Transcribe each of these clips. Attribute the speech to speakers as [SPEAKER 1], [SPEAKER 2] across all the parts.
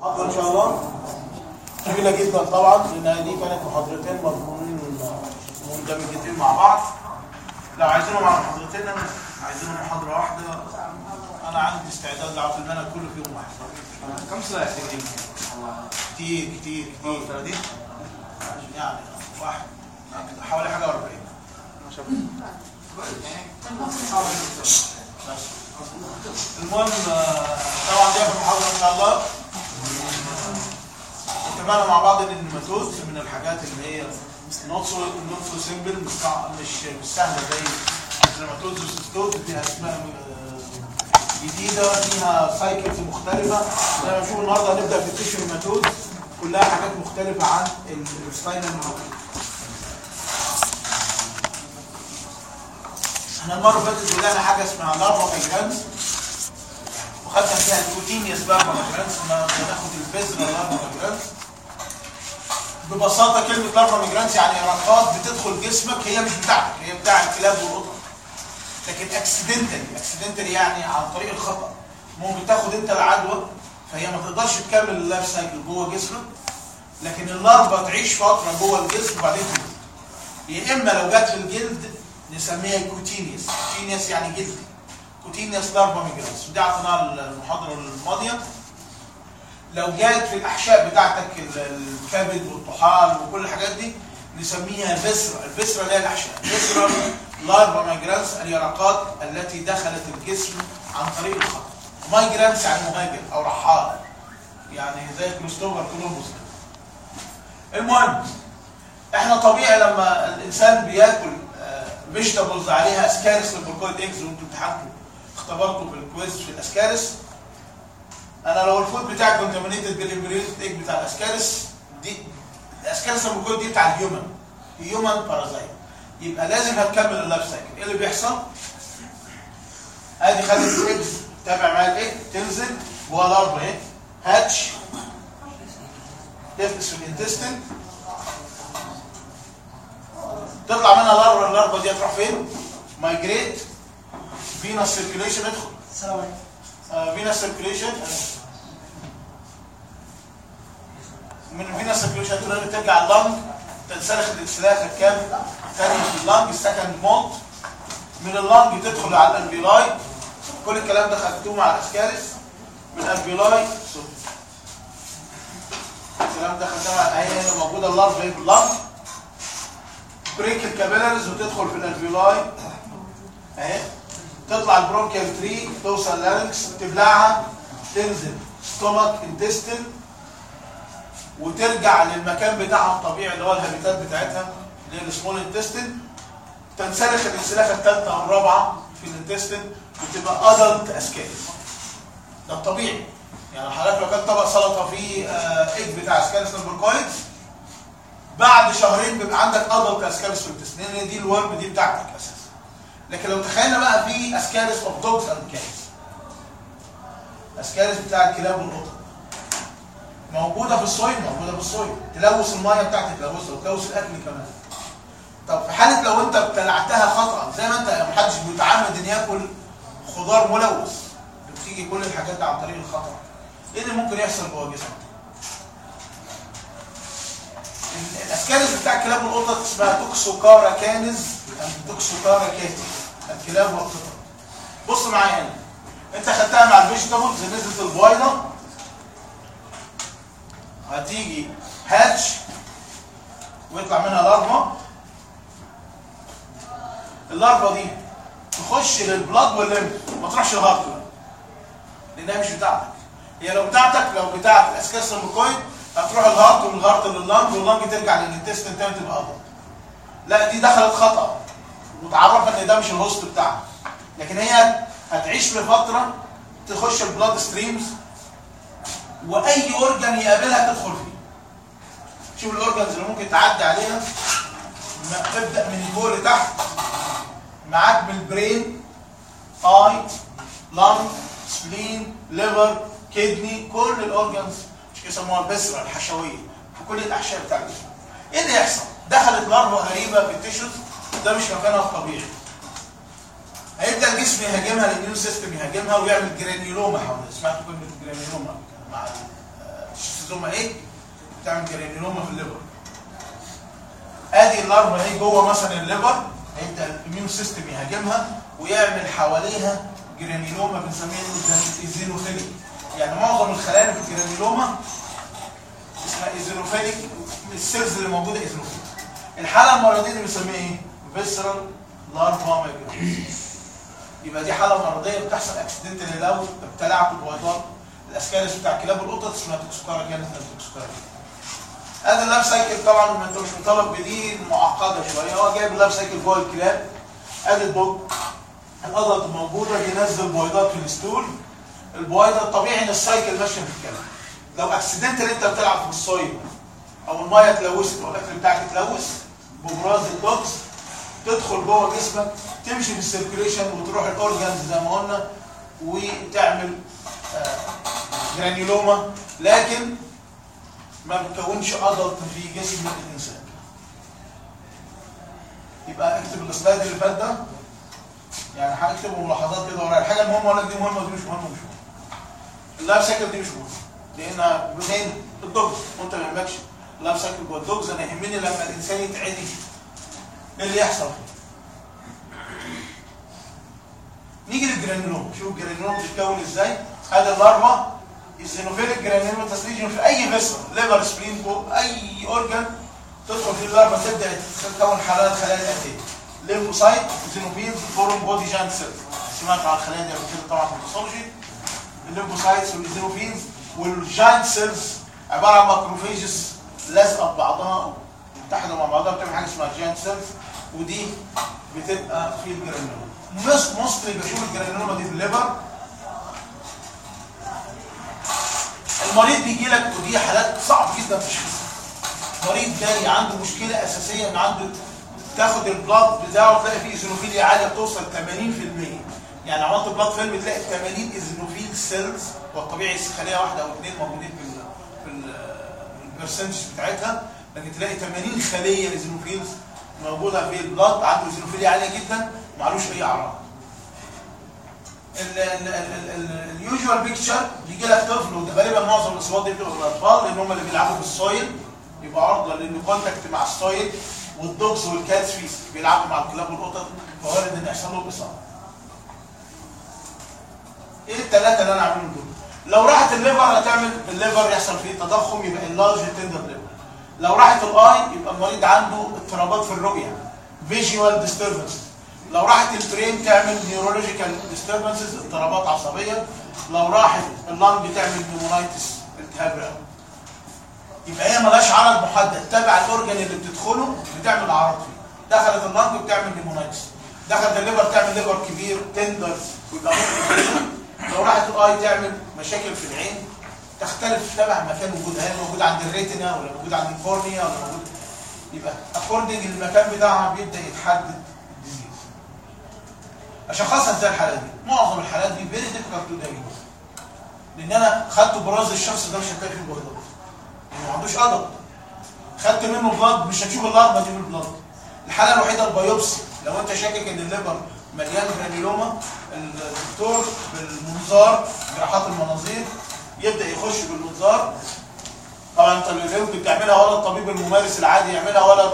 [SPEAKER 1] محاضرة إن شاء الله. جميلة جدا طبعا لأن دي كانت محاضرتين مضمونين مندمجتين مع بعض. لو عايزينهم على محاضرتين. أنا عايزينهم محاضرة واحدة. أنا عندي استعداد لعب المنهج كله في يوم واحد.
[SPEAKER 2] كم سلاح تقريبا؟
[SPEAKER 1] كتير كتير كتير. يعني واحد. حوالي حاجة 40 المهم آه، طبعا دي آخر محاضرة إن شاء الله. اتفقنا مع بعض إن النيماتود من الحاجات اللي هي not so not so simple مش مش سهلة زي ال trematode وال cestode فيها أسماء آه، جديدة فيها cycles مختلفة. زي ما نشوف النهارده هنبدأ في ال tissue nematode كلها حاجات مختلفة عن ال intestinal nematode إحنا المرة اللي فاتت بدانا حاجة اسمها larva migrans وخدنا فيها ال cutaneous larva migrans ناخد ال visceral larva migrans ببساطة كلمة larva migrans يعني يرقات بتدخل جسمك هي مش بتاعتك هي بتاع الكلاب والقطط. لكن accidentally accidentally يعني عن طريق الخطأ. ممكن تاخد انت العدوى فهي ما تقدرش تكمل ال life cycle جوه جسمك. لكن ال larva تعيش فترة جوه الجسم وبعدين تموت. يا إما لو جت في الجلد نسميها cutaneous cutaneous يعني جلد cutaneous larva migrans ودي اعطيناها المحاضرة الماضية. لو جات في الأحشاء بتاعتك ال- الكبد والطحال وكل الحاجات دي نسميها viscera ال viscera اللي هي الأحشاء. visceral larva migrans اليرقات التي دخلت الجسم عن طريق الخطأ migrans يعني مهاجر أو رحال. يعني زي كريستوفر كولومبوس. المهم إحنا طبيعي لما الإنسان بياكل vegetables عليها Ascaris lumbricoides eggs وانتوا امتحنتوا اختبرتوا في ال quiz في الاسكارس أنا لو ال food بتاعي contaminated بال embryonated egg بتاع الاسكارس دي ال Ascaris lumbricoides دي بتاع ال human human parasite يبقى لازم هتكمل ال life cycle إيه اللي بيحصل؟ أدي خدت ال eggs تابع معايا الايج تنزل جوه larva اهي hatch. تفقس في ال intestine تطلع منها larva ال larva دي هتروح فين؟ migrate venous circulation ادخل.
[SPEAKER 3] السلام عليكم.
[SPEAKER 1] venous circulation من ال venous circulation تقدر ترجع ال lung تنسلخ الانسلاخ الكام تاني في ال lung ال second moult من ال lung تدخل على ال alveoli كل الكلام ده خدتوه مع الاسكارس من ال alveoli. الكلام ده خدناه مع اهي هنا موجودة ال larva اهي في ال lung break ال capillaries وتدخل في ال alveoli أهي. تطلع ال bronchial tree توصل larynx تبلعها تنزل stomach intestine وترجع للمكان بتاعها الطبيعي اللي هو ال habitat بتاعتها اللي هي ال small intestine تنسلخ الانسلاخة الثالثه أو الرابعه في ال intestine وتبقى adult Ascaris ده الطبيعي. يعني حضرتك لو كان طبق سلطة فيه آه، egg بتاع Ascaris lumbricoides بعد شهرين بيبقى عندك adult Ascaris في ال intestine لأن دي ال worm دي بتاعتك أساسا. لكن لو تخيلنا بقى في Ascaris of dogs and cats Ascaris بتاع الكلاب والقطط. موجودة في الصويد موجودة في الصويد تلوث المية بتاعتك تلوثها وتلوث الأكل كمان. طب في حالة لو أنت ابتلعتها خطأ زي ما أنت محدش بيتعمد إن يأكل خضار ملوث. بتيجي كل الحاجات دي عن طريق الخطأ. إيه اللي ممكن يحصل جوه جسمك؟ الاسكاريس بتاع الكلاب والقطط اسمها توكسوكارا كانز توكسوكارا كاتي الكلاب والقطط بص معايا هنا. انت خدتها مع ال vegetables نزلت البويضه هتيجي hatch ويطلع منها larva. ال larva دي تخش لل blood وال lymph ما تروحش ال heart لانها مش بتاعتك. هي لو بتاعتك لو بتاعت الأسكاس الميكويد هتروح الهارت ومن الهارت لللنج واللنج ترجع للانتستين تاني تبقى ابيض لا دي دخلت خطأ. متعرفة إن ده مش ال host بتاعها. لكن هي هتعيش لفترة تخش ال blood streams وأي organ يقابلها تدخل فيه. شوف ال organs اللي ممكن تعدي عليها. تبدأ من فوق لتحت معاك من ال brain eye lung spleen liver kidney كل ال organs مش يسموها ال viscera الحشوية في كل الأحشاء بتاع الجسم إيه اللي يحصل؟ دخلت larva غريبة في ال tissues ده مش مكانها الطبيعي. هيبدأ الجسم يهاجمها ال immune system يهاجمها ويعمل granuloma حواليها سمعتوا كلمة granuloma مع Schistosoma إيه؟ بتعمل granuloma في ال liver. آدي ال larva اهي جوه مثلا ال liver هيبدأ ال immune system يهاجمها ويعمل حواليها granuloma بنسميها eosinophilic يعني معظم الخلايا في ال granuloma اسمها eosinophilic ال cells اللي موجودة eosinophilic الحالة المرضيه دي بنسميها إيه؟ visceral larva migrans يبقى دي حالة مرضية بتحصل accidentally لو ابتلعت البويضات الاسكالس بتاع كلاب القطط اسمها Toxocara canis Toxocara هذا ال life cycle طبعا ما انت مش مطالب بدي معقدة شوية. هو جايب ال life cycle جوه الكلاب ادي ال dog القطط موجودة بينزل بويضات في ال stool البويضه الطبيعي إن ال cycle ماشيه في الكلاب لو accidental أنت بتلعب في ال soil أو المية اتلوثت أو الاكل بتاعك اتلوث ببراز ال dogs تدخل جوه جسمك تمشي في ال circulation وتروح ال organs زي ما قلنا وتعمل آه، granuloma لكن ما بتكونش adult في جسم الإنسان. يبقى اكتب ال slide اللي فات ده. يعني هكتب ملاحظات كده ورايا. الحاجة المهمة ولا دي مهمة ودي مش مهمة مش مهمة. ال life cycle دي مش مهمة. لأن منين ال dogs وأنت ما يهمكش. ال life cycle جوه ال dogs أنا يهمني لما الإنسان يتعدي إيه اللي يحصل؟ نيجي لل granuloma شوف ال granuloma بتتكون إزاي. ادي ال larva eosinophilic granuloma تسليجن في أي viscera liver spleen بو أي organ تدخل في ال larva تبدأ تكون حالات خلايا الاتيه lymphocyte eosinophils foreign body giant cell سمعت عن الخلايا دي قبل كده طبعا في الباثولوجي الليمفوسايتس والزينوفيلز والجاينت سيلز عبارة عن macrophages لازقه ببعضها متحده مع بعضها. بتعمل حاجة اسمها giant cells ودي بتبقى في ال granuloma مش مصري بشوف ال granuloma دي في ال liver. المريض بيجي لك ودي حالات صعب جدا في تشخيصها مريض جاي عنده مشكلة أساسية إن عنده تاخد ال blood بتاعه تلاقي فيه eosinophilia عالية بتوصل 80% يعني عملت blood film تلاقي 80 eosinophil cells والطبيعي خليه واحدة أو اثنين موجودين في في ال- ال percentage بتاعتها. لكن تلاقي 80 خلية eosinophils موجودة في ال blood عنده eosinophilia عالية جدا معلوش أي أعراض ال usual picture بيجي لك طفل وده غالبا معظم الاصابات دي بتبقى الأطفال لأن هم اللي بيلعبوا في ال soil يبقى عرضه contact مع ال soil وال dogs وال cats feces بيلعبوا مع الكلاب والقطط فوارد إن يحصل لهم إصابة. إيه الثلاثه اللي أنا عاملهم دول؟ لو راحت ال liver هتعمل ال liver يحصل فيه تضخم يبقى ال large tender liver. لو راحت ال eye يبقى المريض عنده اضطرابات في الرؤية visual disturbance لو راحت ال brain تعمل neurological disturbances اضطرابات عصبية. لو راحت ال lung تعمل pneumonitis التهاب رئوي يبقى هي ملهاش عرض محدد تبع ال organ اللي بتدخله بتعمل اعراض فيه دخلت ال lung بتعمل pneumonitis دخلت ال liver تعمل liver كبير tender ويبقى لو راحت ال eye تعمل مشاكل في العين تختلف تبع مكان وجودها هل موجود عند ال retina ولا موجود عند ال cornea ولا موجود؟ يبقى according المكان بتاعها بيبدأ يتحدد ال disease اشخصها إزاي الحالات دي. معظم الحالات دي very difficult to diagnose لأن أنا خدت براز الشخص ده مش هتلاقي فيه بويضات ما عندوش قدر خدت منه blood مش هتشوف ال larva دي بال blood الحاله الوحيدة ال biopsy. لو أنت شاكك إن ال liver مليان granuloma الدكتور بالمنظار جراحات المناظير يبدأ يخش بالمنظار. طبعا انت لا بتعملها ولا الطبيب الممارس العادي يعملها ولا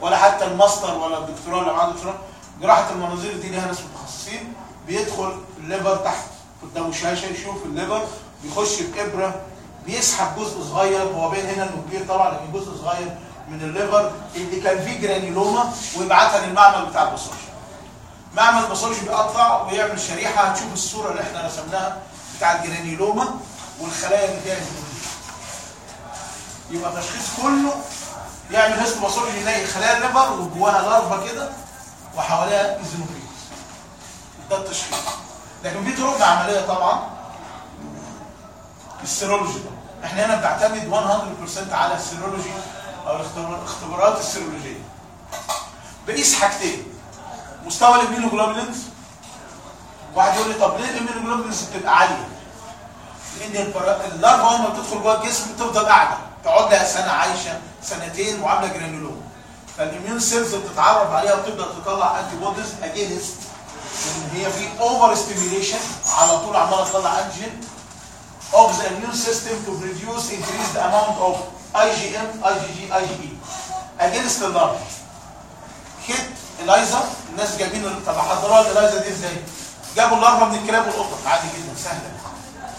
[SPEAKER 1] ولا حتى الماستر ولا الدكتوراه اللي معاه دكتوراه. جراحة المناظير دي ليها ناس متخصصين. بيدخل ال liver تحت قدامه شاشة يشوف ال liver بيخش بابره بيسحب جزء صغير. هو باين هنا إنه كبير طبعا لكن جزء صغير من ال liver. اللي كان فيه granuloma ويبعتها للمعمل بتاع ال pathology. معمل ال pathology بيقطع ويعمل شريحة. هتشوف الصورة اللي إحنا رسمناها بتاع ال granuloma والخلايا ال granuloma. يبقى تشخيص كله يعمل histopathology يلاقي خلايا ال liver وجواها larva كده وحواليها eosinophils. ده التشخيص. لكن في طرق عملية طبعا ال serology إحنا هنا بنعتمد 100% على ال serology أو الاختبارات السيرولوجية بقيس حاجتين مستوى ال immunoglobulins واحد يقول لي طب ليه ال immunoglobulins بتبقى عالية البر- ال larva اول ما بتدخل جوه الجسم بتفضل قاعدة. تقعد لها سنة عايشة سنتين وعاملة granuloma فال immune cells بتتعرف عليها وتبدا تطلع antibodies against لأن هي في over stimulation على طول عمالة تطلع antigen of the immune to produce increased amount of IgM, IgG, IgE against the larva. kit ال ELISA الناس جايبين طب حضروها ال ELISA دي إزاي؟ جابوا ال larva من الكلاب والقطط. عادي جدا سهلة.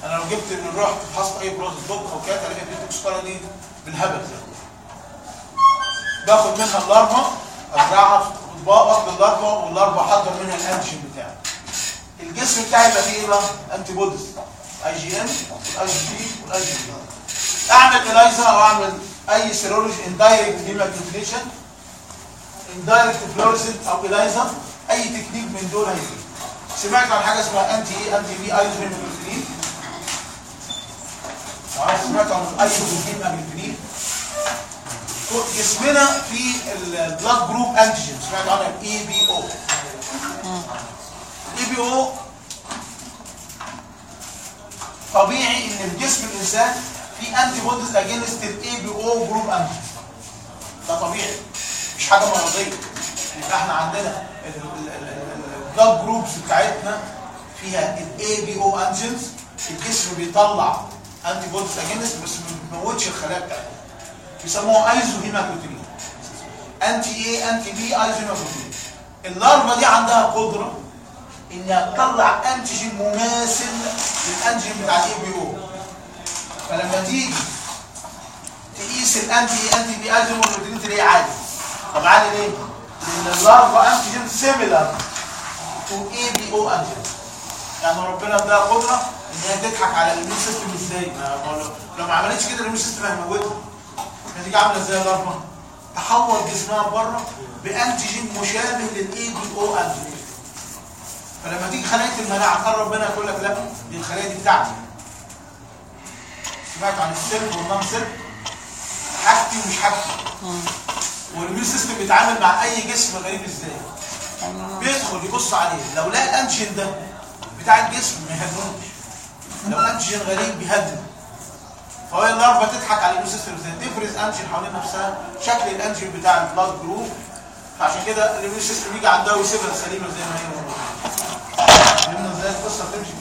[SPEAKER 1] أنا لو جبت رحت فحصت أي بروز dog أو cat ألاقي فيه Toxocara دي بالهبل باخد منها ال larva أزرعها في اطباق واخد ال larva وال larva أحضر منها ال antigen بتاعي. الجسم بتاعي يبقى فيه إيه بقى؟ انتي بوديز اي جي ام والاي جي بي والاي جي بي أعمل ال ELISA أو أعمل أي serology indirect hemagglutination indirect fluorescent أو ال ELISA أي تكنيك من دول هيفيد سمعت عن حاجة اسمها anti A anti B iso معرفش سمعت عن ال isohemagglutinin جسمنا في ال blood group antigen سمعت عنها؟ ال ABO ال ABO طبيعي إن في جسم الإنسان في antibodies against ال ABO group antigen ده طبيعي. مش حاجة مرضية. يبقى إحنا عندنا ال blood groups بتاعتنا فيها ال ABO antigens الجسم بيطلع antibodies against بس ما بيموتش الخلايا بتاعتنا بيسموها isohemagglutinin anti A anti B isohemagglutinin ال larva دي عندها قدره انها تطلع antigen مماثل لل antigen بتاع ال ABO فلما تيجي تقيس ال anti anti B isohemagglutinin تلاقيه عالي طب عالي ليه؟ لأن ال larva antigen similar to ABO antigen يعني ربنا اداها قدرة ان هي تضحك على ال immune system إزاي؟ ما لو ما عملتش كده ال immune system هيموتها. النتيجه عاملة إزاي ال larva؟ تحول جسمها بره ب antigen مشابه لل ABO antigen فلما تيجي خلايا المناعة تقرب منها تقول لك لا دي الخلايا دي بتاعتي. سمعت عن ال self وال non-self حاجتي ومش حاجتي. وال immune system بيتعامل مع أي جسم غريب إزاي؟ بيدخل يبص عليه. لو لقى ال antigen ده بتاع الجسم ما يهاجموش. لو ال antigen غريب بيهاجمه فهي ال larva تضحك على ال immune system إزاي تفرز antigen حوالين نفسها شكل ال antigen بتاع ال blood group فعشان كده ال immune system يجي عندها ويسيبها سليمة زي ما هي. فهمنا إزاي القصة بتمشي.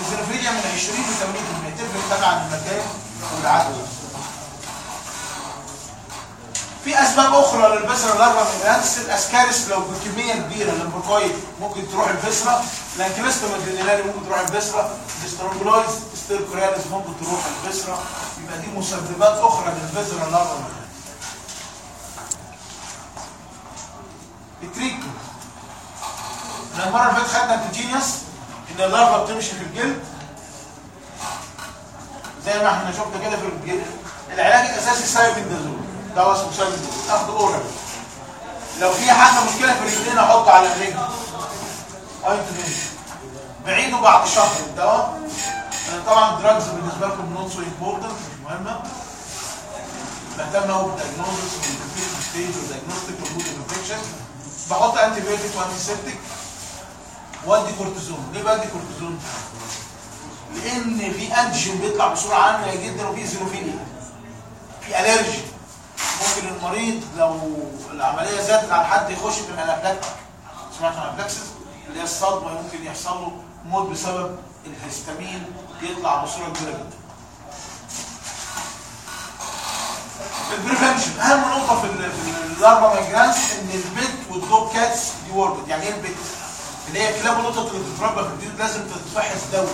[SPEAKER 1] ال eosinophilia من 20 ل 80% تفرق طبعا المكان والعدد. في أسباب أخرى لل visceral larva migrans ال Ascaris لو بكمية كبيرة lumbricoides ممكن تروح ال viscera ال Ancylostoma duodenale ممكن تروح ال viscera دي Strongyloides stercoralis ممكن تروح ال viscera يبقى دي مسببات أخرى لل visceral larva migrans ال treatment إحنا المرة اللي فاتت خدنا ال cutaneous إن ال larva بتمشي في الجلد. زي ما إحنا شفنا كده في الجلد العلاج الأساسي thiabendazole دواء اسمه thiabendazole اخده oral لو في حاجة مشكلة في الرجلين احطه على الرجل. ايتمين بعيده بعد شهر الدواء طبعا ال drugs بالنسبة لكم not so important مش مهمة. بهتم قوي بالدايجنوستس والكونفيوجن ستيج والدايجنوستيك والجود انفكشن بحط antibiotic و antiseptic وادي كورتيزون ليه بدي كورتيزون لأن في antigen بيطلع بسرعة عالية جدا وفي eosinophilia في allergy ممكن المريض لو العملية زادت على حد يخش في ال anaphylactic سمعت عن ال anaphylaxis اللي هي الصدمه ممكن يحصل له موت بسبب الهستامين يطلع بصورة كبيرة جدا. ال prevention أهم نقطة في ال larva migrans إن ال pet وال dog cats dewormed يعني إيه ال pet؟ اللي هي كلاب القطط اللي بتتربى في البيوت لازم تتفحص دوري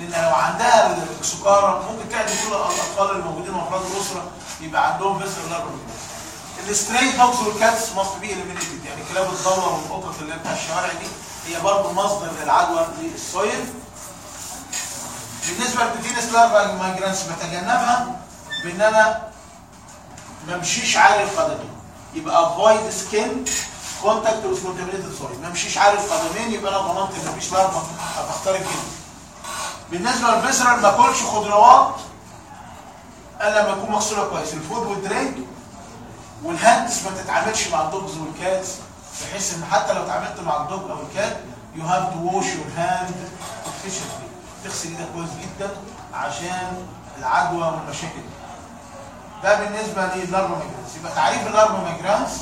[SPEAKER 1] لأن لو عندها Toxocara ممكن تعدي كل الأطفال الموجودين وافراد الأسرة يبقى عندهم visceral larva ال stray dogs وال cats must be eliminated يعني كلاب الضالة والقطط اللي بتاع الشوارع دي هي برضه مصدر للعدوى لل soil. بالنسبة لل cutaneous larva migrans بتجنبها بإن أنا ما امشيش عاري القدمين يبقى avoid skin contact with contaminated soil ما امشيش عاري القدمين يبقى أنا ضمنت إن مفيش larva هتخترق جدا بالنسبة لل visceral ما اكلش خضروات الا لما يكون مغسولة كويس ال food وال drink وال hands ما تتعاملش مع ال dogs وال cats بحيث إن حتى لو اتعاملت مع ال dog أو ال cat you have to wash your hand efficiently. تغسل إيدك كويس جدا عشان العدوى والمشاكل. دي ده بالنسبة لل larva migrans يبقى تعريف ال larva migrans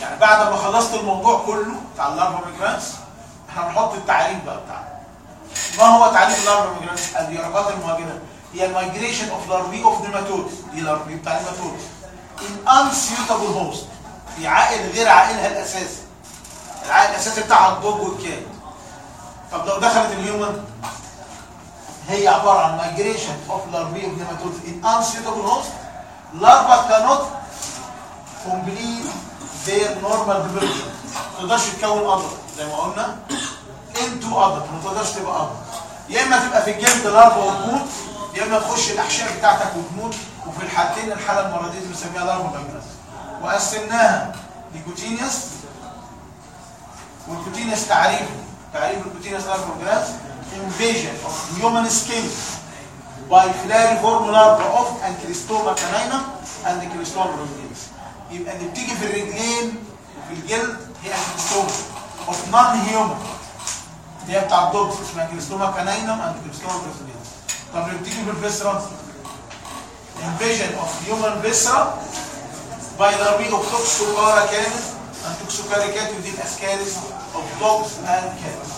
[SPEAKER 1] يعني بعد ما خلصت الموضوع كله بتاع ال larva migrans إحنا بنحط التعريف بقى بتاعنا. ما هو تعريف ال larva migrans اليرقات المهاجره هي ال migration of larvae of nematode دي larvae بتاع نيماتود in unsuitable host في عائل غير عائلها الاساسي العائل الاساسي بتاعها ال dog وال cat طب لو دخلت ال human هي عبارة عن مايجريشن اوف لارفي اوف نيماتود ان انسيوتابل هوست لارفا كانوت كومبليت their normal development. ما تقدرش تكون قدر زي ما قلنا into adult ما تقدرش تبقى قدر يا إما تبقى في الجلد larva وتموت يا إما تخش الأحشاء بتاعتك وتموت وفي الحالتين الحالة المرضية دي بنسميها larva migrans وقسمناها ل cutaneous وال cutaneous تعريفه تعريف ال cutaneous larva migrans invasion of human skin by filariform larva of ankylostoma caninum and ankylostoma rhodioides يبقى اللي بتيجي في الرجلين وفي الجلد هي ankylostoma of non-human. اللي هي بتاع اسمها ankylostoma caninum and ankylostoma rhodioides طب اللي بتيجي في invasion of human viscera by larvae of toxocara canis and toxocara cati ودي ال Ascaris of dogs and cats.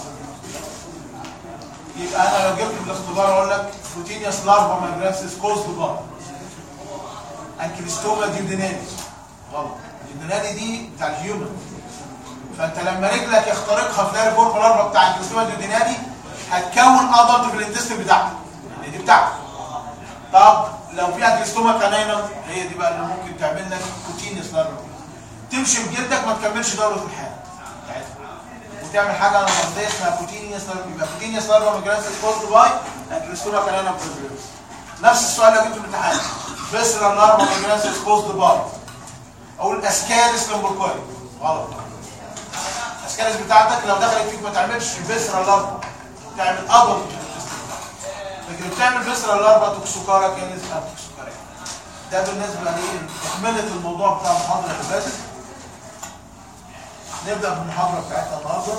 [SPEAKER 1] يبقى أنا لو جبت في الاختبار أقول لك cutaneous larva migrans caused by Ancylostoma duodenale غلط ال duodenale دي بتاع ال human فانت لما رجلك يخترقها filariform larva بتاع Ancylostoma duodenale هتكون adult في ال intestine بتاعتك. اللي دي بتاعتك. طب لو في Ancylostoma caninum هي دي بقى اللي ممكن تعمل لك cutaneous larva تمشي بجلدك ما تكملش دورة الحياة. وتعمل حاجة مرضيه اسمها cutaneous larva يبقى cutaneous larva migrans caused by Ancylostoma caninum بريفيروس نفس السؤال اللي جبته في الامتحان visceral larva migrans caused by. أو ال Ascaris lumbricoides غلط. الاسكاريس بتاعتك لو دخلت فيك ما تعملش visceral larva تعمل adult لكن بتعمل visceral larva Toxocara canis Toxocara ده بالنسبة لي تكمله الموضوع بتاع المحاضره فاتت نبدأ بالمحاضرة بتاعتنا النهارده.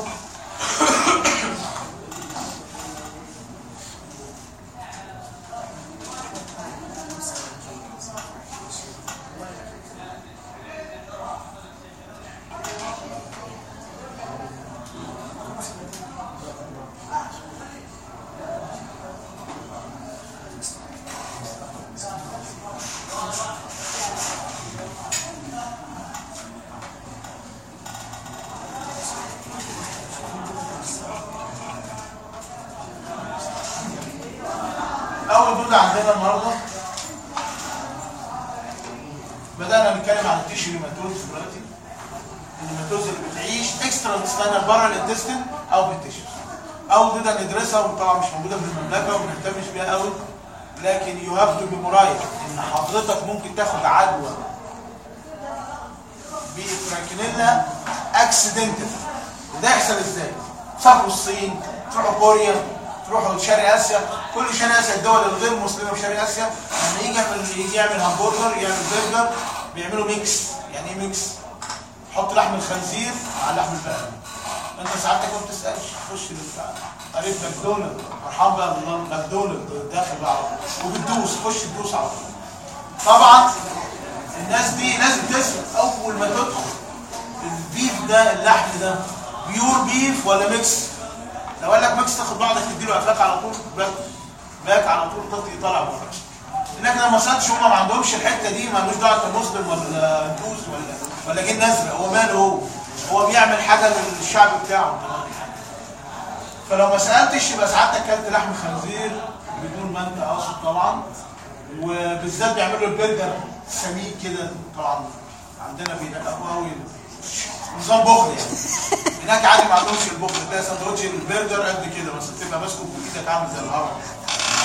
[SPEAKER 1] كوريا تروحوا شرق آسيا. كل شرق آسيا الدول الغير مسلمة في شرق آسيا لما يجي يعمل يعمل همبرجر يعمل برجر بيعملوا mix يعني إيه mix؟ حط لحم الخنزير على لحم البقر أنت ساعتك ما بتسألش خش بتاع قريت ماكدونالد. مرحبا ماكدونالد داخل على طول. وبتدوس خش تدوس على طول. طبعا الناس دي لازم تسأل. أول ما تدخل ال beef ده اللحم ده pure beef ولا mix لو قال لك mix تاخد بعضك تديله افلاك على طول back back على طول تطلع طالع بره لكن لما سألتش هم ما عندهمش الحتة دي ما عندوش دعوة انت مسلم ولا هندوس ولا ولا جن ازرق هو ماله؟ هو هو بيعمل حاجة للشعب بتاعه. فلو ما سألتش يبقى ساعتك أكلت لحم خنزير بدون ما أنت قاصد طبعا وبالذات بيعملوا البرجر سميك كده طبعا. عندنا بيدققوا قوي نظام بخل يعني. هناك عادي ما عندهمش البخل. تلاقي سندوتش البرجر قد كده بس تبقى ماسكه في إيدك عامل زي الهرم.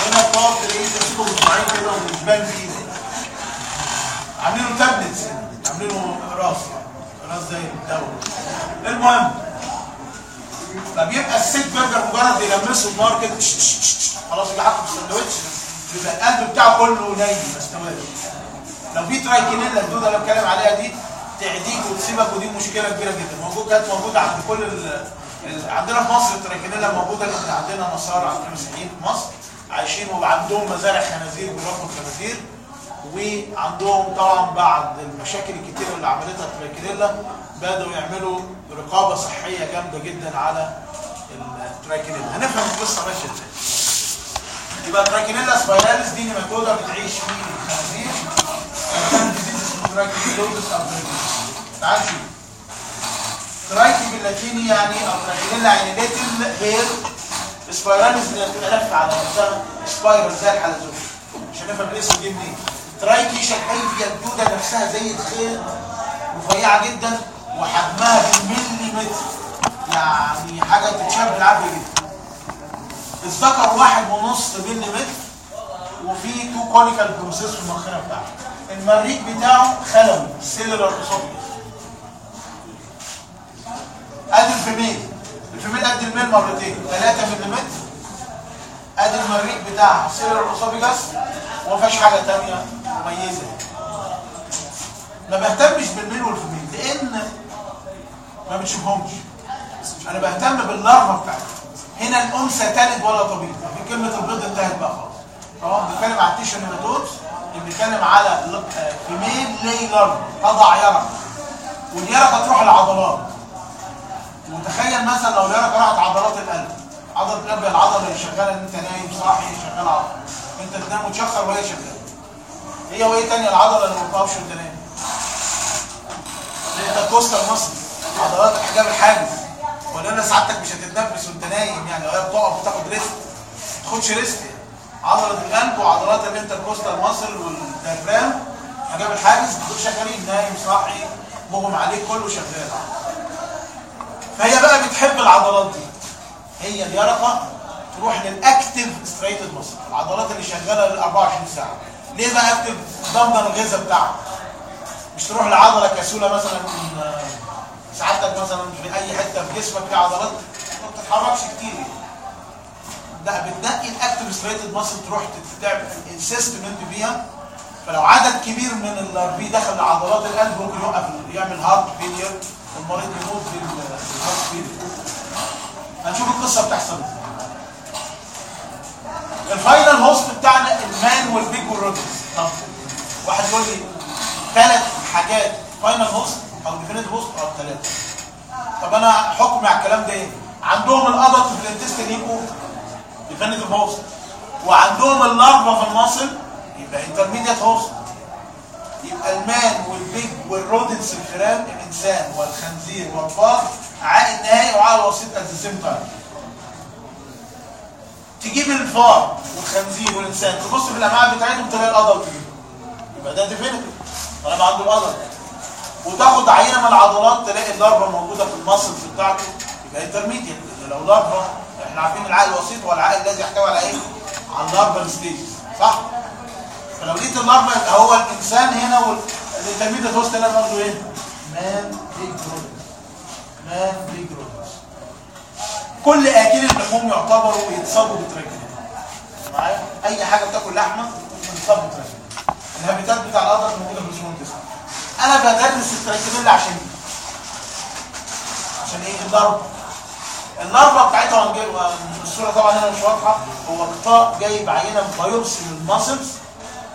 [SPEAKER 1] هنا تقعد تلاقيه تمسكه بصباعين كده ومش باين في إيدك. عاملينه tablets هنا عاملينه اقراص يعني. اقراص زي الدواء. المهم فبيبقى ال beef burger مجرد يلمسه النار كده. خلاص يجي حاطه في السندوتش. بيبقى القلب بتاعه كله نايم ما استواش لو في Trichinella الدودة اللي بتكلم عليها دي تعديك وتسيبك ودي مشكلة كبيرة جدا. موجود كانت موجودة عند كل ال... عندنا في مصر ال Trichinella موجودة لأن عندنا نصارى عندنا مسيحيين في مصر عايشين وعندهم مزارع خنازير بيربوا الخنازير. وعندهم طبعا بعد المشاكل الكتيره اللي عملتها ال Trichinella بدأوا يعملوا رقابة صحية جامدة جدا على ال Trichinella هنفهم القصة ماشية إزاي. يبقى Trichinella spiralis دي نيماتودا بتعيش في الخنازير trichinellosis أو Trichinella تعال شوف trichi باللاتيني يعني أو Trichinella يعني little hair spiralis اللي بتبقى لفه على نفسها spiral زي الحلزون عشان نفهم الاسم دي منين trichi شكلها الدودة نفسها زي الخيط رفيعة جدا وحجمها بالمليمتر. يعني حاجة تتشاف بالعافية جدا. الذكر واحد ونص مليمتر وفي two conical process في المؤخرة بتاعته المريء بتاعه خلوي cellular esophagus ادي ال female ال female قد ال male مرتين 3 ملم ادي المريء بتاعها cellular وما فيهاش حاجة ثانية مميزة. ما بهتمش بال male وال female لأن ما بتشوفهمش. أنا بهتم بال larva بتاعتها هنا الأنثى تلد ولا تبيض كلمة البيض انتهت بقى خلاص تمام؟ بنتكلم على ال tissue nematodes بنتكلم على female lay larva تضع يرقة واليرقه تروح العضلات. وتخيل مثلا لو اليرقه راحت عضلات القلب. عضلة القلب العضلة اللي شغالة إن أنت نايم صاحي شغاله عضله أنت تنام وتشخر وهي شغالة. هي وايه تانية العضلة اللي ما بتقفش وأنت نايم. ال costal muscle عضلات الحجاب الحاجز ولا أنا سعادتك مش هتتنفس وأنت نايم يعني لو هي بتقف وتاخد rest. ما تاخدش يعني. عضلة القلب وعضلات ال intercostal muscle وال diaphragm حجاب الحاجز دول شغالين نايم صاحي مغمى عليك كله شغال. فهي بقى بتحب العضلات دي. هي اليرقه تروح لل active striated muscle العضلات اللي شغالة لل 24 ساعة. ليه بقى active ضمن الغذاء بتاعها مش تروح لعضلة كسولة مثلا سعادتك مثلا في أي حتة في جسمك في عضلات ما بتتحركش كتير. لا بتنقي ال active striated muscle تروح تعمل encystment فيها فلو عدد كبير من ال larvae دخل لعضلات القلب ممكن يوقف يعمل heart failure والمريض يموت في ال heart failure هنشوف القصة بتحصل إزاي. ال final host بتاعنا ال man وال pig وال rodents طب واحد يقول لي ثلاث حاجات. final host أو definite host أو ثلاثة. طب أنا حكمي على الكلام ده إيه؟ عندهم ال adult في ال intestine يبقوا definite host وعندهم ال larva في ال muscle يبقى intermediate host يبقى ال man وال pig وال rodents الفئران الإنسان والخنزير والفار عائل نهائي وعائل وسيط at the same time تجيب الفار والخنزير والإنسان تبص في الأمعاء بتاعتهم تلاقي ال adult يبقى ده definitive طالما عنده ال adult وتاخد عينة من العضلات تلاقي ال larva موجودة في ال muscle بتاعته يبقى intermediate لو larva إحنا عارفين العائل الوسيط هو العائل الذي يحتوي على إيه؟ على ال larva stage صح؟ فلو لقيت ال larva يبقى هو الإنسان هنا وال intermediate host هنا برضه إيه؟ man pig man pig كل اكل اللحوم يعتبروا يتصابوا ب Trichinella معايا؟ أي حاجة بتاكل لحمة بتتصاب ب Trichinella ال habitat بتاع ال adult موجوده في جسم الجسم أنا بدرس ال Trichinella عشان إيه؟ عشان إيه؟ ال larva ال larva بتاعتها الصورة طبعا هنا مش واضحة. هو قطاع جايب عينة biopsy من ال muscles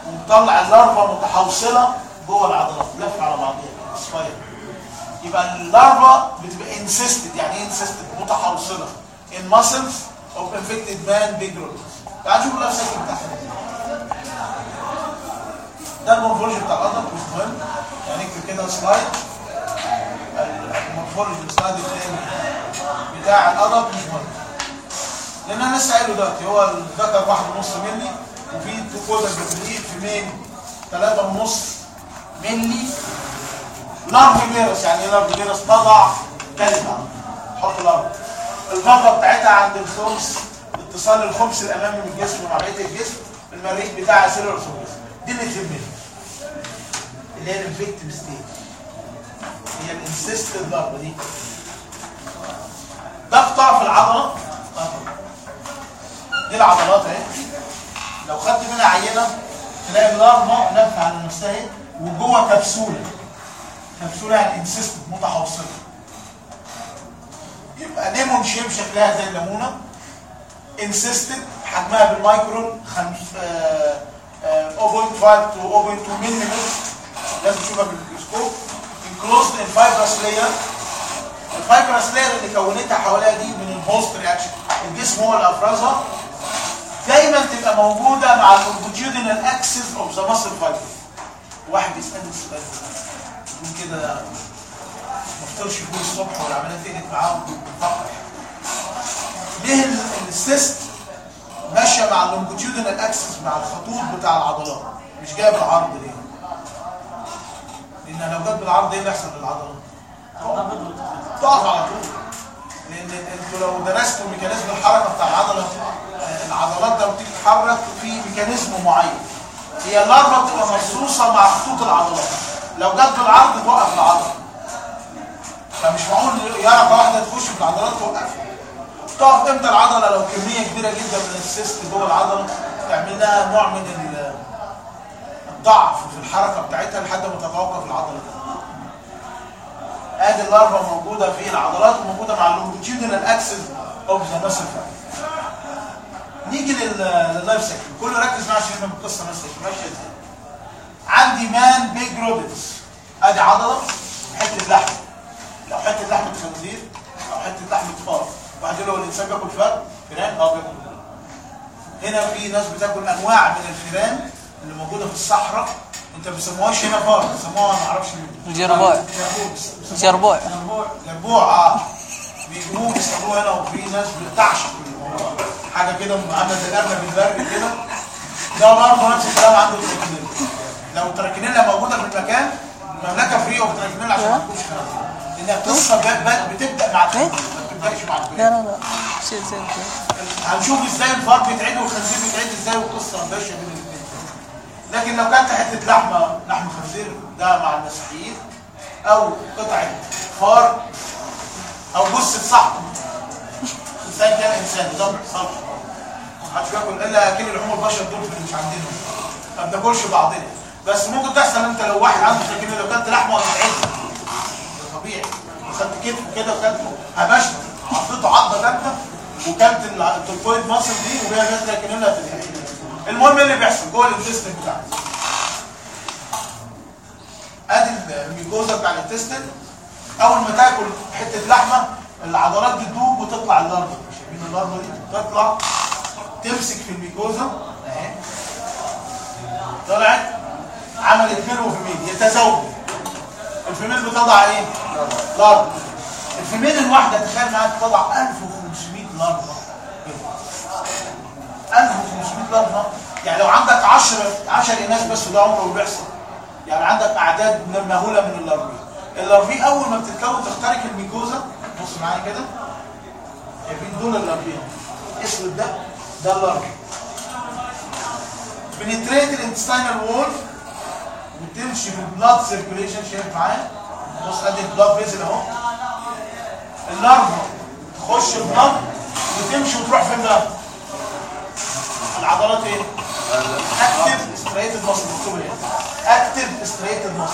[SPEAKER 1] ومطلع ال larva متحوصلة جوه العضلات لف على بعضيها. spiral يبقى ال larva بتبقى encysted يعني إيه encysted متحوصلة. In muscles of infected man pig rodents تعال نشوف ال life بتاعها. ده ال morphology بتاع ال adult مش مهم. يعني اكتب كده slide ال morphology ال slide الثاني بتاع مش مهم. لأن أنا لسه قايله دلوقتي هو الذكر واحد ونص ملي وفي كودا بتلاقيه female ثلاثة ونص ملي larviparous يعني إيه larviparous؟ تضع كلمة. حط لارج. الفضة بتاعتها عند الخمس اتصال الخمس الأمامي من الجسم مع بقية الجسم المريء بتاعها cellular oesophagus دي اللي تهمني اللي هي ال infective stage. هي ال encysted larva دي. ده في العضلة. دي العضلات اهي لو خدت منها عينة تلاقي ال larva لفه على نفسها وجوه كبسولة. كبسولة يعني encysted متحوصلة. يبقى lemon shape شكلها زي الليمونة. encysted حجمها بالمايكرون 0.5 to 0.2 ملم لازم تشوفها بالميكروسكوب enclosed in fibrous layer ال fibrous layer اللي كونتها حواليها دي من ال host reaction الجسم هو اللي أفرزها. دايما تبقى موجودة مع ال longitudinal axis of the muscle fiber واحد يسالني السؤال يقول كده ما افطرش فول الصبح والعملية تقلت معاه بيفكر ليه ال- ال cyst ماشية مع ال longitudinal axis مع الخطوط بتاع العضلات؟ مش جاية بالعرض ليه؟ لأن لو جت بالعرض إيه اللي يحصل للعضلات؟ تقف على طول لأن أنتوا لو درستوا mechanism الحركه بتاع العضله العضلات لما بتيجي تتحرك في mechanism معين هي ال larva بتبقى مرصوصه مع خطوط العضلات لو جت بالعرض توقف العضلة فمش معقول يعرف واحدة تخش في العضلات توقفها تقف إمتى العضله لو كميه كبيره جدا من ال cyst جوه العضله تعمل لها نوع من ال- الضعف في الحركه بتاعتها لحد ما تتوقف العضلة. ادي ال larva موجودة في العضلات وموجوده مع ال longitudinal axis of the muscle نيجي لل- لل life cycle كله ركز معايا عشان نفهم القصة ماشيه ماشية إزاي. عندي man pig rodents أدي عضلة حتة لحم لو حتة لحمه خنزير أو حتة لحمه فار له هو الإنسان بياكل فار فيران آه بياكل هنا في ناس بتاكل أنواع من الفيران اللي موجودة في الصحراء. انت ما بيسموهاش هنا فار بيسموها ما أعرفش مين.
[SPEAKER 2] جربوع. جربوع
[SPEAKER 1] جربوع آه. بيجيبوه بيسموه هنا وفي ناس بتعشق الموضوع حاجة كده عامله زي الأرنب البري كده. ده برضه نفس الكلام عنده Trichinella لو ال Trichinella موجودة في المكان المملكة free of Trichinella عشان ما تكونش خلاص لانها قصه بتبدأ مع بتبدأش مع
[SPEAKER 2] لا لا لا.
[SPEAKER 1] هنشوف إزاي الفار بيتعد والخنزير بيتعد إزاي والقصة ماشية بين لكن لو كانت حتة لحمة لحم خنزير ده مع المسيحيين أو قطعه فار أو جثه صاحبه إنسان كان إنسان ما بيحصلش محدش بياكل إلا أكل لحوم البشر دول مش عندنا. ما بناكلش بعضنا. بس ممكن تحصل أنت لو واحد عنده سكينه لو كلت لحمة وهتتعد ده طبيعي. خدت كتفه كده وكلته هبشت حطيته عضة جامده ال- التلفويد مصر دي وهي جت لكن لا المهم اللي بيحصل جوه الانتستين بتاعك. ادي الميكوزا بتاع الانتستين. أول ما تاكل حتة لحمة العضلات بتدوب وتطلع اللارفا. شايفين اللارفا دي؟ تطلع تمسك في ال mucosa. طلعت عملت male. و female يتزوج ال female بتضع إيه؟ larva. ال female الواحدة تخيل معاك تضع 1500 larva. 1500 larva يعني لو عندك 10 10 إناث بس ده عمره بيحصل. يعني عندك أعداد مهوله من ال larvae ال larvae أول ما بتتكون تخترق ال mucosa. بص معايا كده. شايفين دول ال larvae اسود ده ده ال larvae penetrate ال intestinal wall وتمشي في ال blood circulation شايف معايا؟ بص أدي ال blood vessel أهو. ال larva تخش ال blood وتمشي وتروح فين بقى؟ العضلات إيه؟ active striated muscle مكتوب هنا active striated muscle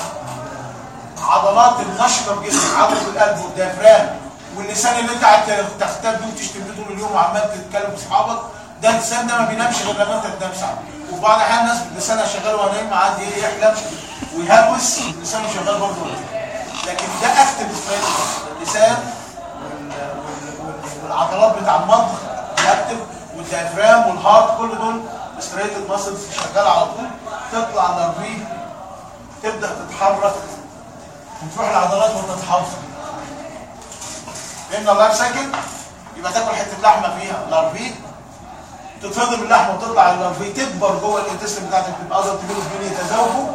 [SPEAKER 1] عضلات النشطة في جسمك عضلة القلب وال diaphragm واللسان اللي أنت قاعد بيه وتشتم بيه طول اليوم وعمال تتكلم باصحابك ده اللسان ده ما بينامش غير لما أنت تنام ساعة. وفي بعض الأحيان الناس لسانها شغال وهو نايم عادي إيه يحلم ويهوس لسانه شغال برضه لكن ده active striated اللسان وال- وال- وال- والعضلات بتاع المضغ وال diaphragm وال heart كل دول striated muscles شغاله على طول. تطلع ال larvae تبدأ تتحرك وتروح العضلات وتتحوصل فهمنا ال life cycle يبقى تاكل حتة لحمة فيها نرفيه تتفضل اللحمه وتطلع ال larvae تكبر جوه ال intestine بتاعتك تبقى قادر تجيب يتزاوجوا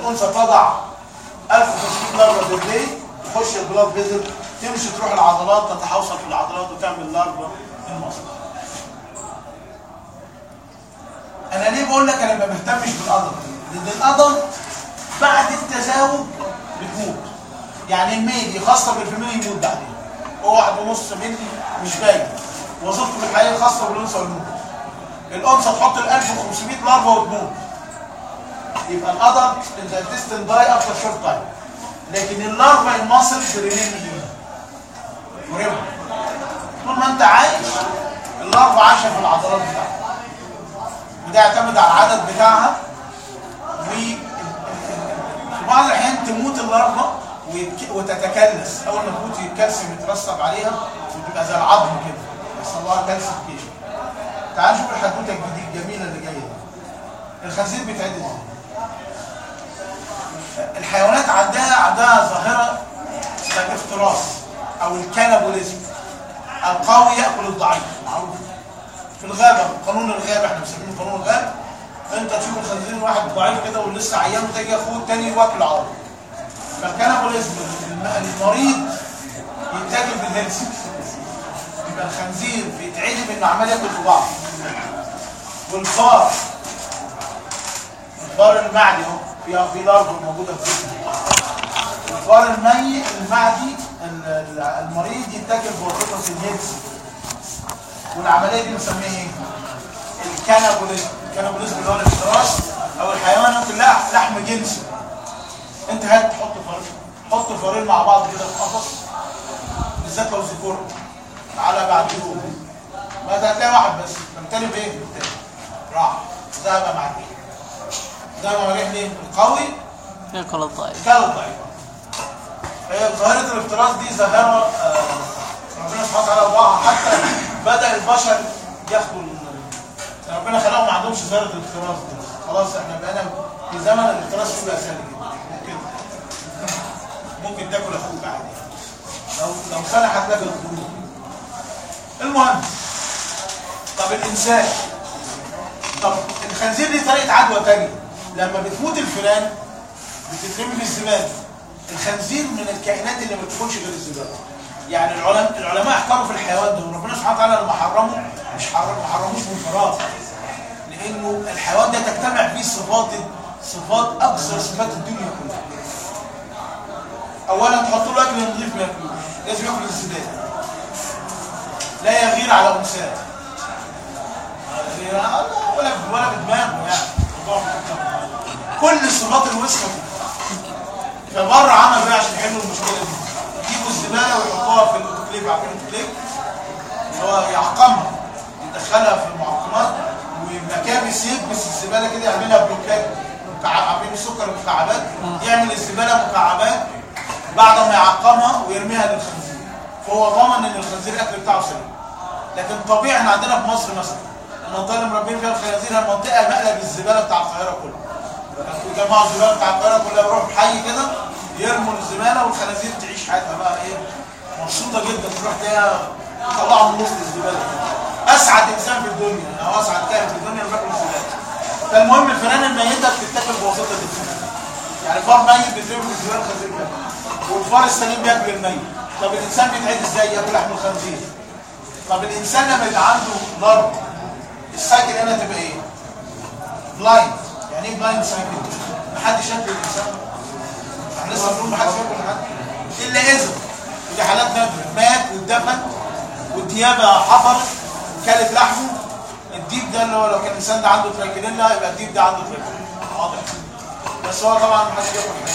[SPEAKER 1] الأنثى تضع 1500 larva بالليل تخش ال blood vessel تمشي تروح العضلات تتحوصل في العضلات وتعمل larva ال muscle أنا ليه بقول لك أنا ما بهتمش بالقدم لأن القدم بعد التزاوج بتموت. يعني ال male خاصة بال female يموت بعدين. واحد ونص ملي مش باين. وظيفته في الحياة خاصة بالأنثى والموت. الأنثى تحط ال 1500 larva وتموت. يبقى ال adult ال intestine die after short time لكن ال larva ال muscles remain viable طول ما أنت عايش ال larva عايشة في العضلات بتاعتك. وده يعتمد على العدد بتاعها. و في بعض الاحيان تموت ال larva وتتكلس. أول ما تموت الكالسيوم يترسب عليها وتبقى زي العظم كده. يحصل لها calcification تعال نشوف الحدوتة الجديد الجميلة اللي جاية دي. الخنزير بيتعدي إزاي الحيوانات عندها عندها ظاهرة اسمها الافتراس أو ال cannibalism القوي يأكل الضعيف. معروف. في الغابة قانون الغابة إحنا بنسميه قانون الغابة. انت تشوف الخنزير واحد ضعيف كده ولسه عيان وتيجي اخوه التاني واكل عظم فال cannibalism الم- المريض يتاكل بال healthy يبقى الخنزير بيتعدي انه عمال ياكل في بعض. والفار الفار المعدي أهو في في larva موجودة في جسمه الفار المي المعدي ال- ال- المريض يتاكل بواسطة ال healthy. والعملية دي بنسميها إيه؟ ال cannibalism ال cannibalism اللي هو الافتراس أو الحيوان لح- لحم جنسي أنت هات تحط فارين حط فارين مع بعض كده في قفص. بالذات لو ذكور. تعالى بعد يوم ما ده هتلاقي واحد بس. تمتلي بايه راح. ذهب مع الريح ذهب مع الريح ليه؟ القوي.
[SPEAKER 2] ياكل الضعيف
[SPEAKER 1] كان الضعيف هي ظاهرة الافتراس دي ظاهرة آه، ربنا سبحانه وتعالى وضعها حتى بدأ البشر ياخدوا ربنا خلقهم ما عندهمش ظاهرة الافتراس دي. خلاص إحنا بقينا في زمن الافتراس فيه بقى سهل جدا ممكن ممكن تاكل أخوك عادي. لو لو سنح هتلاقي الخروج. المهم طب الانسان طب الخنزير ليه طريقة عدوى تانية. لما بتموت الفئران بتترمي في الزبالة. الخنزير من الكائنات اللي ما بتاكلش غير الزبالة. يعني العلماء العلماء احتروا في الحيوان ده وربنا سبحانه وتعالى لما حرمه مش حرم حرموش من فراغ. لأنه الحيوان ده تجتمع فيه صفات صفات أكثر صفات الدنيا كلها. اولا تحط له أكل نظيف ما ياكلوش. لازم يأكل الزباله لا يغير على أنثاه. ولا ولا بدماغه يعني. كل الصفات الوسخة فبره عمل بقى عشان يحلوا المشكلة دي. يجيبوا الزباله ويحطوها في الكليب عارفين الكليب اللي هو يعقمها يدخلها في المعقمات ومكابس يكبس الزبالة كده يعملها بلوكات عارفين السكر مكعبات. يعمل الزبالة مكعبات. بعد ما يعقمها ويرميها للخنزير. فهو ضمن إن الخنزير الأكل بتاعه سليم. لكن طبيعي إحنا عندنا في مصر مثلا المنطقة اللي مربين فيها الخنازير هي المنطقة مقلب الزبالة بتاع القاهرة كلها. يجمعوا الزبالة بتاع القاهرة كلها يروحوا حي كده يرموا الزبالة والخنازير تعيش حياتها بقى إيه؟ مبسوطة جدا. تروح تلاقيها طلعوا من وسط الزبالة. أسعد إنسان في الدنيا أو أسعد كائن في الدنيا بياكل الزبالة. فالمهم الفئران الميتة بتتاكل بواسطة الزبالة. يعني فار ميت بيترمي الزبالة الخنزير بياكل والفار السليم بياكل الميت. طب الإنسان بيتعدي إزاي؟ ياكل لحم الخنزير. طب الإنسان لما يبقى عنده ضرب ال cycle هنا تبقى إيه؟ blind يعني إيه blind cycle محدش ياكل الإنسان. لسه بنقول محدش ياكل حد إلا اذا ودي حالات نادرة. مات واتدفن والديابه حفرت كلت لحمه. الديب ده اللي هو لو كان الإنسان ده عنده Trichinella يبقى الديب ده عنده Trichinella واضح بس هو طبعا محدش ياكل حاجة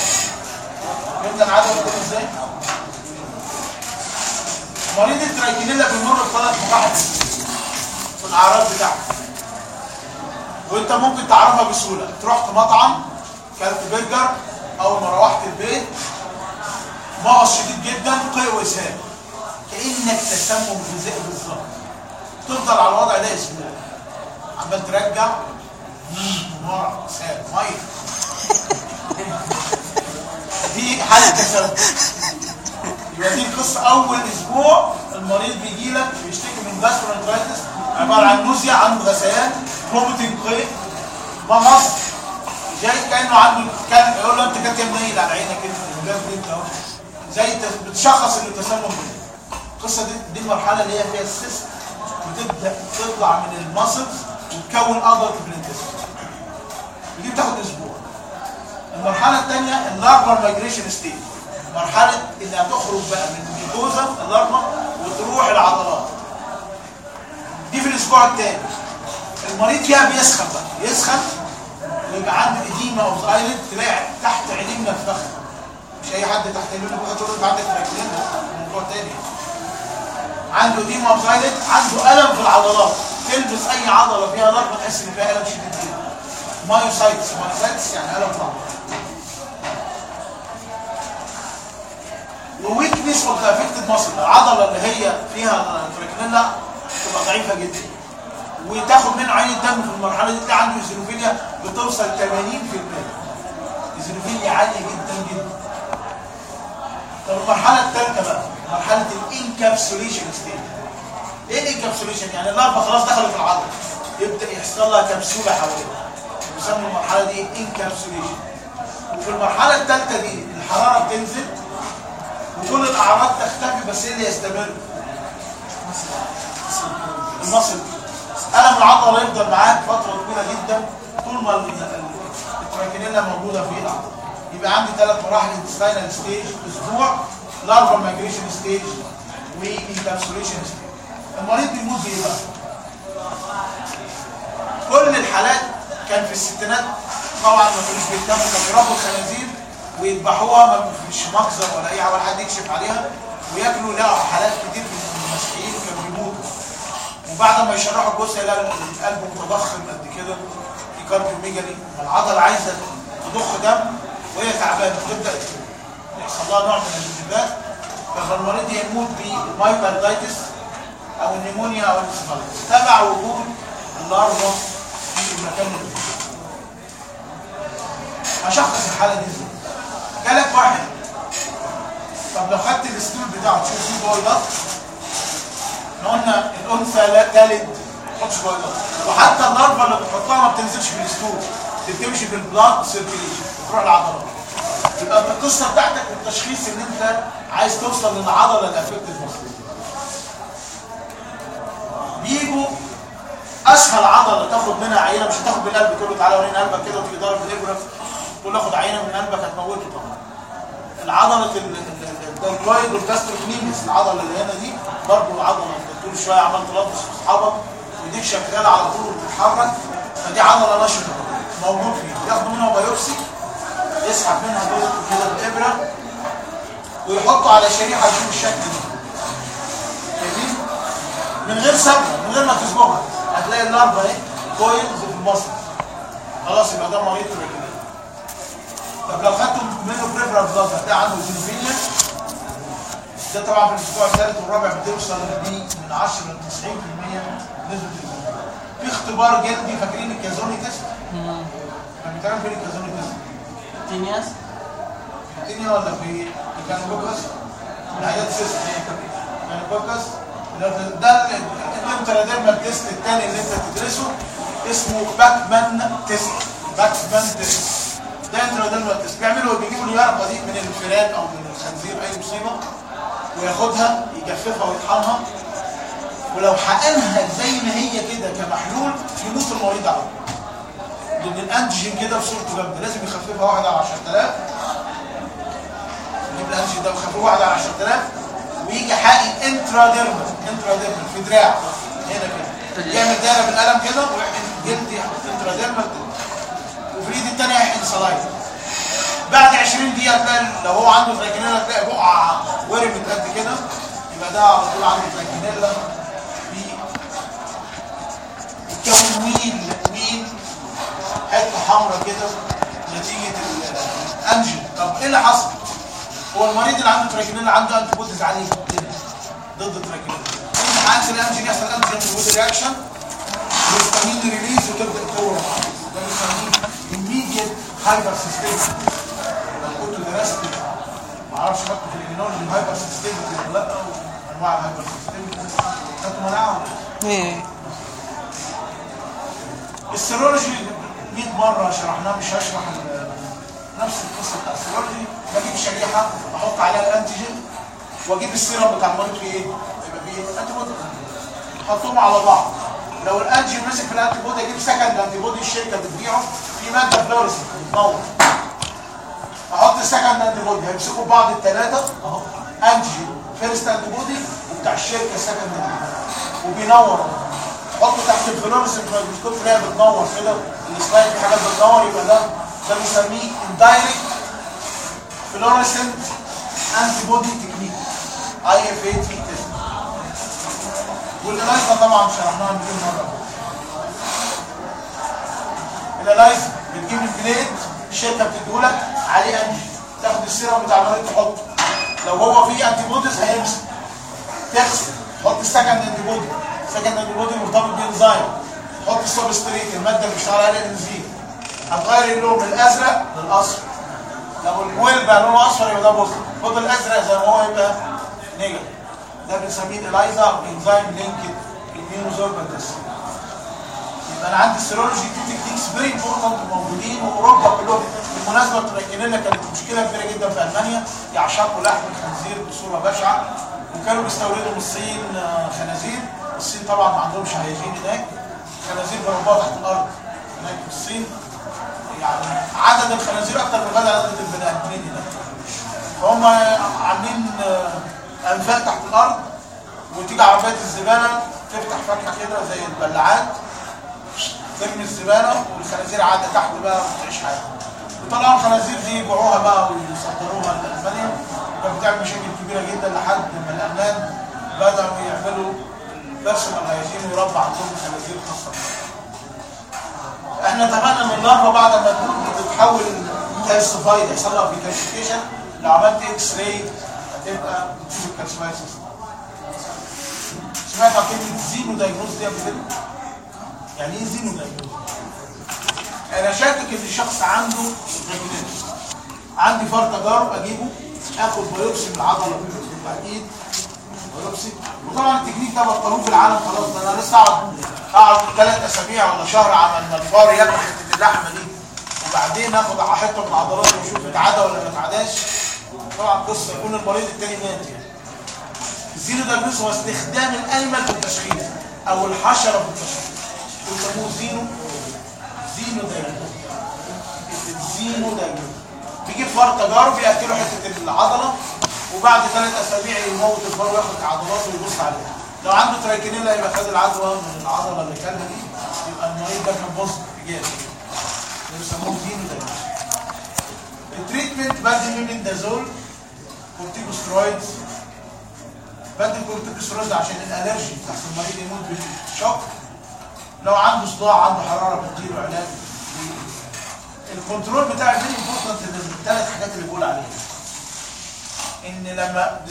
[SPEAKER 1] فهمت العدوى بتكون إزاي؟ مريض ال Trichinella بيمر بثلاث مراحل في الأعراض بتاعته وأنت ممكن تعرفها بسهولة. رحت مطعم كلت برجر أول ما روحت البيت مغص شديد جدا قيء واسهال كأنك تسمم غذائي بالظبط تفضل على الوضع ده أسبوع عمال ترجع. مرة اسهال مية. دي حالة تسمم يبقى دي القصة أول أسبوع المريض بيجي لك بيشتكي من gastroenteritis عبارة عن nausea عنده غثيان vomiting قيء مغص جاي كأنه عنده كان يقول له أنت كانت يا منيل على عينك انت انت أهو. زي بتشخص التسمم منه القصة دي دي المرحله اللي هي فيها ال cyst بتبدأ تطلع من ال muscles وتكون adult بال intestine ودي بتاخد أسبوع. المرحلة الثانية ال larval migration stage مرحلة إنها تخرج بقى من ال mucosa ال larva وتروح العضلات. دي في الأسبوع الثاني المريض فيها بيسخن بقى. يسخن ويبقى عنده edema of eyelid تلاقي تحت عينيه منفخه مش أي حد تحت عينيه منفخه تقول انت عندك migraine موضوع تاني عنده edema of eyelid عنده ألم في العضلات. تلبس أي عضلة فيها ضربه تحس إن فيها ألم شديد جدا. myositis myositis يعني ألم في العضلات و weakness of affected muscle العضلة اللي هي فيها Trichinella تبقى ضعيفة جدا. وتاخد منه عينة الدم في المرحلة دي تلاقي عنده eosinophilia بتوصل 80% eosinophilia عالية جدا جدا. طب المرحلة الثالثه بقى مرحلة ال encapsulation stage. إيه ال encapsulation؟ يعني ال larva خلاص دخلت في العضلة. يبدأ يحصل لها كبسولة حواليها. بيسموا المرحلة دي encapsulation. وفي المرحلة الثالثه دي الحرارة بتنزل وكل الأعراض تختفي بس إيه اللي يستمر؟ ال muscle ألم العضله يفضل معاك فترة طويلة جدا طول ما ال- ال- ال Trichinella موجودة في العضله يبقى عندي ثلاث مراحل intestinal stage أسبوع larva migration stage و encapsulation stage المريض بيموت بإيه بقى؟ كل الحالات كان في الستينات طبعا ما كانوش بيهتموا كانوا يربوا الخنازير ويذبحوها ما فيش مخزن ولا أي حاجة ولا حد يكشف عليها وياكلوا لقوا حالات كتير من المسيحيين وبعد ما يشرحوا الجثه يلاقوا القلب متضخم قد كده في cardiomegaly العضلة عايزة تضخ دم وهي تعبانة تبدأ يحصل لها نوع من الالتهاب فالمريض يموت ب myocarditis أو ال pneumonia أو ال encephalitis تبع وجود ال larva في المكان اللي هشخص الحالة دي إزاي. جالك واحد. طب لو خدت ال stool بتاعه تشوف فيه بويضات إحنا قلنا الأنثى لا تلد. ما تحطش بويضات وحتى ال larva اللي بتحطها ما بتنزلش في ال stool بتمشي في ال blood circulation بتروح العضلات يبقى القصة بتاعتك والتشخيص إن أنت عايز توصل للعضلة ال active muscle دي بيجوا أسهل عضلة تاخد منها عينة. مش هتاخد بالقلب تقول له تعالى وريني قلبك كده وتيجي ضارب الإبرة. تقول له آخد عينة من قلبك هتموته طبعا. العضلة ال deltoid وال gastrocnemius العضلة اللي هنا دي برضه انت كل شوية عمال تلطش في أصحابك وإيدك شغالة على طول وبتتحرك فدي عضلة نشطه موجود فيها. ياخدوا منها biopsy يسحب منها جزء كده بالابره ويحطوا على شريحة يشوف الشكل ده فاهمين؟ من غير صبغه من غير ما تصبغها هتلاقي ال larva اهي coils في ال muscle خلاص يبقى ده مريض طب لو خدتوا منه peripheral blood هتلاقي عنده eosinophilia ده طبعا في الأسبوع الثالث والرابع بتوصل دي من 10 ل 90% نسبة ال eosinophilia في اختبار جلدي فاكرين ال Casoni test؟ كان بيتعمل فين ال Casoni
[SPEAKER 2] test؟ Taenias.
[SPEAKER 1] في ال Taenia ولا في ال Echinococcus؟ ال hydatid cyst ال Echinococcus ده ال intradermal test الثاني اللي أنت تدرسه اسمه Bachman test. Bachman test. ده intradermal test بيعملوا بيجيبوا اليرقه دي من الفيران أو من الخنزير أي مصيبة وياخدها يجففها ويطحنها. ولو حقنها زي ما هي كده كمحلول يموت المريض على طول لأن ال antigen كده بصورته جامدة. لازم يخففها واحد على 10000 يجيب ال antigen ده ويخففه واحد على 10000 ويجي حقن intradermal intradermal في دراع. هنا كده. يعمل دايرة بالقلم كده ويحقن جلد intradermal. وفي الايد الثانية يحقن saline بعد 20 دقيقة تلاقي لو هو عنده Trichinella تلاقي بقعه ورمت قد كده. يبقى ده على طول عنده Trichinella فيكون wheal wheal حتة حمراء كده نتيجة الانجل طب إيه اللي حصل؟ هو المريض اللي عنده Trichinella عنده antibodies عاليه جدا ضد ال Trichinella انت حاقن ال antigen يحصل antibody reaction وال histamine release وتبدأ تدور ده immediate hypersensitivity. لو كنت درست ما أعرفش في ال immunology ال hypersensitivity ولا لا أنواع ال hypersensitivity. مناعة. إيه.
[SPEAKER 2] ال
[SPEAKER 1] serology 100 مرة شرحناه مش هشرح نفس القصة بتاع ال serology. بجيب شريحة أحط عليها ال antigen وأجيب السيرم بتاع المريض فيه إيه؟ يبقى فيه إيه؟ antibody أحطهم على بعض. لو ال antigen ماسك في ال antibody أجيب second antibody الشركة بتبيعه. في ماده fluorescent بتنور أحط second antibody هيمسكوا بعض الثلاثه اهو antigen first antibody وبتاع الشركة second وبينور. حطه تحت ال fluorescent microscope تلاقيها بتنور كده. ال slide في حاجات بتنور. يبقى ده ده بنسميه indirect fluorescent antibody technique IFAT test وال ELISA طبعا شرحناها 200 مرة. ال ELISA بتجيب ال plate الشركة بتديهولك عليه انجي تاخد السيرم بتاع المريض تحطه لو هو فيه antibodies هيمسك. تغسل. تحط ال second antibody ال second antibody مرتبط بإنزيم. حط ال substrate المادة اللي بيشتغل عليها الإنزيم. هتغير اللون من الأزرق للأصفر. لو ال well بقى لونه أصفر يبقى ده positive. خد الأزرق زي ما هو يبقى negative. ده بنسميه ال ELISA enzyme linked يبقى أنا عندي ال serology two techniques very important موجودين وأوروبا كلهم. بالمناسبة التراكينيلا كانت مشكلة كبيرة جدا في ألمانيا. يعشقوا لحم الخنزير بصورة بشعة. وكانوا بيستوردوا من الصين آه، خنازير. الصين طبعا ما عندهمش هيجين هناك. خنازير بيربوها تحت الأرض هناك في الصين. يعني عدد الخنازير أكتر من عدد البني آدمين هناك. فهم عاملين آه، أنفاق تحت الأرض. وتيجي عربيات الزبالة تفتح فتحه كده زي البلاعات. ترمي الزبالة والخنازير قاعدة تحت بقى وتعيش حياتها وطلعوا الخنازير دي يبيعوها بقى ويصدروها لألمانيا كانت بتعمل مشاكل كبيرة جدا لحد ما الألمان بدأوا يعملوا ال personal hygiene ويربى عندهم خنازير خاصة. إحنا اتفقنا ان ال larva بعد ما تموت بتتحول calcified يحصل لها calcification لو عملت x-ray هتبقى بتشوف ال calcified cysts سمعت عن كلمة xenodiagnosis دي قبل كده؟ يعني إيه xenodiagnosis؟ أنا شاكك إن الشخص عنده trichinosis عندي فار تجارب أجيبه آخد biopsy من العضلة. أكيد. biopsy. وطبعا التكنيك ده بطلوه في العالم خلاص ده أنا لسه أقعد أقعد ثلاث أسابيع ولا شهر على الفار ياكل حتة اللحمة دي. وبعدين آخد حتة من العضلات وأشوف اتعدى ولا ما اتعداش طبعا قصة يكون المريض التاني مات يعني. ال xenodiagnosis هو استخدام ال animal في التشخيص أو الحشرة في التشخيص. بيسموه xeno xenodiagnosis ال xenodiagnosis بيجيب فار تجارب ياكلوا حتة العضله وبعد ثلاث اسابيع يموت الفار وياخد عضلاته ويبص عليها لو عنده Trichinella يبقى خد العدوى من العضله اللي كلها دي يبقى المريض ده كان positive ايجابي ده بيسموه xenodiagnosis ال treatment بدي mebendazole corticosteroids بدي corticosteroids عشان ال allergy بتاعت المريض يموت بال shock لو عنده صداع عنده حرارة بديله علاج. ال control بتاع important الثلاث حاجات اللي بقول عليها. إن لما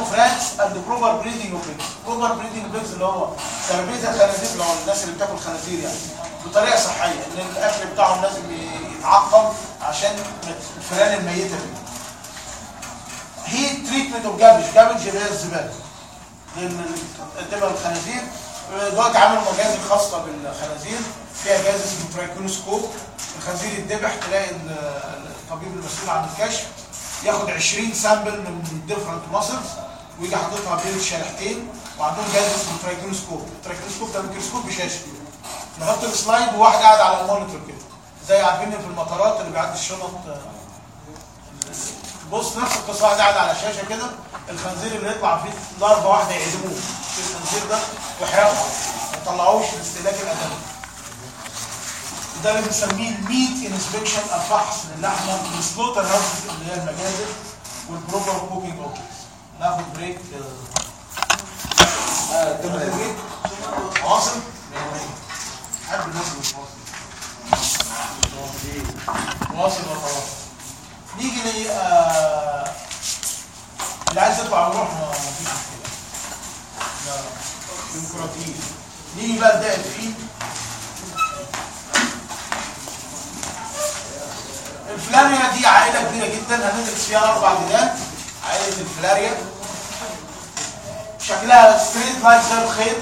[SPEAKER 1] of rats and proper breeding of pigs. Proper breeding of pigs اللي هو تربية الخنازير اللي هو الناس اللي بتاكل خنازير يعني. بطريقة صحية. إن الأكل بتاعهم لازم يتعقم عشان الفئران الميتة دي هي treatment of garbage garbage اللي هي الزبالة. تبقى الخنازير دلوقتي عملوا مجازر خاصة بالخنازير. فيها جهاز اسمه trichinoscope الخنزير يتذبح تلاقي الطبيب المسؤول عن الكشف. ياخد 20 sample من different muscles ويجي حاططها بين الشريحتين وعندهم جهاز اسمه trichinoscope ال trichinoscope ده ميكروسكوب بشاشه نحط ال slide وواحد قاعد على ال monitor كده. زي عارفين في المطارات اللي بيعدي الشنط بص نفس القصة قاعد على شاشة كده الخنزير اللي يطلع فيه ضربة واحدة يعدموه الخنزير ده ويحرقه ما يطلعوش الاستهلاك الادمي ده اللي بنسميه ال meat inspection الفحص للحمه ال slaughter house اللي هي المجازر وال proper cooking okay. ناخد break آه break واصل؟ حب الناس اللي واصل واصل وخلاص نيجي ل آه اللي عايز يطلع ويروح ما فيش مشكلة. لا ديمقراطيين. نيجي بقى بداء الفيل الفلاريا دي عائلة كبيرة جدا هندرس فيها أربع ديدان عائلة الفلاريا. شكلها thread like زي الخيط.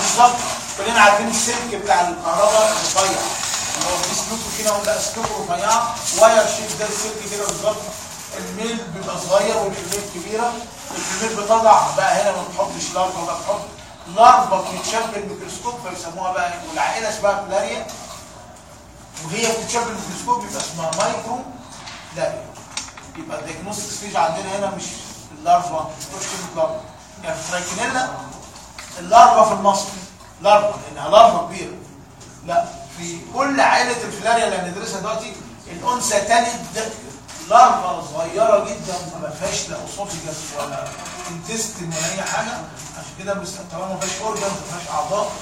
[SPEAKER 1] بالظبط. كلنا عارفين السلك بتاع الكهرباء رفيع. هو في سلوك كده ولا سلوك رفيعه wire shape ده السلك كده بالظبط. ال male بيبقى صغير وال female كبيرة. ال female بتضع بقى هنا ما بتحطش larva بقى بتحط larva بتتشاف بالميكروسكوب فيسموها بقى والعائلة اسمها فلاريا وهي بتتشاف بالميكروسكوب يبقى اسمها microfilaria يبقى ال diagnostic stage عندنا هنا مش ال larva مش كلمة larva يعني في Trichinella ال larva في ال muscle larva لأنها larva كبيرة. لا. في كل عائله الفلاريا اللي هندرسها دلوقتي الانثى تلد larva صغيرة جدا ما فيهاش لا esophagus ولا intestine ولا أي حاجة. عشان كده طالما ما فيهاش organs ما فيهاش أعضاء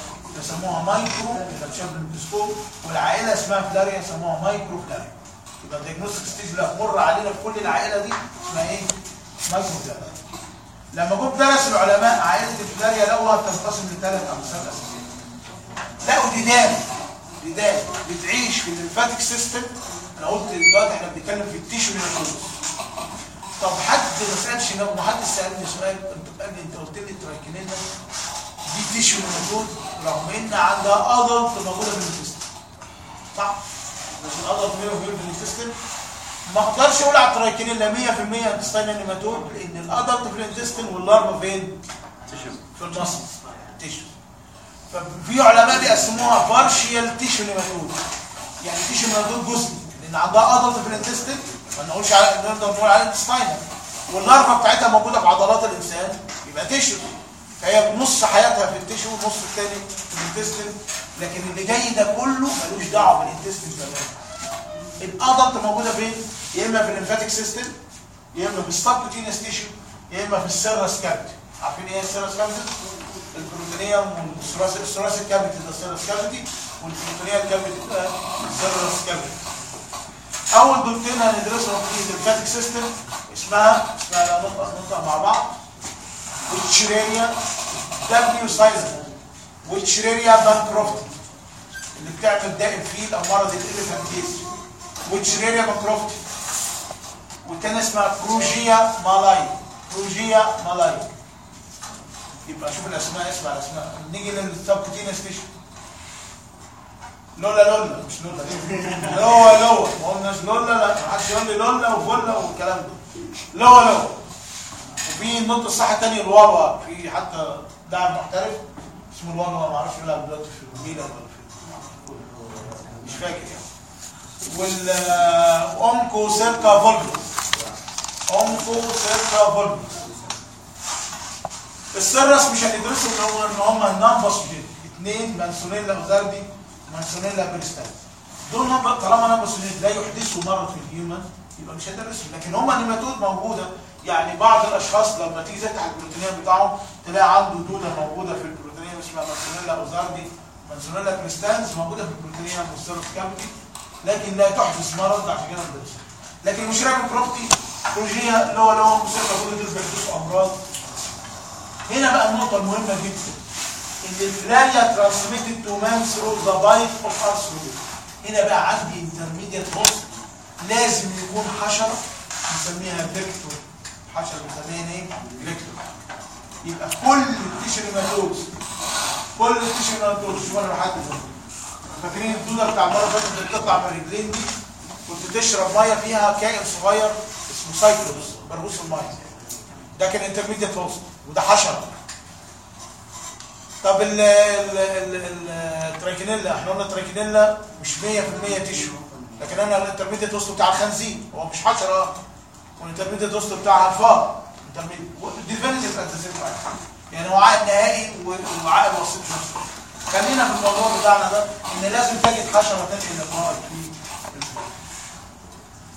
[SPEAKER 1] يسموها مايكرو اللي بتشاف بالميكروسكوب والعائلة اسمها فلاريا يسموها microfilaria يبقى ال diagnostic stage اللي هتمر علينا في كل العائلة دي اسمها إيه؟ microfilaria لما جم درس العلماء عائلة الفلاريا لقوها تنقسم لثلاث اقسام أساسية. لقوا ديدان ديدان بتعيش في ال lymphatic system أنا قلت دلوقتي إحنا بنتكلم في ال tissue nematodes طب حد ما سألش ما حد سألني سؤال انت قال لي أنت قلت لي ال Trichinella دي tissue nematodes رغم إن عندها adult موجوده في ال intestine صح مش ال adult موجوده في ال intestine ما أقدرش أقول على ال Trichinella 100% intestine nematode لأن ال adult في ال intestine وال larva فين؟ في ال muscle. tissue ففي علماء بيقسموها partial tissue nematode يعني tissue nematode جزئي لأن عندها adult في ال intestine ما نقولش على نقدر نقول عليها intestine وال larva بتاعتها موجودة في عضلات الإنسان يبقى tissue فهي نص حياتها في ال tissue والنص الثاني في ال intestine لكن اللي جاي ده كله ملوش دعوة بال intestine تماما. ال adult موجودة فين؟ يا إما في ال lymphatic system يا إما في ال subcutaneous tissue يا إما في ال serous cavity عارفين إيه السيرس كافيتي البروتينيوم والثوراسيك الثوراسيك كافيتي ده ال serous cavity وال peritoneal cavity ده ال serous cavity أول دودتين هندرسهم في ال lymphatic system اسمها اسمها نطق نطق مع بعض. Wuchereria W silent Wuchereria bancrofti اللي بتعمل داء الفيل أو مرض ال elephantiasis Wuchereria bancrofti والتانية اسمها Brugia malayi. Brugia malayi. يبقى شوف الاسماء اسمع الاسماء نيجي لل subcutaneous tissue لولا لولا مش لولا لولا لولا ما قلناش لولا لا ما حدش يقول لي لولا وفلا والكلام ده لولا لولا وفي النطق الصح الثاني الواوا في حتى لاعب محترف اسمه الواوا ما أعرفش يلعب دلوقتي في الميلان ولا في مش فاكر يعني والاونكو سيركا فولبس اونكو سيركا فولبس السرس مش هندرسه إن هم إن هم باسوجين اثنين مانسونيلا اوزاردي مانسونيلا بريستال دول طالما باسوجين لا يحدثوا مرض في الهيومن يبقى مش هندرسهم لكن هم النيماتود موجودة. يعني بعض الأشخاص لما تيجي تفتح البروتينية بتاعهم تلاقي عنده دودة موجودة في البروتينية اسمها مانسونيلا اوزاردي مانسونيلا بريستانز موجودة في البروتينية والسيرس كافيتي لكن لا تحدث مرض عشان كده لكن مش رابط بروبتي بروجيا اللي هو اللي هو مسيرة كل دول أمراض. هنا بقى النقطة المهمة جدا إن ال filaria transmitted to man through the bite of arthropod هنا بقى عندي intermediate host لازم يكون حشرة نسميها vector حشرة بنسميها إيه؟ vector يبقى كل ال tissue nematodes كل ال tissue nematodes شوف أنا بحدد فاكرين الدودة بتاع اللي فاتت اللي بتطلع من الرجلين دي؟ كنت تشرب مية فيها كائن صغير اسمه Cyclops برغوث المية. ده كان intermediate host وده حشرة طب ال ال ال ال Trichinella إحنا قلنا ال Trichinella مش 100% tissue لكن أنا ال intermediate host بتاع الخنزير هو مش حشرة وال intermediate host بتاع الفار. definitive ده يعني وعاء نهائي ووعاء الوسيط نفسه خلينا في الموضوع بتاعنا ده إن لازم تجد حشرة تنقل الفار في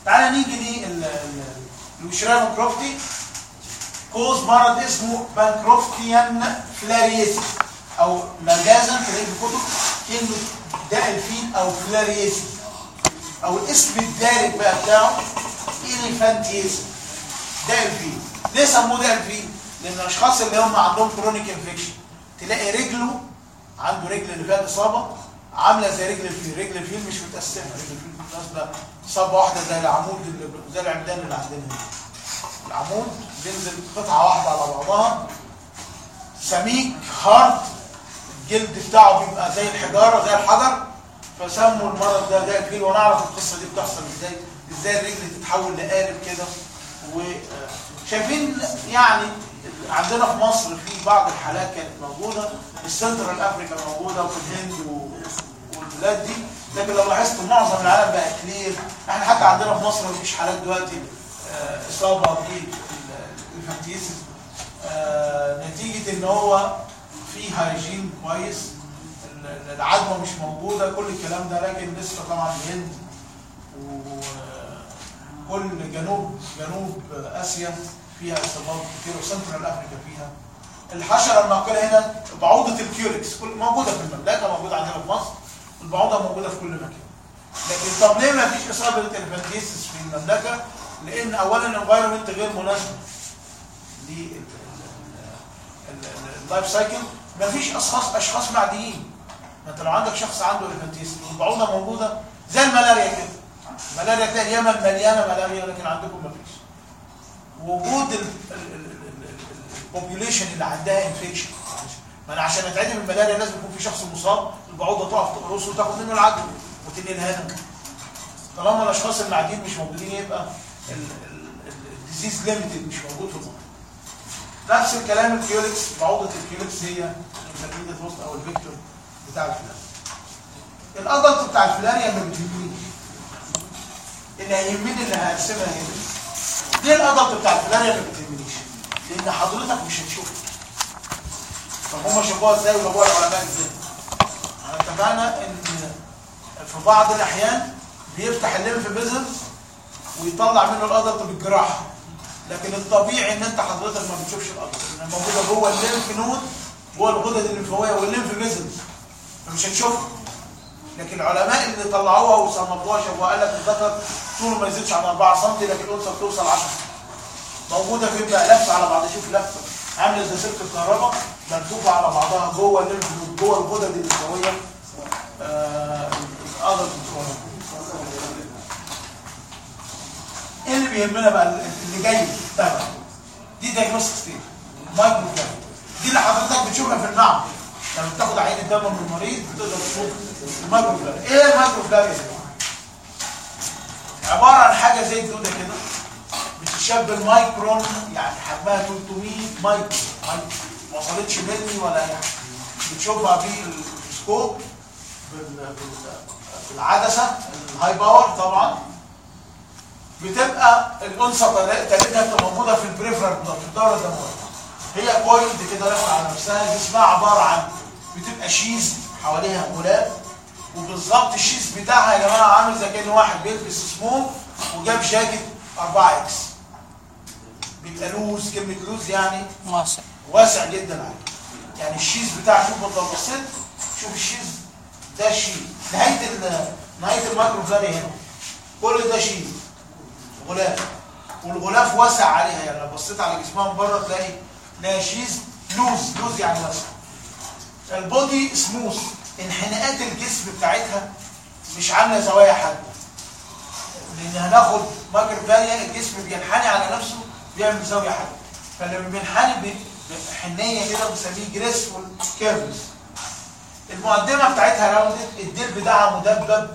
[SPEAKER 1] تعالى نيجي لل Wuchereria bancrofti cause مرض اسمه Bancroftian filariasis أو مجازا في الكتب كلمة داء الفيل أو filariasis. أو الاسم الدارج بقى بتاعه elephantiasis داء الفيل. ليه سموه داء الفيل؟ لأن الأشخاص اللي هم عندهم chronic infection تلاقي رجله عنده رجل اللي فيها الاصابه عاملة زي رجل الفيل. رجل الفيل مش متقسمة رجل الفيل بالمناسبه إصابة واحدة زي العمود زي العمدان اللي عندنا. هنا العمود بينزل قطعة واحدة على بعضها. سميك hard الجلد بتاعه بيبقى زي الحجارة زي الحجر. فسموا المرض ده داء الفيل ونعرف القصة دي بتحصل إزاي إزاي الرجل تتحول لقالب كده. وشايفين يعني عندنا في مصر في بعض الحالات كانت موجودة ال Central Africa موجودة وفي الهند. والبلاد دي. لكن لو لاحظت معظم العالم بقى clear. إحنا حتى عندنا في مصر مفيش حالات دلوقتي اصابه بال elephantiasis آه نتيجة إن هو في hygiene كويس. العدوى مش موجودة كل الكلام ده لكن لسه طبعا الهند وكل جنوب جنوب آسيا فيها اصابات كتير و Central Africa فيها. الحشرة الناقله هنا بعوضة ال Culex كل موجودة في المملكة موجودة عندنا في مصر. البعوضة موجودة في كل مكان. لكن طب ليه ما فيش إصابة ال elephantiasis في المملكة؟ لأن اولا ال environment غير مناسب لل life cycle ما فيش اشخاص أشخاص معديين. ما انت لو عندك شخص عنده elephantiasis والبعوضه موجودة زي الملاريا كده. الملاريا تلاقي اليمن مليانة ملاريا لكن عندكم ما فيش وجود ال population اللي عندها infection ما أنا عشان اتعدى ملاريا لازم يكون في شخص مصاب البعوضة تقف تقرصه وتاخد منه العدوى وتنقلها لنا طالما الأشخاص المعديين مش موجودين يبقى ال disease limited مش موجود في المنطقة نفس الكلام ال Culex بعوضة ال Culex هي ال intermediate host أو ال vector بتاع ال Filaria ال adult بتاع الفلاريا ما بتهمنيش اللي هيهمني اللي هقسمها هنا. دي ال adult بتاع الفلاريا ما بتهمنيش لأن حضرتك مش هتشوفها طب هم شافوها إزاي وجابوها العلماء إزاي؟ إحنا اتفقنا إن في بعض الأحيان بيفتح ال lymph vessel ويطلع منه ال adult بالجراحة. لكن الطبيعي إن أنت حضرتك ما بتشوفش ال adult لأن موجوده جوه ال lymph node جوه الغدد الليمفاوية والليمف بيزل فمش هتشوفها لكن العلماء اللي طلعوها وصنفوها شافوها قال لك الذكر طوله ما يزيدش عن 4 سم لكن الأنثى بتوصل 10 سم موجودة فين بقى؟ لفه على بعض. شوف لفه عاملة زي سلك الكهرباء ملفوفه على بعضها جوه الليمف جوه الغدد الليمفاوية. آه الادلت إيه اللي بيهمنا بقى اللي جاي تبع دي diagnostic micro دي اللي حضرتك بتشوفها في المعمل لما بتاخد عينة الدم من المريض بتقدر تشوف المايكرو إيه المايكرو يا جماعة عبارة عن حاجة زي الدوده كده. بتشبه المايكرون يعني حجمها 300 micro micro ما وصلتش ملي ولا حاجة. بتشوفها بال scope بالعدسة ال high power طبعا. بتبقى الأنثى تالتها بتبقى موجودة في ال peripheral blood في الدورة الدموية. هي coiled كده لافه على نفسها جسمها عبارة عن بتبقى sheath حواليها غلاف وبالظبط ال sheath بتاعها يا جماعة عامل زي كأن واحد بيلبس سموم وجاب جاكيت 4 X بيبقى loose كلمة loose يعني
[SPEAKER 2] واسع.
[SPEAKER 1] واسع جدا عليه. يعني ال sheath بتاع شوف لو بصيت شوف الشيز ده شيز نهاية نهاية المايكرو هنا. كل ده sheath غلاف والغلاف واسع عليها يعني لو بصيت على جسمها من بره تلاقي تلاقي sheath loose loose يعني واسع. ال body smooth. انحناءات الجسم بتاعتها مش عاملة زوايا حاده لأن هناخد microfilaria الجسم بينحني على نفسه بيعمل زاوية حاده فلما بينحني بي- حنيه كده بنسميه graceful curves المقدمة بتاعتها rounded الديل بتاعها مدبب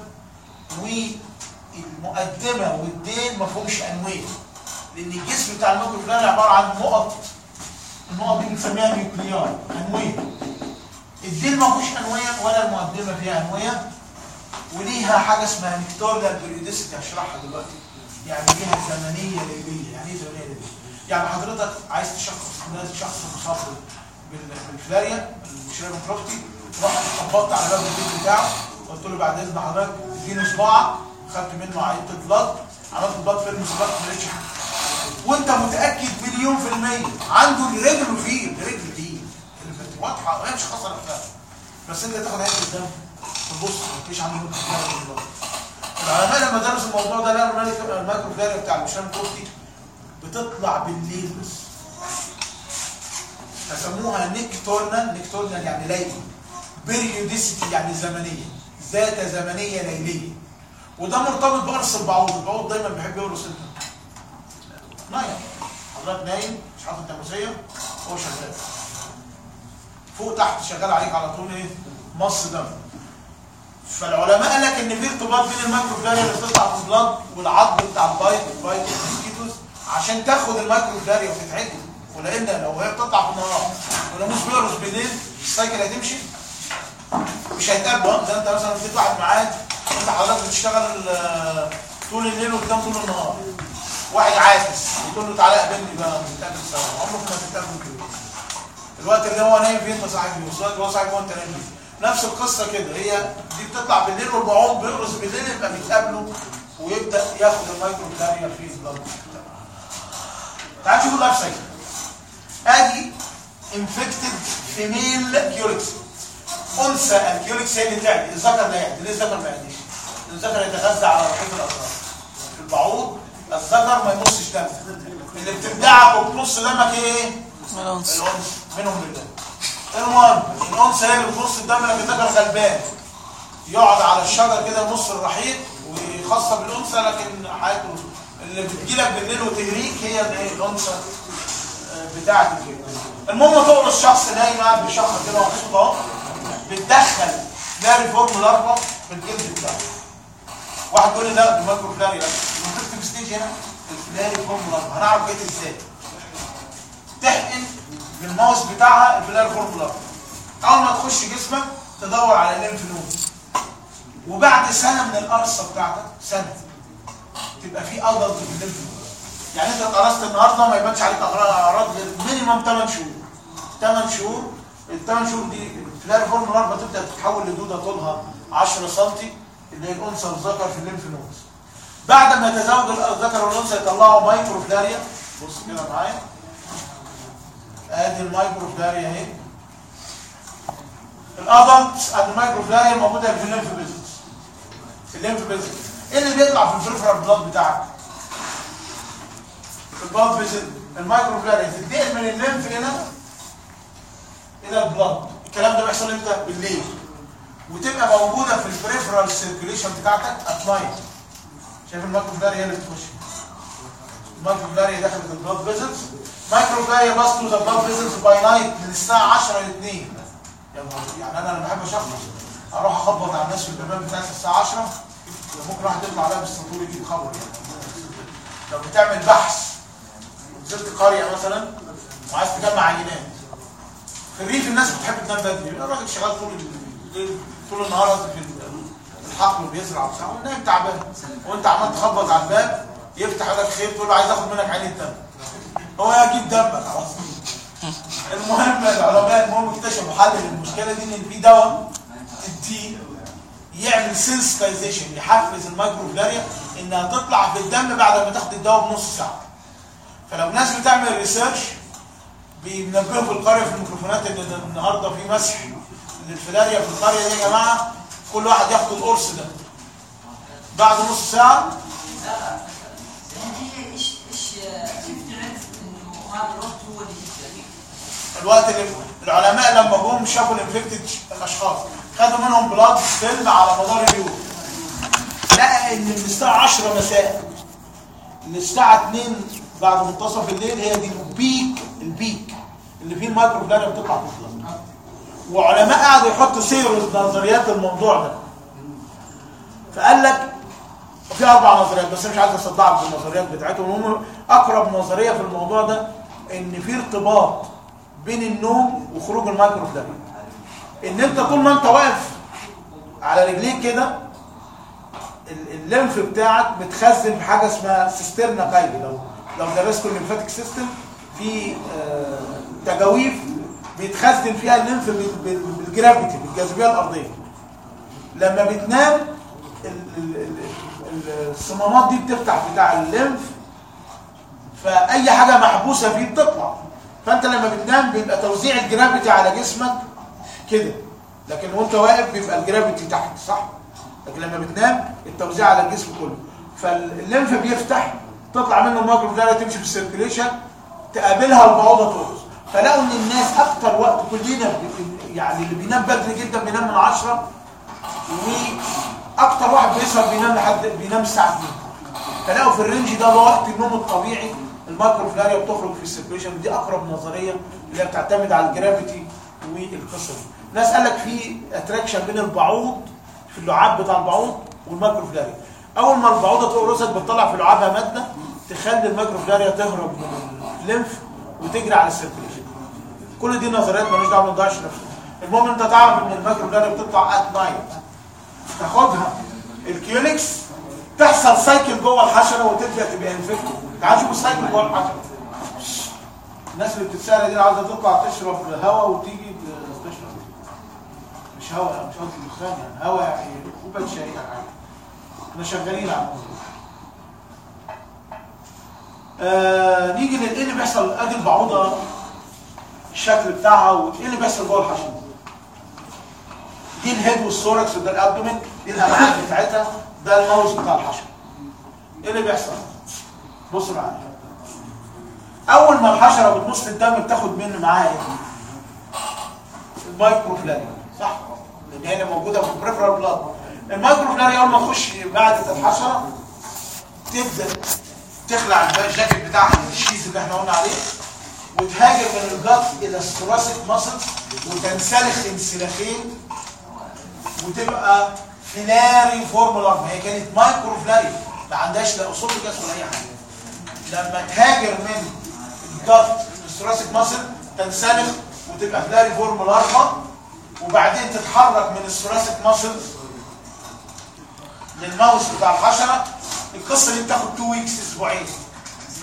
[SPEAKER 1] والمقدمه والديل ما فيهمش أنوية. لأن الجسم بتاع فلاريا عبارة عن نقط النقط دي بنسميها nuclear أنوية. الديل ما فيهوش أنوية ولا المقدمه فيها أنوية وليها حاجة اسمها nocturnal periodicity هشرحها دلوقتي. يعني ليها زمنية ليليه يعني إيه زمنية ليليه؟ يعني حضرتك عايز تشخص ناس شخص مصاب بال- بالفلاريا الشيرون بروفتي رحت خبطت على باب البيت بتاعه قلت له بعد إذن حضرتك اديني صباعك خدت منه عينه البلاد عملت بلاد فيلم صباعك ما لقيتش وانت متأكد مليون في المية. عنده رجله فيه رجل دي. اللي واضحه هي مش خاصة نفسها بس انت تاخد عين الدم. تبص مفيش عنده ميكرو العلماء لما درسوا الموضوع ده لقوا فلاريا بتاع المشان كوفتي بتطلع بالليل بس. فسموها nocturnal. nocturnal يعني ليلي. periodicity يعني زمنية. ذات زمنية ليلية. وده مرتبط بقرص البعوض. البعوض دايما بيحب يقرص إنت. نايم. حضرتك نايم مش حاطط ناموسية هو شغال. فوق تحت شغال عليك على طول إيه؟ مص دم. فالعلماء قال لك إن في ارتباط بين ال microfilaria اللي بتطلع في ال blood والعض بتاع ال bite ال bite وال mosquitoes عشان تاخد ال microfilaria وتتعدي ولأن لو هي بتطلع في النهار والناموس بيقرص بالليل ال cycle هتمشي مش هيتقابلوا ده انت مثلا اديت واحد ميعاد انت حضرتك بتشتغل آه، طول الليل وبتنام طول النهار. واحد عاكس بتقول له تعالى قابلني بقى نتقابل سوا. عمرك ما هتتقابلوا كده الوقت اللي هو نايم فيه انت صاحي فيه هو صاحي وانت نايم فيه. نفس القصة كده. هي دي بتطلع بالليل والبعوض بيقرص بالليل يبقى بيتقابلوا ويبدأ ياخد ال microfilaria في ال blood تعال شوفوا ال life ادي infected female Culex أنثى ال Culex هي اللي تعدي الذكر لا يعدي ليه الذكر ما يعديش؟ الذكر يتغذى على رحيق الاطراف في البعوض الذكر ما يمصش دم اللي بتلدعك وبتمص دمك إيه؟
[SPEAKER 2] الأنثى.
[SPEAKER 1] منهم لله المهم الأنثى هي اللي بتمص الدم ده كان غلبان. يقعد على الشجر كده يمص الرحيق وخاصه بالانثى لكن حياته اللي بتجيلك بالليل وتهريك هي الايه الأنثى آه، بتاعت كده المهم تقرص شخص نايم قاعد بيشخر كده مبسوط أهو. بتدخل filariform larva في الجلد بتاعه. واحد يقول لي لا microfilaria. لا. في stage هنا؟ ال filariform larva هنعرف جت إزاي تحقن بال mouth بتاعها ال filariform larva أول ما تخش جسمك تدور على ال lymph node وبعد سنة من القرصة بتاعتك سنة تبقى في adult في ال lymph node يعني أنت اتقرصت النهارده ما يبانش عليك اعراض غير minimum 8 شهور. 8 شهور ال 8 شهور دي ال filariform larva تبدأ تتحول لدوده طولها 10 سم اللي هي الأنثى والذكر في ال lymph nodes بعد ما يتزوج الذكر والأنثى يطلعوا microfilaria بص كده معايا. آدي ال microfilaria أهي. ال adult and ال microfilaria موجودة في ال lymph vessels في ال lymph vessels إيه اللي بيطلع في ال peripheral blood بتاعك؟ في ال blood vessels ال microfilaria تنتقل من ال lymph هنا إلى ال blood الكلام ده بيحصل إمتى؟ بالليل. وتبقى موجودة في ال peripheral circulation بتاعتك at night شايف ال microfilaria هي اللي بتخش. ال microfilaria دخلت ال blood vessels microfilaria pass to the blood vessels by night من الساعة 10 ل 2 يا نهار يعني أنا لما بحب اشخص أروح أخبط على الناس في البرنامج بتاعت الساعة 10 ممكن واحد يطلع عليها بالساطور يجيب خبر يعني. لو بتعمل بحث نزلت قرية مثلا وعايز تجمع عينات الريف الناس بتحب تنام بدري الراجل شغال طول الليل طول النهار في الحقل وبيزرع وبتاع. ونايم تعبان وانت عمال تخبط على الباب يفتح لك خير تقول له عايز آخد منك عينة الدم. هو يجيب دمك خلاص. المهم العلماء المهم اكتشفوا حل للمشكلة دي إن في دواء تديه يعمل sensitization يحفز ال microfilaria إنها تطلع في الدم بعد ما تاخد الدواء بنص ساعة. فلو ناس بتعمل research بينبهوا في القرية في الميكروفونات ان النهارده في مسح للفلاريا في القرية دي يا جماعة. كل واحد ياخد القرص ده. بعد نص
[SPEAKER 3] ساعة. الوقت اللي
[SPEAKER 1] العلماء لما جم شافوا ال infected الأشخاص خدوا منهم blood film على مدار اليوم. لقى إن من الساعة 10 مساء للساعة 2 بعد منتصف الليل هي دي ال peak اللي فيه ال microfilaria بتطلع ال blood وعلماء قعدوا يحطوا theories نظريات الموضوع ده. فقال لك في أربع نظريات بس مش عايز أصدعك بالنظريات بتاعتهم. هم أقرب نظرية في الموضوع ده إن في ارتباط بين النوم وخروج ال microfilaria إن أنت طول ما أنت واقف على رجليك كده ال- ال lymph بتاعك متخزن في حاجة اسمها cisterna chyli لو لو درستوا ال lymphatic system في آه، تجاويف بيتخزن فيها ال lymph بال- بال- بال gravity بالجاذبية الأرضية. لما بتنام ال- ال- ال- ال- الصمامات دي بتفتح بتاع ال lymph فأي حاجة محبوسة فيه بتطلع. فأنت لما بتنام بيبقى توزيع ال gravity على جسمك كده. لكن وأنت واقف بيبقى ال gravity تحت صح؟ لكن لما بتنام التوزيع على الجسم كله. فال lymph بيفتح تطلع منه ال microfilaria تمشي في ال circulation تقابلها البعوضة تقرص فلقوا إن الناس أكتر وقت كلنا يعني اللي بينام بدري جدا بينام من 10 وأكتر واحد بيسهر بينام لحد بينام الساعة 2 فلقوا في ال range ده وقت النوم الطبيعي ال microfilaria بتخرج في ال circulation دي أقرب نظرية اللي هي بتعتمد على ال gravity والقصة دي. ناس قال لك في attraction بين البعوض في اللعاب بتاع البعوض وال microfilaria. أول ما البعوضة تقرصك بتطلع في لعابها مادة تخلي ال microfilaria تهرب من ال lymph وتجري على ال circulation كل دي نظريات مالوش دعوة تضيعش نفسك المهم انت تعرف إن ال microfilaria بتطلع at night تاخدها. ال Culex تحصل cycle جوه الحشرة وتبدأ تبقى infected تعال شوف ال cycle جوه الحشرة. الناس اللي بتتسأل دي عاوزه تطلع تشرب هواء وتيجي تشرب. مش هواء مش قصدي دخان يعني هواء يعني كوباية شاي يعني إحنا شغالين على الموضوع. آه نيجي للإيه اللي بيحصل؟ ادي البعوضه الشكل بتاعها وإيه اللي بيحصل جوه الحشره دي ال head وال thorax وده ال abdomen دي الامعاء بتاعتها ده ال mouth بتاع الحشره إيه اللي بيحصل؟ بص معايا. أول ما الحشرة بتمص في الدم بتاخد منه معاها إيه؟ ال microfilaria صح؟ لأن هنا موجودة في ال peripheral blood ال microfilaria أول ما تخش بعد الحشرة تبدأ تخلع الجاكيت بتاعها ال sheath اللي إحنا قلنا عليه. وتهاجر من ال gut إلى ال thoracic muscle وتنسلخ انسلاخين وتبقى filariform larva هي كانت microfilaria ما عندهاش لا oesophagus ولا أي حاجة. لما تهاجر من ال gut لل thoracic muscle تنسلخ وتبقى filariform larva وبعدين تتحرك من ال thoracic muscle لل mouth بتاع الحشرة. القصة دي بتاخد 2 weeks أسبوعين.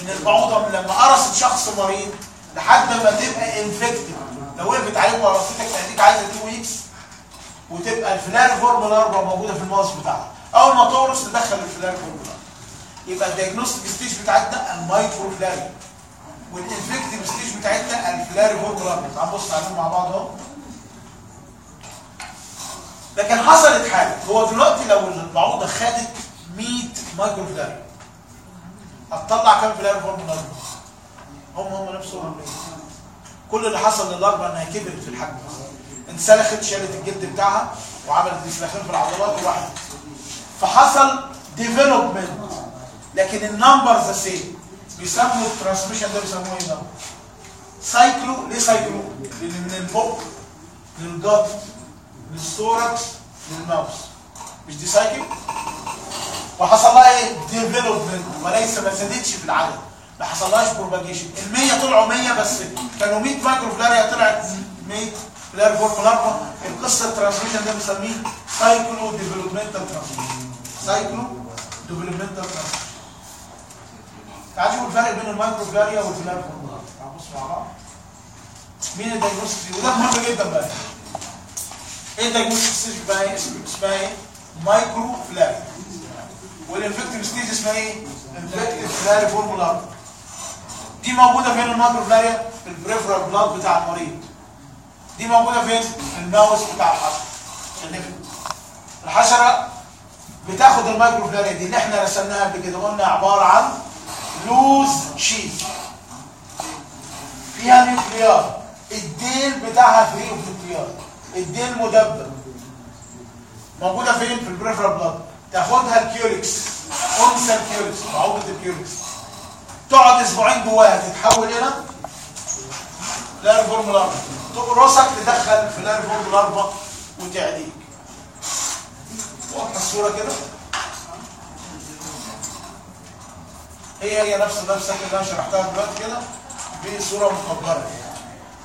[SPEAKER 1] من البعوضة لما قرصت شخص مريض لحد ما تبقى infected لو وقفت عليك وقرصتك تعديك عايزة 2 weeks وتبقى ال filariform larva موجودة في ال mouth بتاعها. أول ما تقرص تدخل ال filariform larva يبقى ال diagnostic stage بتاعتنا ال microfilaria وال infective stage بتاعتنا ال filariform larva هنبص عليهم مع بعض أهو. لكن حصلت حاجة. هو دلوقتي لو البعوضه خدت 100 microfilaria هتطلع كام filariform larva هم هم نفسهم كل اللي حصل لل larva إنها كبرت في الحجم انسلخت شالت الجلد بتاعها وعملت انسلاخين في العضلات وراحت فحصل development لكن ال number the same بيسموا ال transmission ده بيسموه إيه بقى؟ cyclo ليه cyclo؟ لأن من البق لل gut لل thorax لل mouth مش دي cycle؟ وحصل لها إيه؟ development وليس ما زادتش في العدد ما حصلهاش propagation ال 100 طلعوا 100 بس. كانوا 100 microfilaria طلعت 100 filariform larva القصة ال transmission ده بنسميه cyclo developmental transmission cyclo developmental transmission تعالوا نشوف الفرق بين ال microfilaria وال filariform larva تعالوا بصوا مع بعض. مين ال diagnostic وده مهم جدا بقى. إيه ال diagnostic stage بقى إيه؟ اسمها إيه؟ microfilaria وال infective stage اسمها إيه infective filariform larva دي موجودة فين المايكرو؟ في ال peripheral blood بتاع المريض. دي موجودة فين؟ في ال mouth بتاع الحشرة. الحشرة بتاخد المايكرو دي اللي إحنا رسمناها قبل كده قلنا عبارة عن loose sheath. فيها nuclei. الديل بتاعها free of nuclei. الديل مدبب. موجودة فين؟ في ال peripheral blood. تاخدها ال Culex. أنثى ال Culex، بعوضة ال Culex. تقعد أسبوعين جواها تتحول إلى filariform larva تقرصك تدخل في filariform larva وتعديك. واضحة الصورة كده؟ هي هي نفس نفسك اللي أنا شرحتها دلوقتي كده بصوره مكبره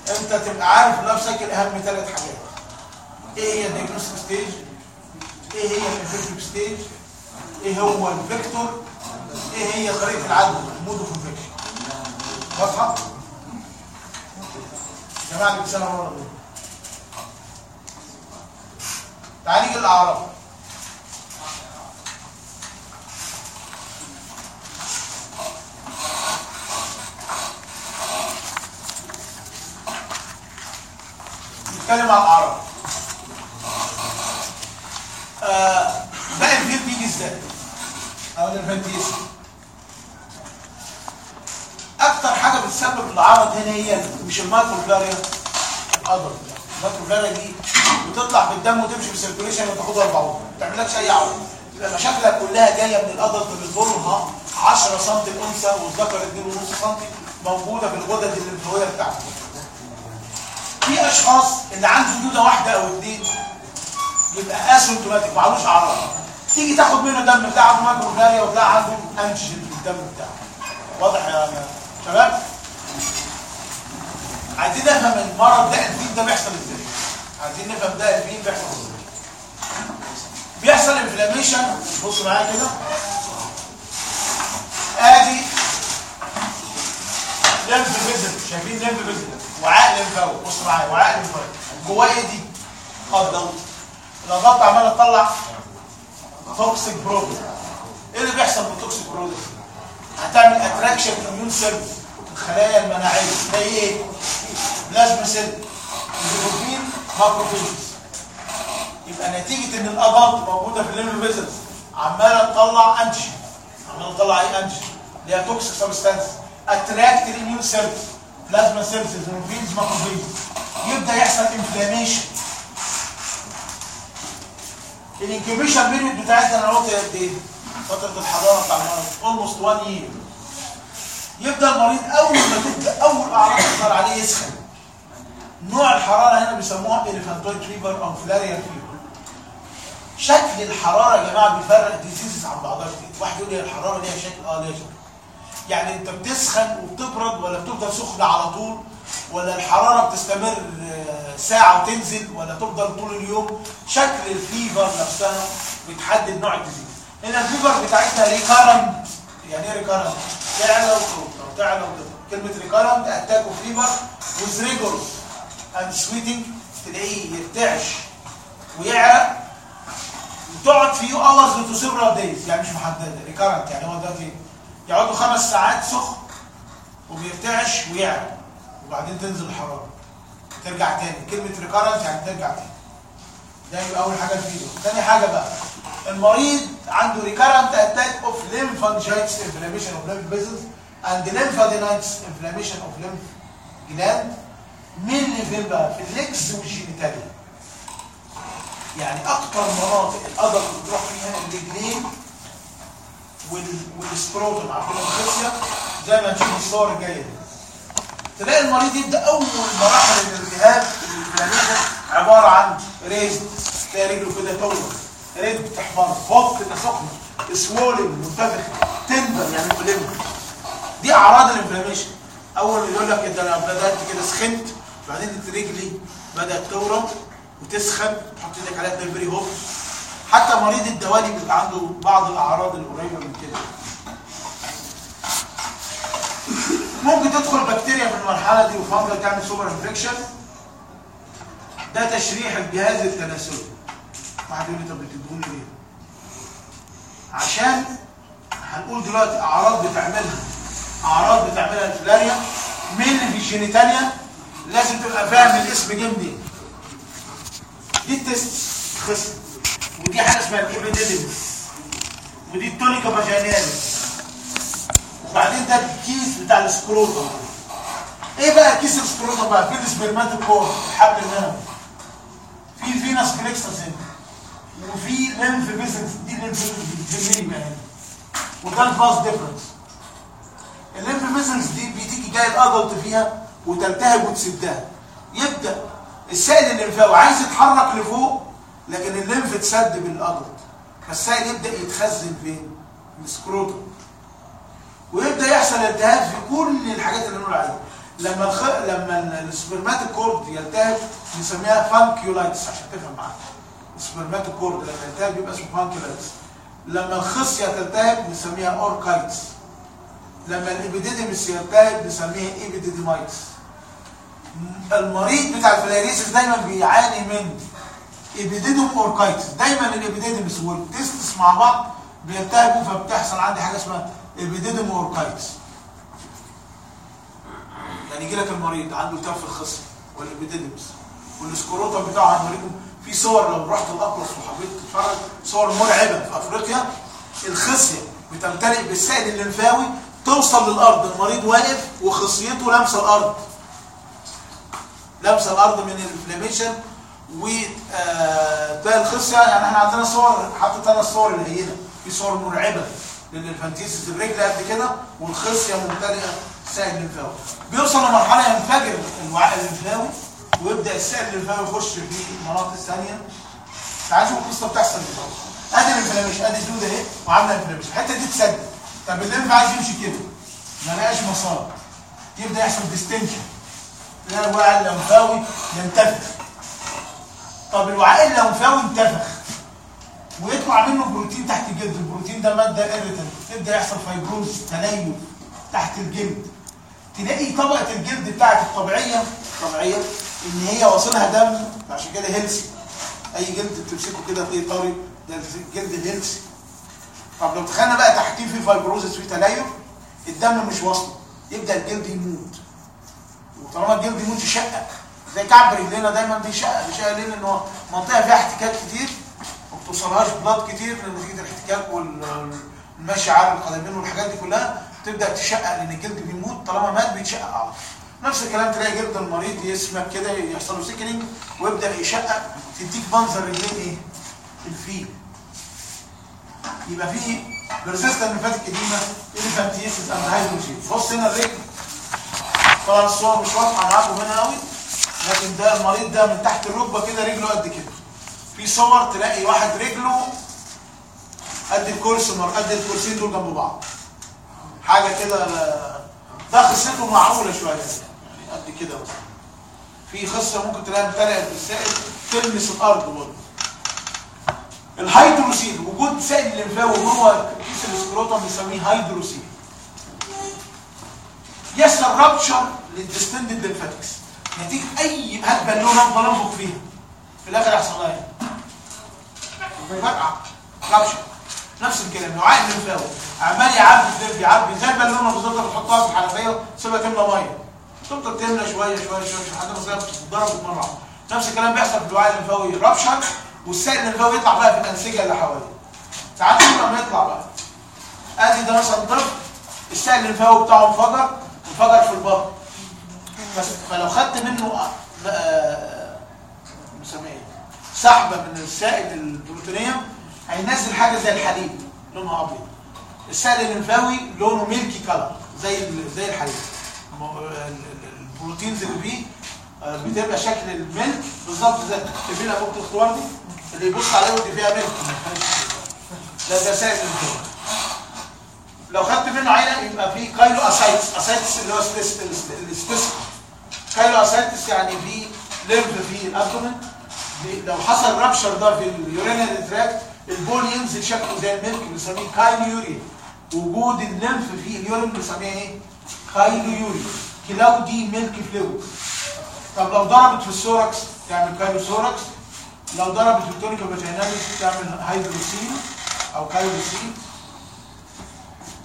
[SPEAKER 1] أنت تبقى عارف نفسك الأهم ثلاث حاجات. إيه هي ال diagnostic stage إيه هي ال infective stage إيه هو ال vector؟ إيه هي طريقة العدوى mode of infection واضحة؟ يا جماعة دول تعالى نيجي للاعراض نتكلم عن الاعراض آه باقي الفيل بيجي إزاي؟ أو elephantiasis أكتر حاجة بتسبب العرض هنا هي مش ال microfilaria ال adult. ال microfilaria دي بتطلع في الدم وتمشي في ال circulation وتاخدها البعوضه ما تعملكش أي عرض يبقى مشاكلك كلها جاية من القدر اللي طولها 10 سم الانثى والذكر 2.5 سم موجودة في الغدد الليمفاويه بتاعته في أشخاص اللي عنده دوده واحدة أو اثنين يبقى asymptomatic ملوش اعراض تيجي تاخد منه دم بتاعه وتلاقي عنده antigen في الدم بتاعه واضح يا شباب؟ عايزين نفهم المرض داء الفيل ده بيحصل إزاي. عايزين نفهم داء الفيل بيحصل إزاي. بيحصل inflammation بص معايا كده. آدي. lymph vessel شايفين lymph vessel وعاء لمفاوي بص معايا وعاء لمفاوي جواه إيه دي؟ ال adult ال adult عماله تطلع toxic product إيه اللي بيحصل بال toxic product هتعمل attraction immune cells الخلايا المناعيه زي إيه؟ plasma cell. الهيموجلوبين macrophages يبقى نتيجة إن ال adult موجودة في ال lymph vessels. عمالة تطلع antigen عمالة تطلع إيه antigen اللي هي toxic substance attract ال immune cells plasma cells الهيموجلوبين macrophages يبدأ يحصل inflammation ال incubation period بتاعتنا أنا قلت قد إيه؟ فتره الحضانه بتاع المرض almost 1 year يبدأ المريض أول ما تبدا أول أعراض تظهر عليه يسخن. نوع الحرارة هنا بيسموها elephantoid fever أو filarial fever شكل الحرارة يا جماعة بيفرق diseases عن بعضها كتير. واحد يقول لي الحرارة ليها شكل آه ليها شكل. يعني أنت بتسخن وبتبرد ولا بتفضل سخن على طول ولا الحرارة بتستمر ساعة وتنزل ولا تفضل طول اليوم. شكل ال fever نفسها بتحدد نوع ال disease. هنا ال fever بتاعتنا recurrent. يعني إيه recurrent؟ تعلى وتوطى تعلى وتوطى كلمة recurrent attack fever with rigors and sweating تلاقيه يرتعش. ويعرق وتقعد فيه hours to several days يعني مش محددة. recurrent. يعني هو دلوقتي يقعدوا خمس ساعات سخن وبيرتعش ويعرق وبعدين تنزل الحراره ترجع تاني. كلمة recurrent يعني ترجع تاني. ده يبقى أول حاجة ال fever تاني حاجة بقى المريض عنده recurrent attack of lymphangitis inflammation of lymph vessels and lymphadenitis inflammation of lymph gland. مين فين بقى؟ في ال legs وال genitalia. يعني أكتر مناطق القدر اللي بتروح فيها الرجلين وال- وال scrotum عارفين الخصيه زي ما هنشوف الصور الجايه دي. تلاقي المريض يبدأ أول مراحل الالتهاب ال inflammation عبارة عن red تلاقي رجله كده تولد red تحمر. فوق كده سخنه swollen منتفخ. tender يعني مؤلم دي أعراض ال inflammation أول يقول لك ده أنا بدأت كده سخنت بعدين رجلي بدأت تورم وتسخن تحط إيدك عليها very hot حتى مريض الدوالي بيبقى عنده بعض الأعراض القريبة من كده. ممكن تدخل بكتيريا في المرحلة دي و fungal تعمل super infection ده تشريح الجهاز التناسلي. واحد يقول لي طب بتدوني ليه؟ عشان هنقول دلوقتي أعراض بتعملها أعراض بتعملها الفلاريا مين في ال genitalia لازم تبقى فاهم الاسم جه منين. دي ال testis خصية. ودي حاجة اسمها ال epididymis ودي ال tunica vaginalis وبعدين ده الكيس بتاع ال scrotum إيه بقى كيس ال scrotum بقى؟ في ال spermatic cord الحبل المنوي في veins هنا. وفي lymph vessels دي vessels هنا. وده ال vas deferens. ال lymph vessels دي بتيجي جاي ال adult فيها وتلتهب وتسدها يبدأ السائل الليمفاوي عايز يتحرك لفوق لكن ال lymph اتسد بال adult. فالسائل يبدأ يتخزن فين؟ ال scrotum ويبدأ يحصل التهاب في كل الحاجات اللي بنقول عليها. لما الخ... لما ال spermatic cord يلتهب بنسميها funiculitis عشان تفهم معايا. ال spermatic cord لما يلتهب بيبقى اسمه funiculitis. لما الخصيه تلتهب بنسميها orchitis. لما ال epididymis يلتهب بنسميها epididymitis المريض بتاع ال filariasis دايما بيعاني من epididymo orchitis. دايما ال epididymis وال testis مع بعض بيلتهبوا فبتحصل عندي حاجة اسمها epididymo orchitis يعني يجي لك المريض عنده التهاب في الخصيه وال epididymis وال scrotum بتاعه هنوريكم في صور لو رحت الاطلس وحبيت تتفرج صور مرعبة في أفريقيا الخصية بتمتلئ بالسائل الليمفاوي توصل للأرض المريض واقف وخصيته لامسه الأرض. لامسه الأرض من ال inflammation آه، ده الخصية يعني إحنا عندنا صور حطيت أنا الصور اللي هي في صور مرعبة. لل elephantiasis الرجل قد كده والخصية ممتلئة سائل لمفاوي بيوصل لمرحلة ينفجر الوعاء الليمفاوي ويبدأ السائل الليمفاوي يخش في مناطق ثانية. تعالوا القصة بتحصل إزاي. أدي ال inflammation أدي الدود اهي وعامله inflammation. الحتة دي تسد طب ال lymph عايز يمشي كده؟ ما لقاش مسار. يبدأ يحصل distension الوعاء الليمفاوي ينتفخ. طب الوعاء الليمفاوي انتفخ. ويطلع منه بروتين تحت الجلد. البروتين ده مادة irritant تبدا يحصل fibrosis تليف تحت الجلد. تلاقي طبقة الجلد بتاعت الطبيعية الطبيعيه إن هي واصلها دم. عشان كده healthy أي جلد بتمسكه كده تلاقيه طري ده الجلد ال healthy طب لو دخلنا بقى تحتيه في fibrosis في تليف الدم مش واصله. يبدأ الجلد يموت. وطالما الجلد يموت يشقق. زي كعب رجلينا دايما بيشقق. بيشقق لأن هو منطقة فيها احتكاك كتير. وما بتوصلهاش blood كتير نتيجه الاحتكاك والمشي على القدمين والحاجات دي كلها تبدأ تشقق لأن الجلد بيموت طالما مات بيتشقق على طول. نفس الكلام تلاقي جلد المريض يسمك كده يحصل له ويبدأ يشقق تديك منظر رجلين إيه؟ الفيل يبقى في persistent lymphatic edema elephantiasis and hydrocele بص هنا الرجل. طبعا الصور مش واضحة معاكم هنا قوي لكن ده المريض ده من تحت الركبة كده رجله قد كده. في صور تلاقي واحد رجله قد الكرسي قد الكرسيين دول جنب بعض. حاجة كده ده خصيته معقولة شوية. يعني قد كده بس. في خصية ممكن تلاقيها امتلأت بالسائل تلمس الأرض برضه. ال hydrocele وجود سائل الليمفاوي جوه كيس ال scrotum بنسميه hydrocele. يحصل rupture لل distended lymphatics نتيجة أي هات بالونه أنفخ فيها. في الآخر يحصل إيه؟ فرقع rupture نفس الكلام. وعاء الليمفاوي عمال يعبي الدم يعبي زي البالونه بالظبط بتحطها في الحنفية تسيبها تملى مية. تفضل تملى شوية شوية شوية لحد ما تلاقيها بتتضرب مره نفس الكلام بيحصل في الوعاء الليمفاوي rupture والسائل الليمفاوي يطلع بقى في الأنسجة اللي حواليه. ساعات لما يطلع بقى. أدي ده مثلا طفل السائل الليمفاوي بتاعه انفجر انفجر في البطن. بس فلو خدت منه إيه سحبه من السائل البريتوني هينزل حاجة زي الحليب لونها أبيض. السائل الليمفاوي لونه milky color زي زي الحليب ال proteins اللي فيه آه، بتبقى شكل ال milk بالظبط زي شايفين أنبوبة الاختبار دي اللي يبص عليها ودي فيها milk لا ده سائل الليمفاوي. لو خدت منه عينة يبقى في chylous ascites ascites اللي هو space ال space chylous ascites يعني في lymph في ال abdomen لو حصل rupture ده في ال urinary tract البول ينزل شكله زي ال milk بنسميه chyluria وجود ال lymph في ال urine بنسميها إيه؟ chyluria cloudy milky fluid طب لو ضربت في ال thorax تعمل chylothorax لو ضربت في ال tunica vaginalis تعمل hydrocele أو chylocele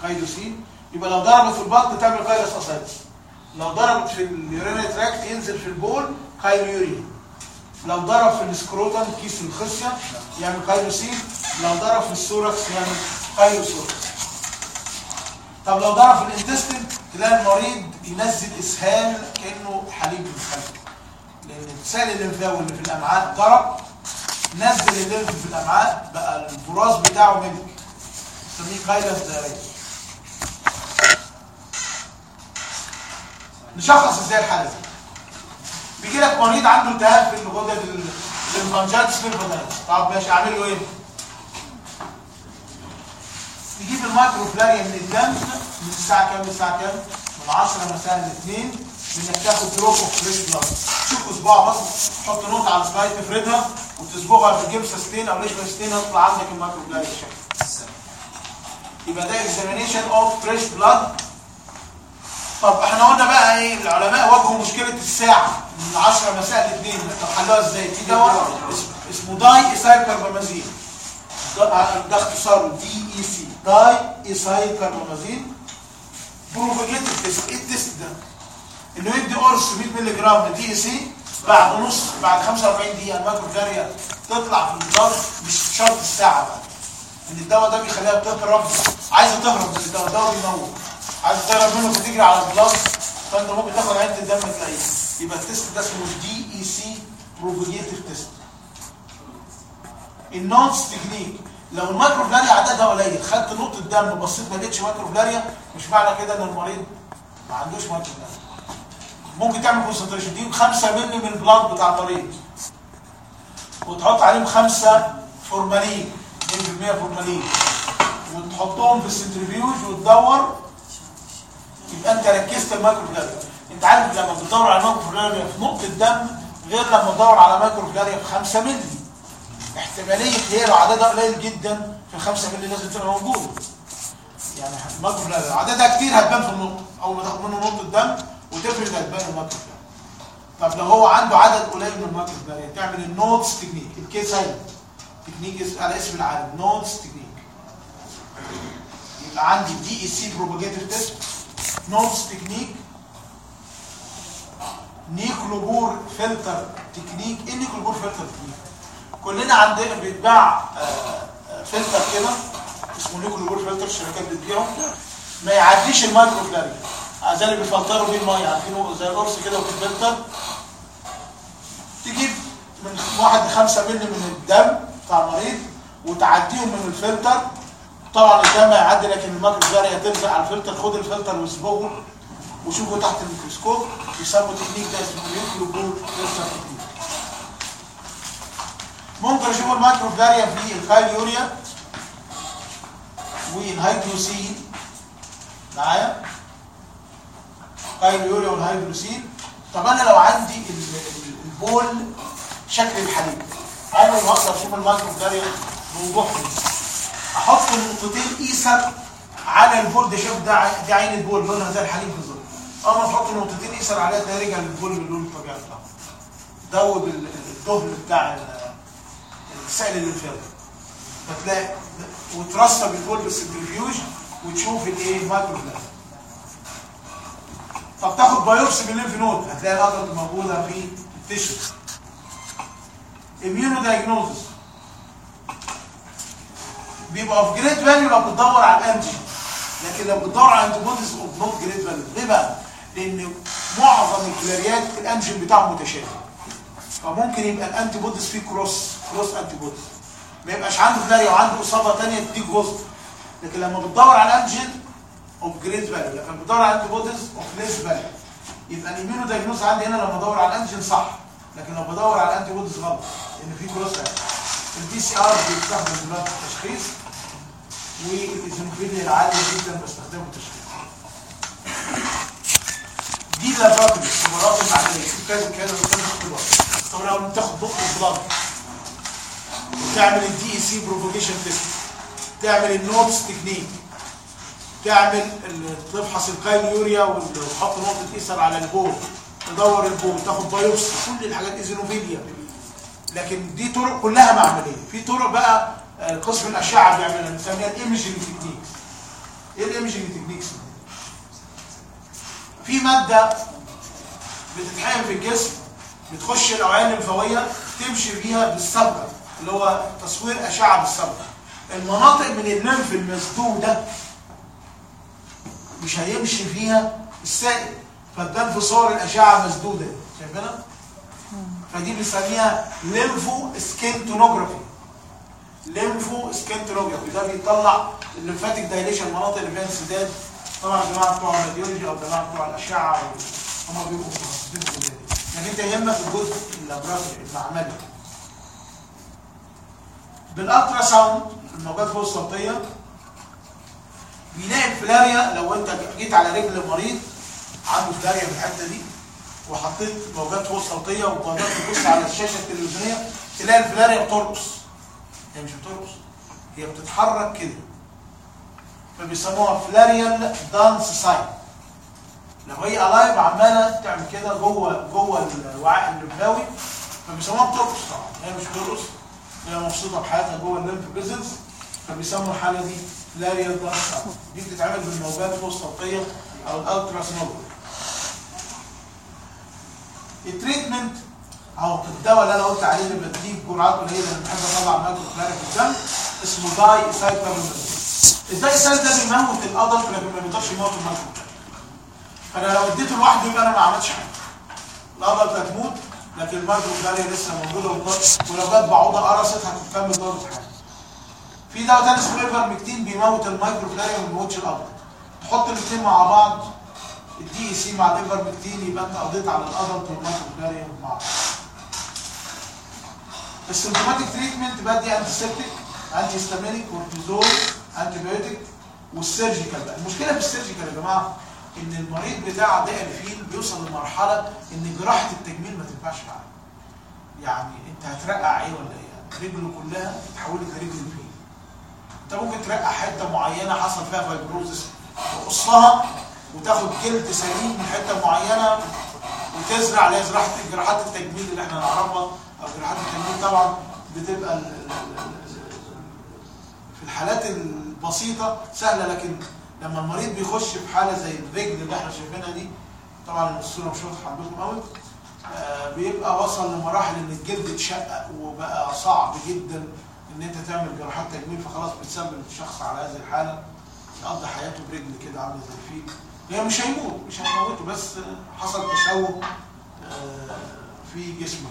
[SPEAKER 1] chylocele يبقى لو ضربت في البطن تعمل chylous ascites لو ضربت في ال urinary tract ينزل في البول chyluria لو ضرب في ال scrotum كيس الخصيه يعمل chylocele لو ضرب في ال thorax يعمل chylothorax طب لو ضرب في ال intestine تلاقي المريض ينزل إسهال كأنه حليب متخلف لأن السائل الليمفاوي اللي في الأمعاء ضرب نزل ال lymph في الأمعاء بقى البراز بتاعه milk. نسميه chylous diarrhea نشخص إزاي الحالة دي. بيجي لك مريض عنده التهاب في الغدد ال lymphangitis lymphadenitis طب ماشي اعمل له إيه؟ تجيب ال microfilaria من الدم من الساعة كام للساعة كام؟ من 10 مساء 2 انك تاخد drop of fresh blood. تشك صباعه بس تحط نقطه على ال slide تفردها وتصبغها في ال Giemsa stain أو Leishman stain يطلع عندك ال microfilaria الشكل يبقى ده examination of fresh blood طب إحنا قلنا بقى إيه العلماء واجهوا مشكلة الساعة من 10 مساء 2 طب حلوها إزاي؟ في دواء اسمه- diethylcarbamazine ده ده اختصاره دي اي سي داي ايسايل كاربامازين بروفيجيتيف تيست. إيه ال test ده؟ انه يدي قرص 100 مللي جرام DEC بعد نص بعد 45 دقيقة ال microfilaria تطلع في ال blood مش شرط الساعة بقى. إن الدواء ده بيخليها تهرب عايزة تهرب من الدواء الدواء بيموت. عايزه تهرب منه فتجري على ال blood فانت ممكن تاخد عينه الدم تلاقيها يبقى ال test ده اسمه DEC provocative test ال Knott's technique لو ال microfilaria عددها قليل خدت نقطة دم بصيت ما لقيتش microfilaria مش معنى كده إن المريض ما عندوش microfilaria ممكن تعمل concentration دي 5 مللي من ال blood بتاع المريض. وتحط عليهم 5 فورمالين 2% فورمالين وتحطهم في ال centrifuge وتدور يبقى انت ركزت ال microfilaria انت عارف لما بتدور على microfilaria في نقطة دم غير لما تدور على microfilaria في 5 مللي. احتمالية هي عددها قليل جدا في 5 مللي لازم تبقى موجودة. يعني ال microfilaria عددها كتير هتبان في النقطة. أول ما تاخد منه نقطة دم وتفرد هتبان ال microfilaria طب لو هو عنده عدد قليل من ال microfilaria تعمل ال Knott's technique الكيس هاي تكنيك على اسم العالم. Knott's technique يبقى عندي DEC provocative test Knott's technique Nuclepore filter technique. إيه Nuclepore filter technique؟ كلنا عندنا بيتباع آه، آه، فلتر كده اسمه Nuclepore filter الشركات بتبيعه. ما يعديش ال microfilaria زي اللي بيفلتروا بيه الميه عارفينه زي القرص كده وفي فلتر تجيب من واحد لخمسة مللي من الدم بتاع المريض وتعديهم من الفلتر. طبعا الدم هيعدي لكن ال microfilaria تلزق على الفلتر. خد الفلتر واصبغه وشوفه تحت الميكروسكوب يسموا تكنيك ده اسمه ال Nuclepore filter technique. ممكن أشوف ال microfilaria في ال chyluria وال hydrocele. معايا؟ chyluria وال hydrocele. طب أنا لو عندي ال- ال- البول شكل الحليب عمري ما أقدر أشوف ال microfilaria بوضوح؟ كده. أحط نقطتين ايسر على البول. ده شوف ده دي عينة البول لونها زي الحليب بالظبط. اما تحط نقطتين ايسر عليها تلاقي رجع البول باللون الطبيعي بتاعه دوب ال- الدهن بتاع ال- السائل الليمفاوي فتلاقي وترسب البول بال centrifuge وتشوف الايه ال microfilaria طب تاخد biopsy بال lymph node هتلاقي ال adult موجودة في ال tissue immunodiagnosis بيبقى of great value لو بتدور على ال antigen. لكن لو بتدور على antibodies of not great value ليه بقى؟ لأن معظم الفلاريات ال antigen بتاعه متشابه. فممكن يبقى ال antibodies فيه cross cross antibodies ما يبقاش عنده فلاريا وعنده إصابة ثانية تديك جزء. لكن لما بتدور على ال antigen of great value لكن بتدور على antibodies of less value يبقى ال immunodiagnosis عندي هنا لما ادور على ال antigen صح. لكن لو بدور على ال antibodies غلط. لأن في cross ال PCR بيستخدم دلوقتي في التشخيص. وال eosinophilia العاليه جدا بستخدمه التشخيص دي لابراتوري اختبارات المعمليه في كذا كذا وكذا اختبار طب لو بتاخد بق البلاد وتعمل الدي اي سي بروفوكيشن تيست تعمل النوتس تكنيك تعمل تفحص الكايليوريا وتحط نقطة إيثر على البول تدور البول تاخد بايوبسي كل الحاجات ايزينوفيليا لكن دي طرق كلها معمليه في طرق بقى قسم الاشعه بيعملها بنسميها الايمجنج تكنيكس إيه ال imaging techniques في مادة بتتحقن في الجسم بتخش الاوعيه الليمفاويه تمشي بيها بالصبغة اللي هو تصوير أشعة بالصبغة. المناطق من ال lymph المسدوده مش هيمشي فيها السائل فتبان في صور الأشعة مسدوده شايفينها؟ فدي بنسميها lymphoscintigraphy lymphoscintigraphy ده بيطلع ال lymphatic dilation المناطق اللي فيها انسداد. طبعا الجماعه بتوع ال radiology أو الجماعه بتوع الأشعة هم بيبقوا متخصصين في دي. لكن أنت يهمك الجزء ال laboratory المعملي بال ultrasound الموجات فوق الصوتية بيلاقي الفلاريا لو أنت جيت على رجل مريض عنده فلاريا في الحتة دي وحطيت موجات فوق صوتيه وقدرت تبص على الشاشة التلفزيونية تلاقي الفلاريا بترقص. هي مش بترقص هي بتتحرك كده. فبيسموها filarial dance sign لو هي alive عمالة تعمل كده جوه جوه الوعاء الليمفاوي فبيسموها بترقص طبعا. هي مش بترقص. هي مبسوطة بحياتها جوه ال lymph vessels فبيسموا الحالة دي filarial dance sign دي بتتعمل بالموجات الصوتيه أو ال ultra ال treatment أو الدواء اللي أنا قلت عليه اللي بديه بجرعات قليلة اللي بحب أطلع microfilaria في الدم اسمه diethylcarbamazine ال diethyl ده بيموت ال adult لكن ما بيقدرش يموت المايكرو فأنا لو اديته لوحده يبقى أنا ما عملتش حاجة. ال adult هتموت لكن ال microfilaria لسه موجودة ولو جت بعوضة قرصت هتكمل دورة حياتها في دواء تاني اسمه ايفرمكتين بيموت ال microfilaria وما بيموتش ال adult. تحط الاثنين مع بعض ال DEC مع الايفرمكتين يبقى أنت قضيت على ال adult وال microfilaria مع بعض ال symptomatic treatment بدي antiseptic antihistaminic كورتيزول antibiotic وال surgical بقى المشكلة في ال surgical يا جماعة إن المريض بتاع الفيل بيوصل لمرحلة إن جراحة التجميل ما تنفعش معاه. يعني أنت هترقع إيه ولا إيه؟ رجله كلها تتحولت لرجل الفيل أنت ممكن ترقع حتة معينة حصل فيها fibrosis تقصها وتاخد جلد سليم من حتة معينة وتزرع اللي هي زراعه جراحات التجميل اللي إحنا نعرفها أو جراحات التجميل طبعا بتبقى في الحالات البسيطة سهلة لكن لما المريض بيخش في حالة زي الرجل اللي إحنا شايفينها دي طبعا الصورة مش واضحه عندكم قوي آه، بيبقى وصل لمراحل إن الجلد اتشقق وبقى صعب جدا إن أنت تعمل جراحات تجميل فخلاص بتسبب الشخص على هذه الحالة يقضي حياته برجل كده عامله زي الفيل هي مش هيموت مش هيموته بس حصل تشوه آه، في جسمه.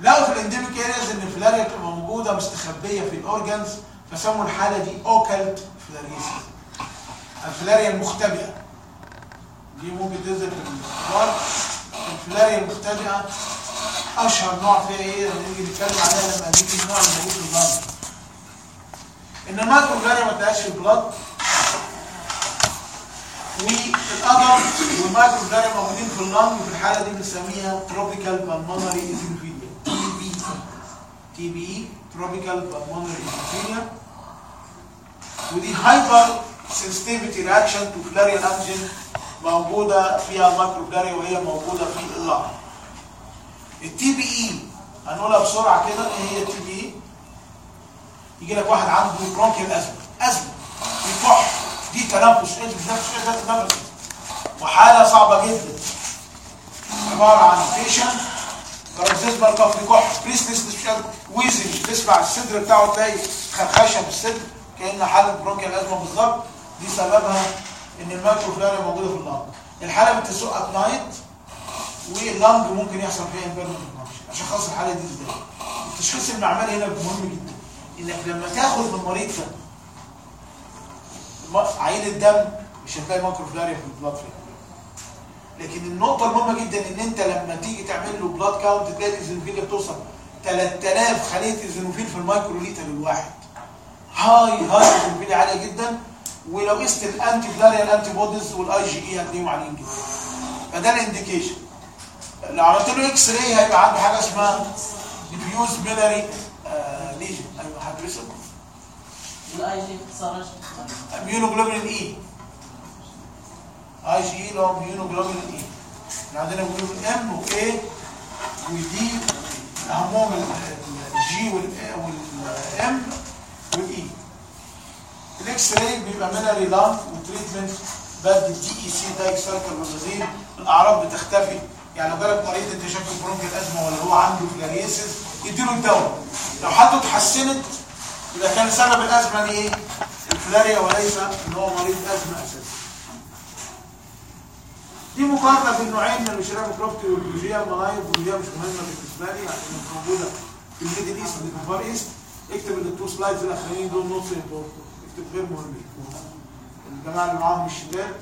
[SPEAKER 1] لقوا في ال endemic areas إن الفلاريا بتبقى موجودة مستخبية في ال organs فسموا الحالة دي occult filariasis الفلاريا المختبئة. دي ممكن تنزل في الكبار الفلاريا المختبئة أشهر نوع فيها إيه؟ نيجي نتكلم عليها لما نيجي النوع الموجود في ال blood إن ال microfilaria ما تلاقيش في ال blood وال adult وال microfilaria موجودين في ال lung في الحاله دي بنسميها tropical pulmonary eosinophilia TP TP tropical pulmonary eosinophilia ودي hypersensitivity reaction to filarial antigen موجوده فيها ال microfilaria وهي موجوده في ال lung ال TPE هنقولها بسرعة كده إيه هي ال TPE يجي لك واحد عنده bronchial أزمة ازمه بيكح دي تنفس إيه إيه ده؟ تنفس. وحالة صعبة جدا. عبارة عن patient paroxysmal cough بيكح breathless wheezing تسمع الصدر بتاعه تلاقي خرخشة في الصدر كأن حالة bronchial أزمة بالظبط. دي سببها إن ال microfilaria موجودة في ال lung الحالة بتسوق at night وال lung ممكن يحصل فيها impairment عشان خاص الحالة دي إزاي؟ التشخيص المعملي هنا مهم جدا. إنك لما تاخد من مريض ده عين الدم مش هتلاقي microfilaria في ال blood فيه لكن النقطة المهمة جدا إن أنت لما تيجي تعمل له blood count تلاقي ال eosinophil بتوصل 3000 خلية eosinophil في المايكرو لتر الواحد. high high eosinophil عالية جدا. ولو قست ال antifilarial antibodies وال IgE هتلاقيهم عاليين جدا. فده ال indication لو عملت له x-ray هيبقى عنده حاجة اسمها diffuse miliary
[SPEAKER 3] ال IG اختصار؟
[SPEAKER 1] immunoglobulin E IG اللي هو immunoglobulin E إحنا عندنا globulin M و E ودي اهمهم ال G وال M وال E ال x-ray بيبقى miliary lung و treatment بدي DEC diethylcarbamazine الأعراض بتختفي. يعني لو مريض انت شايف bronchial أزمة ولا هو عنده filariasis يديله الدواء. لو حالته اتحسنت يبقى كان سبب الازمه دي إيه؟ الفلاريا وليس إن هو مريض أزمة أساسا. دي مقارنة بين نوعين من ال Wuchereria bancrofti وال Brugia malayi وال Brugia مش مهمة بالنسبة لي عشان مش موجودة في ال Middle East في ال Far East اكتب ال two slides الأخرين دول not important اكتب غير مهمين. الجماعة اللي معاهم الشيتات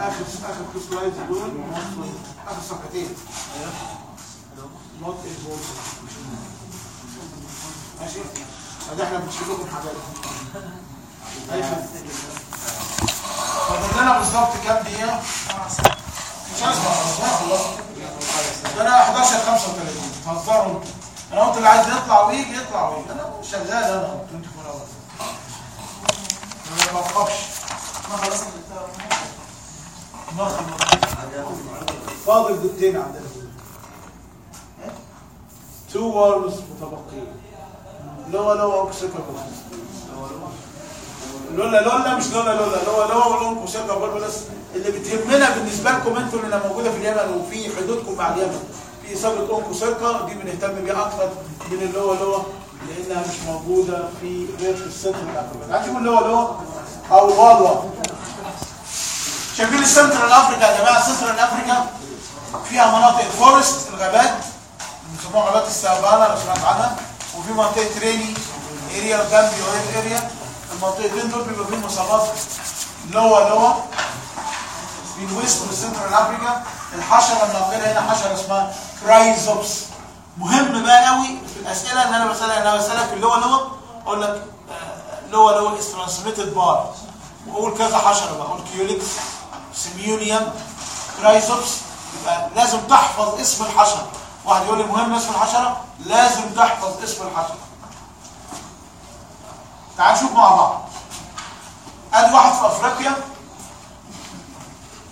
[SPEAKER 1] آخر آخر two slides دول آخر صفحتين not important ماشي؟ ادي إحنا بنشيل لكم حاجات أي خدمه فاضل لنا بالظبط كام دقيقة؟ مش خلاص ده أنا 11 35 تهزروا أنتوا أنا قلت اللي عايز يطلع ويجي يطلع ويجي. أنا شغال أنا 24 hour ما بوقفش
[SPEAKER 3] ما خلصنا
[SPEAKER 1] ما فاضل دقيقتين عندنا. two worms متبقيين Loa loa Onchocerca لولا لولا مش لولا لولا Loa loa وال Onchocerca بس اللي بتهمنا بالنسبة لكم أنتوا اللي موجودة في اليمن وفي حدودكم مع اليمن. في اصابه Onchocerca دي بنهتم بيها أكتر من ال Loa loa لأنها مش موجودة في غير في ال Central Africa هتشوفوا ال Loa loa أو ال Loa loa شايفين ال Central Africa يا جماعة؟ Central Africa فيها مناطق forest الغابات بيسموها غابات السافانا لو سمعت عنها. وفي منطقة rainy area و swampy area المنطقتين دول بيبقى فيهم مسارات Loa loa في ال West وال Central Africa الحشرة الناقله هنا حشرة اسمها Chrysops مهم بقى قوي في الأسئلة إن أنا بسألها أنا بسالك في ال Loa loa أقول لك آه، Loa loa is transmitted by وأقول كذا حشرة بقى أقول Culex Simulium Chrysops يبقى لازم تحفظ اسم الحشرة. واحد يقول لي مهم اسم الحشرة؟ لازم تحفظ اسم الحشرة. تعال نشوف مع بعض. أدي واحد في أفريقيا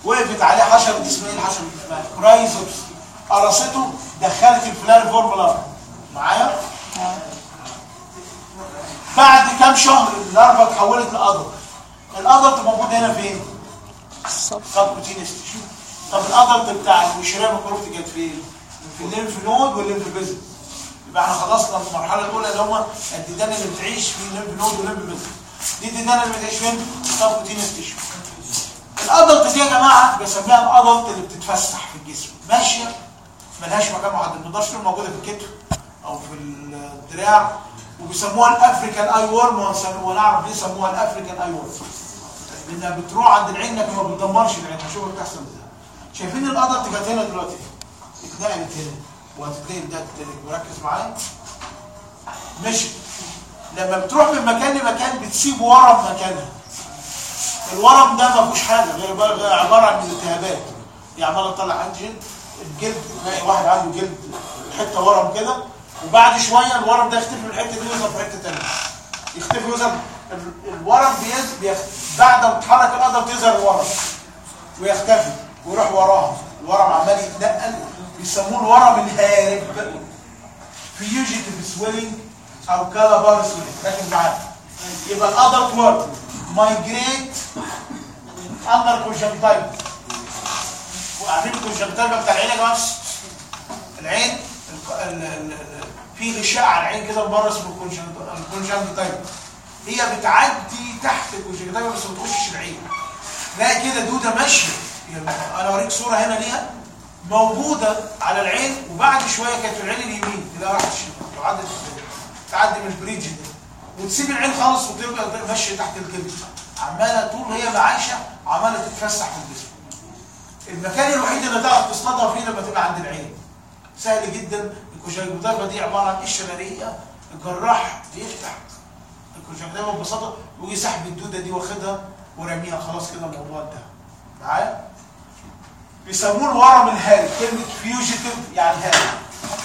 [SPEAKER 1] وقفت عليه حشرة اسمها إيه دي؟ اسمها Chrysops قرصته دخلت ال filariform larva. معايا؟ بعد كام شهر ال larva اتحولت ل adult ال adult موجود هنا فين؟ tissue طب ال adult بتاع ال Wuchereria bancrofti كانت فين؟ في ال lymph node وال lymph vessel يبقى إحنا خلصنا المرحلة الأولى اللي هم الديدان اللي بتعيش في ال lymph node وال lymph node دي الديدان اللي بتعيش فين؟ في subcutaneous tissue ال adult دي يا جماعة بسميها ال adult اللي بتتفسح في الجسم. ماشية ملهاش مكان محدد ما تقدرش موجودة في الكتف أو في الدراع. وبيسموها ال African eye worm ونعرف ليه سموها ال African eye worm لأنها بتروح عند العين لكن ما بتدمرش العين. هشوفك بتحصل إزاي. شايفين ال adult كانت هنا دلوقتي. اتنقلت هنا وهتتنقل ده مركز معايا. مشي لما بتروح من مكان لمكان بتسيب ورم مكانها. الورم ده ما فيهوش حاجة غير عبارة عن التهابات. يعني عماله تطلع antigen الجلد واحد عنده جلد حتة ورم كده. وبعد شوية الورم ده يختفي من الحتة دي ويظهر في حتة ثانية يختفي ويظهر ال- الورم بيز. بعد ما تتحرك القدم تظهر الورم ويختفي ويروح وراها. الورم عمال يتنقل. بيسموه الورم الهارب. fugitive swelling أو Calabar swelling ركز معايا يبقى ال adult worm migrate under conjunctiva وعارفين ال conjunctiva بتاع العين يا جماعة. العين ال- ال- ال- ال- في غشاء على العين كده بره اسمه ال conjunctiva هي بتعدي تحت ال conjunctiva بس ما تخشش العين. تلاقي كده دوده ماشية. أنا أوريك صورة هنا ليها. موجودة على العين وبعد شوية كانت في العين اليمين تلاقيها راحت وعدت تعدي من ال bridge ده وتسيب العين خالص وتبقى ماشيه تحت الجلد عمالة طول هي ما عايشه عمالة تتفسح في الجسم المكان الوحيد اللي تعرف تصطادها فيه لما تبقى عند العين. سهل جدا ال conjunctiva دي عبارة عن قشرة نارية الجراح بيفتح. ال conjunctiva ببساطة ويجي سحب الدودة دي واخدها ورميها. خلاص كده الموضوع انتهى. معايا؟ بيسموه الورم الهارب كلمه fugitive يعني هارب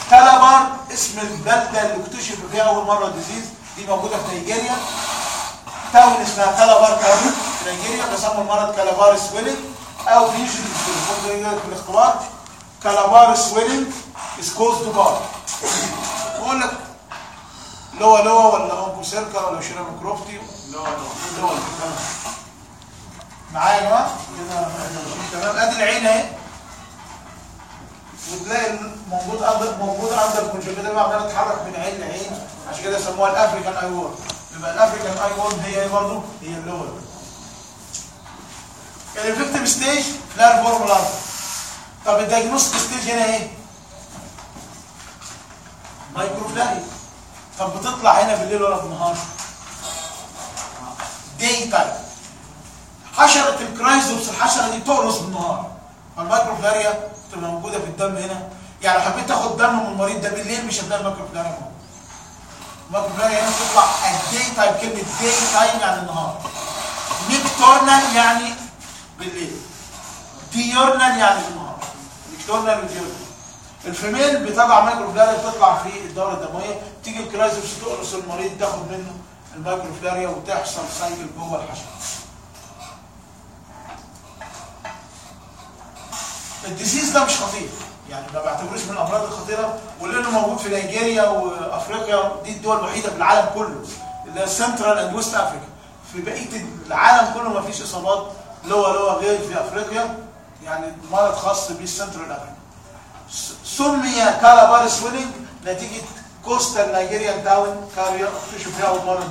[SPEAKER 1] كالابار اسم البلده اللي اكتشف فيها اول مره disease دي موجوده في نيجيريا town اسمها كالابار town في نيجيريا بيسموا المرض Calabar swelling أو fugitive في الاختبار Calabar swelling is caused by بقول لك Loa loa ولا Onchocerca ولا Wuchereria bancrofti Loa loa loa. معايا يا جماعة؟ تمام ادي العين اهي. وتلاقي موجود موجود عند ال conjunctiva عماله تتحرك من عين لعين. عشان كده سموها ال African eye worm. يبقى ال African eye worm هي إيه برضه؟ هي ال Loa ال infective stage filariform larva طب ال diagnostic stage هنا إيه؟ microfilaria طب بتطلع هنا بالليل ولا بالنهار؟ daytime حشرة ال Chrysops الحشرة دي بتقرص بالنهار فال microfilaria تبقى موجودة في الدم هنا. يعني لو حبيت تاخد دم من المريض ده بالليل مش هتلاقي ال microfilaria موجودة ال microfilaria هنا بتطلع ال daytime كلمة daytime يعني النهار. nocturnal يعني بالليل. diurnal يعني بالنهار nocturnal و diurnal ال female بتضع microfilaria بتطلع في الدورة الدموية. تيجي ال Chrysops تقرص المريض تاخد منه ال microfilaria وتحصل cycle جوه الحشرة ال disease ده مش خطير. يعني ما بعتبروش من الأمراض الخطيرة ولأنه موجود في نيجيريا وأفريقيا. دي الدول الوحيدة في العالم كله اللي central and West Africa في بقية العالم كله ما فيش إصابات Loa loa غير في أفريقيا. يعني مرض خاص بال central Africa سمي Calabar swelling نتيجة coastal Nigerian town Calabar اكتشفوا فيها أول مرة.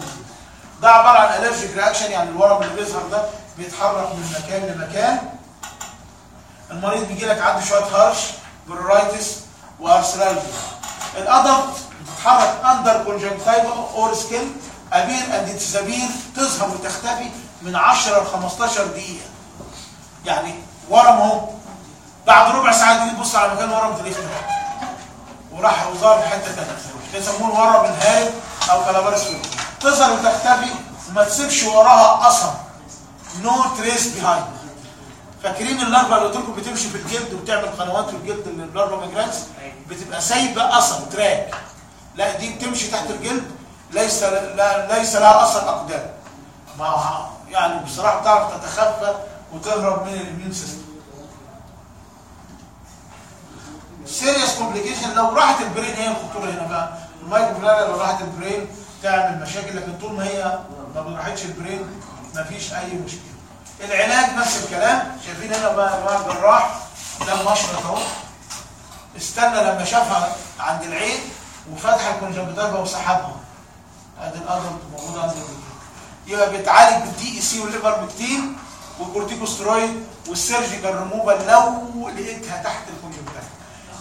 [SPEAKER 1] ده عبارة عن allergic reaction يعني الورم اللي بيظهر ده بيتحرك من مكان لمكان. المريض بيجي لك عنده شوية هرش pruritus و arthritis ال adult بتتحرك under conjunctiva or skin appear and disappear تظهر وتختفي من 10 ل 15 دقيقة. يعني ورم أهو. بعد ربع ساعة تيجي تبص على مكان ورم تلاقيه وراح وظهر في حتة ثانية بيسموه الورم الهارب أو Calabar تظهر وتختفي وما تسيبش وراها اثر no trace behind فاكرين ال larva اللي قلت لكم بتمشي في الجلد وبتعمل قنوات في الجلد اللي ال larva migrans بتبقى سايبة اثر track. لا دي بتمشي تحت الجلد ليس لا ليس لها اثر أقدام. ما يعني بصراحة بتعرف تتخفى وتهرب من ال immune system. serious complication لو راحت ال brain هي الخطورة هنا بقى. ال microfilaria لو راحت ال brain تعمل مشاكل لكن طول ما هي ما راحتش ال brain مفيش أي مشكلة. العلاج نفس الكلام. شايفين هنا بقى الجراح ده المشرط اهو. استنى لما شافها عند العين وفتح ال conjunctiva وسحبها. ادي ال adult موجودة عندك يبقى بيتعالج بالدي إي سي والليفرمكتين والكورتيكوسترويد والسيرجيكال ريموفال لو لقيتها تحت ال conjunctiva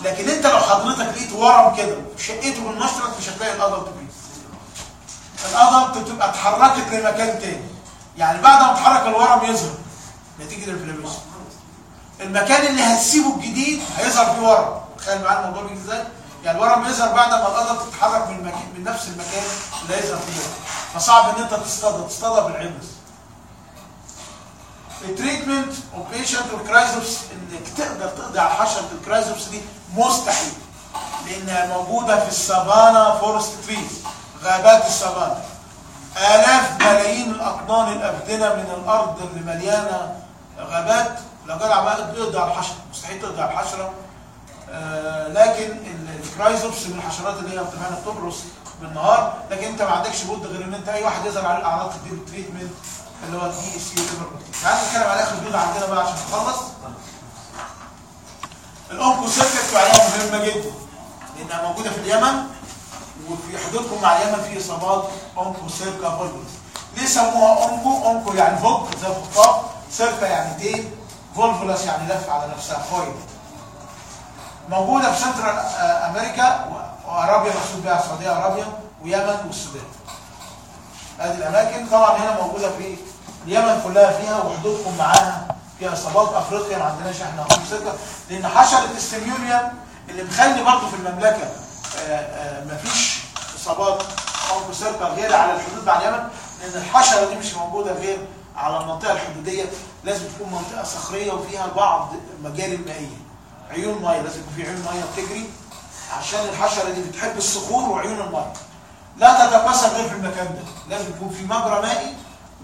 [SPEAKER 1] لكن انت لو حضرتك لقيت ورم كده وشقيته بالمشرط مش هتلاقي ال adult بيه ال adult بتبقى اتحركت لمكان تاني. يعني بعد ما اتحرك الورم يظهر. نتيجة ال inflammation المكان اللي هتسيبه الجديد هيظهر فيه ورم. تخيل معايا الموضوع بيجي إزاي؟ يعني الورم يظهر بعد ما ال adult تتحرك من المكان من نفس المكان اللي هيظهر فيه. فصعب إن أنت تصطادها تصطادها بالعبس ال treatment eradication ال Chrysops إنك تقدر تقضي على حشره ال Chrysops دي مستحيل. لأنها موجودة في السافانا forest trees غابات السافانا. آلاف ملايين الأفدنة الأفدنة من الأرض اللي مليانة غابات لو جدع بقى تقضي على الحشرة. مستحيل تقضي على الحشرة. آه لكن ال- ال Chrysops من الحشرات اللي هي بتبقى بتقرص بالنهار لكن انت ما عندكش بد غير إن انت أي واحد يظهر عليه الأعراض تديله treatment اللي هو ال DEC تعالى نتكلم على آخر جزء عندنا بقى عشان نخلص. ال Onchocerca عليها مهمه جدا. لأنها موجودة في اليمن. وفي حدودكم مع اليمن في إصابات Onchocerca volvulus ليه سموها oncho oncho يعني hook زي الخطاف cerca يعني ديل volvulus يعني لف على نفسها. خويل موجودة في سنترال آه، أمريكا و Arabia مقصود بها السعودية Arabia ويمن والسودان. هذه الأماكن طبعا هنا موجودة في اليمن كلها فيها وحدودكم معاها فيها إصابات أفريقيا. ما عندناش إحنا Onchocerca لأن حشرة ال Simulium اللي مخلي برضه في المملكة آه، آه، مفيش اصابات Onchocerca غير على الحدود مع اليمن لأن الحشرة دي مش موجودة غير على المنطقة الحدودية لازم تكون منطقة صخرية وفيها بعض مجاري مائيه عيون مية لازم يكون في عيون مية بتجري عشان الحشرة دي بتحب الصخور وعيون المية. لا تتكاثر غير في المكان ده لازم يكون في مجرى مائي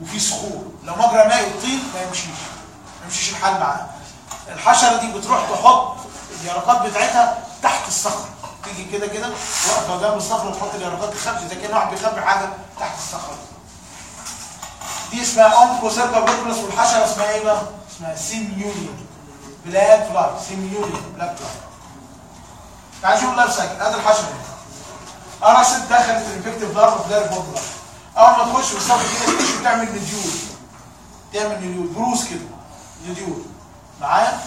[SPEAKER 1] وفي صخور. لو مجرى مائي وطين ما يمشيش ما يمشيش الحال معاه. الحشرة دي بتروح تحط اليرقات بتاعتها تحت الصخرة. تيجي كده كده واقفة جنب الصخرة وتحط اليرقات تخبي زي كان واحد بيخبي حاجة تحت الصخرة دي. اسمها Onchocerca volvulus والحشرة اسمها إيه بقى؟ اسمها Simulium. black fly Simulium black fly تعال نشوف ال life cycle ادي الحشره قرصت دخلت ال infective larva في during blood meal أول ما تخش في الصف كده تخش بتعمل nodule تعمل nodule بروز كده nodule معايا؟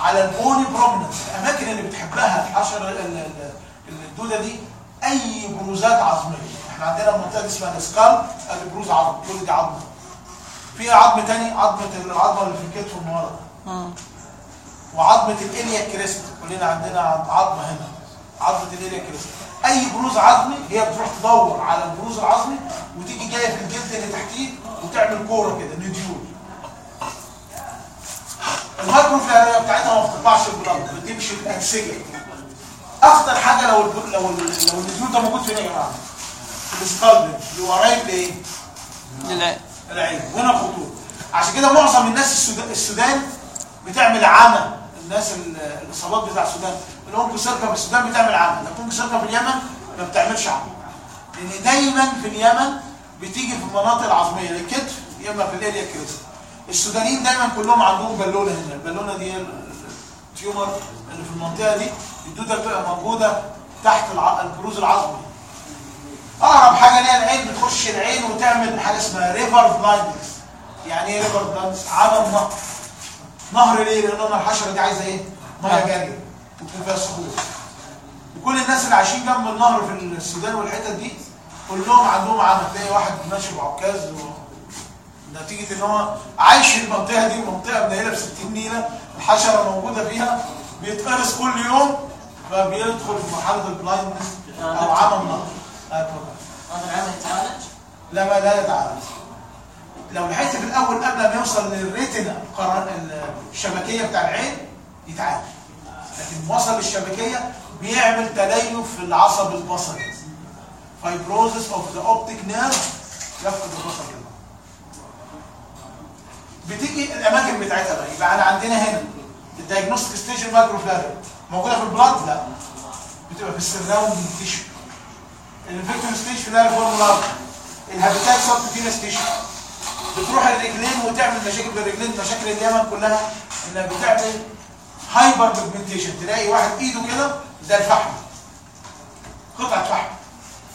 [SPEAKER 1] على ال bony prominence الأماكن اللي بتحبها الحشرة ال- ال- ال- الدودة دي أي بروزات عظمية. إحنا عندنا منطقة اسمها ال scalp أدي بروز عظم كل دي عظمة. في عظم تاني عظمة العظمة اللي في الكتف من ورا
[SPEAKER 2] مم.
[SPEAKER 1] وعظمة ال iliac crest كلنا عندنا عظمة هنا عظمة ال iliac crest أي بروز عظمي هي بتروح تدور على البروز العظمي وتيجي جاية في الجلد اللي تحتيه وتعمل كورة كده nodule ال microfilaria بتاعتها ما بتطلعش ال blood بتمشي الانسجه أخطر حاجة لو الب... لو ال... لو ال nodule ده موجود فين يا جماعة. في ال scalp اللي هو قريب لايه
[SPEAKER 2] للعين
[SPEAKER 1] العين هنا خطوط عشان كده معظم الناس السودان, بتعمل عمى. الناس ال- الإصابات بتاع السودان. ال Onchocerca في السودان بتعمل عمى. ال Onchocerca في اليمن ما بتعملش عمى. لأن دايما في اليمن بتيجي في المناطق العظمية الكتف يا إما في ال iliac crest السودانيين دايما كلهم عندهم بالونة هنا. البالونة دي ال tumor اللي في المنطقة دي الدودة بتبقى موجودة تحت الع- البروز العظمي. أقرب حاجة ليها العين بتخش العين وتعمل حاجة اسمها river blindness يعني إيه river blindness عمى نهر. نهر ليه؟ لأن الحشرة دي عايزة إيه؟ مية جاريه ويكون فيها صخور وكل الناس اللي عايشين جنب النهر في السودان والحتت دي كلهم عندهم عمى تلاقي واحد ماشي بعكاز و... نتيجة إن هو عايش في المنطقة دي منطقة منيله ب 60 نيله الحشرة موجودة فيها بيتقرص كل يوم فبيدخل في مرحلة البلايندنس أو عمى النهر هذا
[SPEAKER 3] العمل يتعالج؟
[SPEAKER 1] لا ما لا يتعالج. لو لحقت في الأول قبل ما يوصل للريتنا الشبكية بتاع العين يتعالج. لكن وصل للشبكيه بيعمل تليف في العصب البصري. Fibrosis of the optic nerve يفقد البصر بتيجي الأماكن بتاعتها بقى. يبقى أنا عندنا هنا ال diagnostic stage ال microfilaria موجودة في ال blood لا. بتبقى في ال surrounding tissue ال infective stage filariform larva ال habitat subcutaneous tissue بتروح الرجلين وتعمل مشاكل بالرجلين مشاكل اليمن كلها انها بتعمل hyper pigmentation تلاقي واحد إيده كده زي الفحم. قطعة فحم.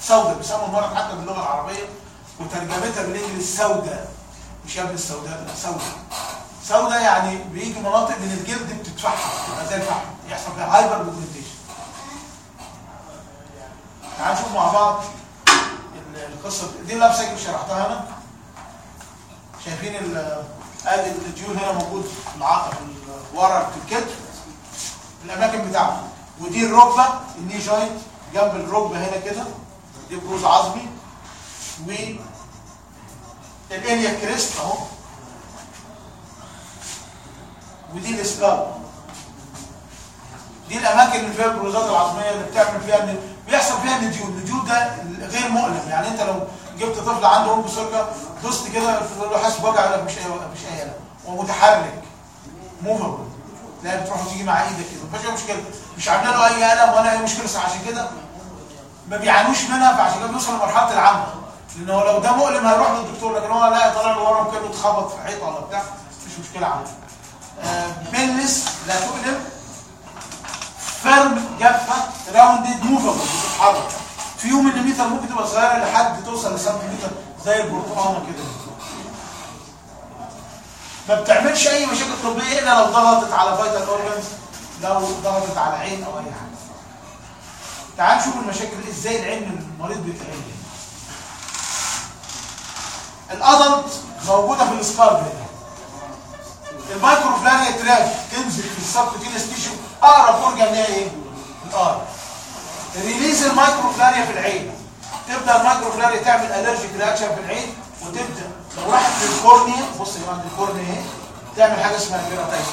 [SPEAKER 1] سوداء بيسموا المرض حتى باللغة العربية وترجمتها بالإنجليزي سوداء ابن السوداء سوداء. سوداء يعني بيجي مناطق من الجلد بتتفحم تبقى زي الفحم يحصل فيها hyper pigmentation تعال نشوف مع بعض ال- القصة دي. اللي شرحتها أنا. شايفين آدي ال nodule هنا موجود العقل ورا في الكتف. الأماكن بتاعته. ودي الركبة ال knee joint جنب الركبة هنا كده. دي بروز عظمي. و ال iliac crest اهو ودي ال scalp دي الأماكن اللي فيها البروزات العظمية اللي بتعمل فيها ان بيحصل فيها النجول النجول ده غير مؤلم. يعني انت لو جبت طفل عنده رب سرقه دوست كده له حاسس بوجع لك مش مش الم ومتحرك موفبل لا بتروح وتيجي مع إيدك كده. مفيش مشكلة. مش عامله له أي ألم ولا أي مشكلة عشان كده ما بيعانوش منها فعشان كده بيوصل لمرحلة العمى. لأن هو لو ده مؤلم هيروح للدكتور لكن هو لا طالع له ورم كده اتخبط في حيطة ولا بتاع مش مشكلة عنده آه بنلس لا تؤلم. firm جافة rounded movable بتتحرك. few millimeter ممكن تبقى صغيرة لحد توصل لسنتيمتر زي البرتقانه كده. ما بتعملش أي مشاكل طبية إلا لو ضغطت على vital organs لو ضغطت على عين أو أي حاجة. تعال نشوف المشاكل إزاي العين المريض بيتعمل ال adult موجودة في ال scalp هنا ال microfilaria تراك تنزل في ال subcutaneous tissue أقرب organ ليها إيه؟ ال eye release ال microfilaria في العين. تبدأ ال microfilaria تعمل allergic reaction في العين وتبدأ لو راحت لل cornea بص يا جماعة ال cornea اهي تعمل حاجة اسمها keratitis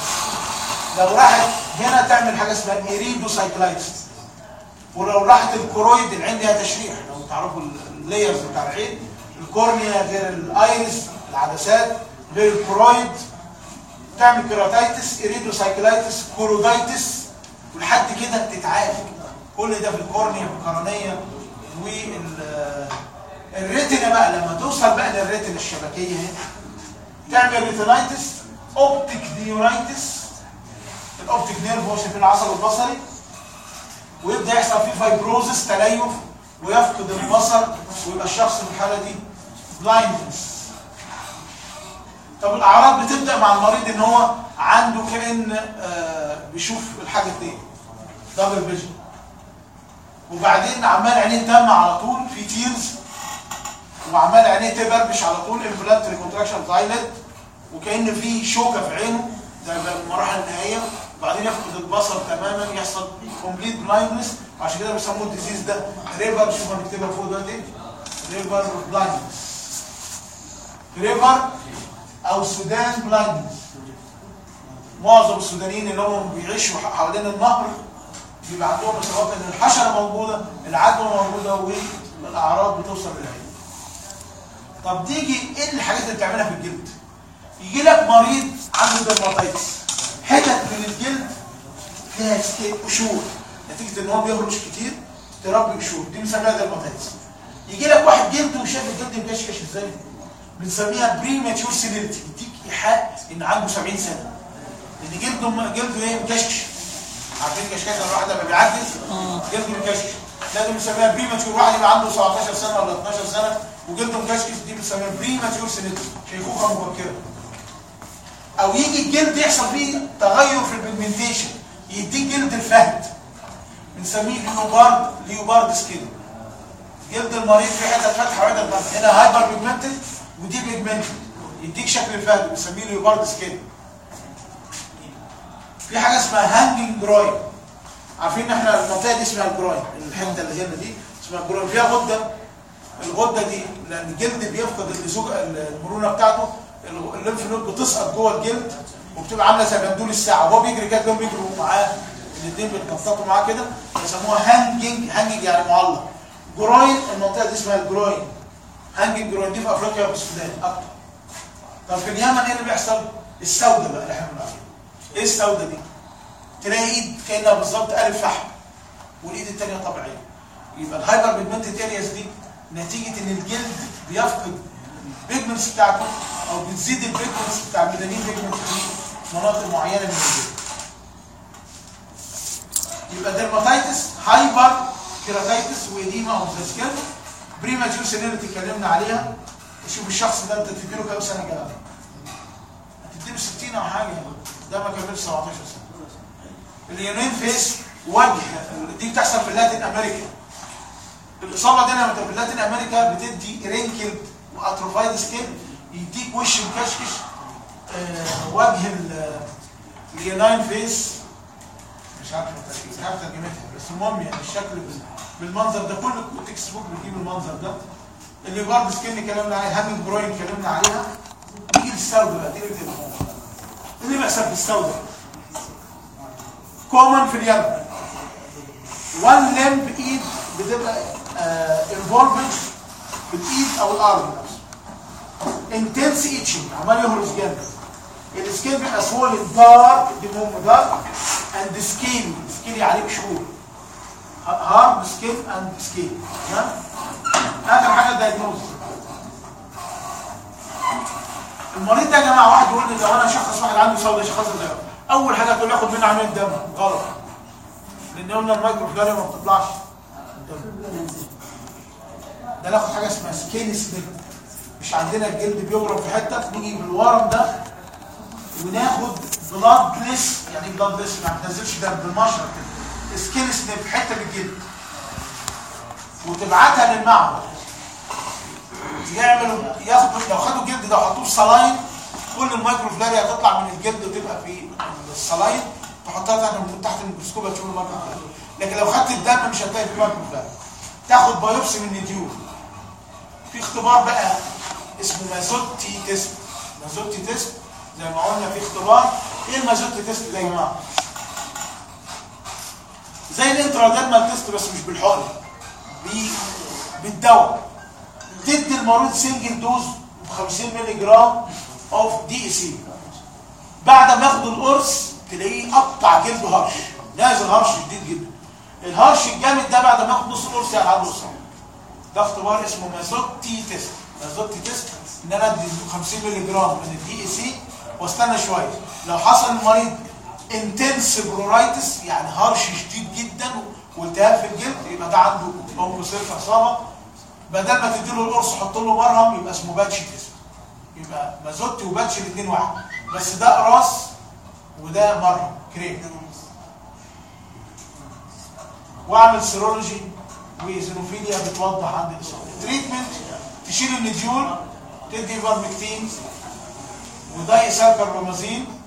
[SPEAKER 1] لو راحت هنا تعمل حاجة اسمها iridocyclitis ولو راحت ال choroid العين ليها تشريح لو تعرفوا ال layers بتاع العين ال cornea غير ال iris العدسات غير ال choroid تعمل keratitis iridocyclitis choroiditis ولحد كده تتعالج كل ده في ال cornea القرنية وال retina بقى لما توصل بقى لل retina الشبكية هنا تعمل retinitis optic neuritis ال optic nerve هو شايفين العصب البصري ويبدأ يحصل فيه fibrosis تليف ويفقد البصر ويبقى الشخص في الحاله دي blindness طب الأعراض بتبدأ مع المريض إن هو عنده كأن آه بيشوف الحاجة دي double vision وبعدين عمال عينيه دم على طول في tears وعمال عينيه تبربش على طول involuntary contraction ال eyelid وكأن في شوكة في عينه. ده المراحل النهائيه وبعدين يفقد البصر تماما يحصل complete blindness وعشان كده بيسموه ال disease ده. river شوف هنكتبها فوق دلوقتي. river blindness river أو Sudan blindness معظم السودانيين اللي هم بيعيشوا حوالين النهر بيبقى عندهم اصابات ان الحشرة موجودة العدوى موجودة والأعراض بتوصل للعين طب تيجي إيه الحاجات اللي بتعملها في الجلد؟ يجي لك مريض عنده dermatitis حتت من الجلد فيها قشور. نتيجة إن هو بيهرش كتير تربي قشور. دي بنسميها dermatitis يجي لك واحد جلده وشايف الجلد مكشكش إزاي؟ بنسميها premature senility يديك إيحاء إن عنده 70 سنة. ان جلده جلده إيه؟ مكشكش. عارفين كشكشه الواحد لما بيعدي جلده مكشكش. ده بنسميها premature واحد يبقى عنده 17 سنة ولا 12 سنة وجلده مكشكش دي بنسميها premature senility شيخوخة مبكرة. أو يجي الجلد يحصل فيه تغير في ال pigmentation يديك جلد الفهد. بنسميه leopard leopard skin. جلد المريض في حتة فتحه وحتة هنا hyperpigmented و depigmented يديك شكل الفهد بنسميه leopard skin في حاجة اسمها hanging groin عارفين إن إحنا المنطقة دي اسمها ال groin الحته اللي هنا دي اسمها ال groin. فيها غدة. الغدة دي لأن الجلد بيفقد اللزوج المرونة بتاعته. ال lymph node بتسقط جوه الجلد وبتبقى عاملة زي بندول الساعة. وهو بيجري كده تلاقيهم بيجروا معاه. الاثنين بيتنططوا معاه كده. يسموها hanging hanging يعني معلق. groin المنطقة دي اسمها ال groin. hanging groin دي في أفريقيا والسودان أكتر. طب في اليمن إيه اللي بيحصل؟ السودة بقى اللي إحنا بنقول عليها إيه السودة دي؟ تلاقي إيد كأنها بالظبط قالب فحم والإيد الثانية طبيعية. يبقى ال hyperpigmented areas دي نتيجة إن الجلد بيفقد ال pigments بتاعته أو بتزيد ال pigments بتاع ال melanin pigments في مناطق معينة من الجلد. يبقى dermatitis hyperkeratosis و edema of the premature senility اتكلمنا عليها شوف الشخص ده انت تديله كام سنه كده تديله 60 أو حاجة ده ما كملش 17 سنه ال leonine face وجه دي بتحصل في ال Latin America الاصابه دي لما في ال Latin America بتدي wrinkled و atrophied skin يديك وش مكشكش وجه ال- ال leonine face مش عارف ترجمتها بس المهم يعني الشكل بال- بالمنظر ده كل ال textbook بتجيب المنظر ده. leopard skin كلامنا عليها هامينج بروين كلامنا عليها. نيجي للسوداء بقى بتبقى إيه اللي بيحصل في السوداء. common في اليمن one limb إيد بتبقى involved في الإيد أو ال arm intense itching عمال يهرس جامد. ال skin بيبقى swollen dark دي مهم dark and thick skin عليه قشور hard skin and تمام آخر حاجة ال diagnosis المريض ده يا جماعة واحد يقول لي لو أنا شخص واحد عنده سودا شخص ده أول حاجة تقول ياخد منه عينه دم. غلط. لأن قلنا ال microfilaria ما بتطلعش. ده ناخد حاجة اسمها skin snip مش عندنا الجلد بيورم في حتة نيجي بالورم ده وناخد bloodless يعني إيه bloodless ما بتنزلش دم بالمشرط skin snip حتة من الجلد وتبعتها للمعمل. يعملوا ياخدوا لو خدوا الجلد ده وحطوه في saline كل ال microfilaria هتطلع من الجلد وتبقى في ال saline تحطها تحت تحت الميكروسكوب هتشوف ال microfilaria لكن لو خدت الدم مش هتلاقي في microfilaria تاخد biopsy من ال nodule في اختبار بقى اسمه Mazzotti test Mazzotti test زي ما قلنا في اختبار. إيه ال Mazzotti test ده يا جماعة؟ زي ال intradermal test بس مش بالحقن بي- بالدواء. تدي المريض single dose ب 50 مللي جرام of DEC بعد ما ياخد القرص تلاقيه قطع جلده هرش. نازل هرش شديد جدا. الهرش الجامد ده بعد ما ياخد نص القرص يعني عنده اصابه ده اختبار اسمه Mazzotti test. Mazzotti test إن أنا أدي 50 مللي جرام من ال DEC وأستنى شوية. لو حصل المريض intense pruritus يعني هرش شديد جدا والتهاب في الجلد يبقى ده عنده بومبوسيرف اصابه بدل ما تديله القرص حط له مرهم يبقى اسمه patch test. يبقى Mazzotti و patch الاثنين واحد. بس ده قرص وده مرهم كريم. واعمل serology و eosinophilia بتوضح عند الإصابة. treatment تشيل ال nodule تدي ivermectin diethylcarbamazine يبقى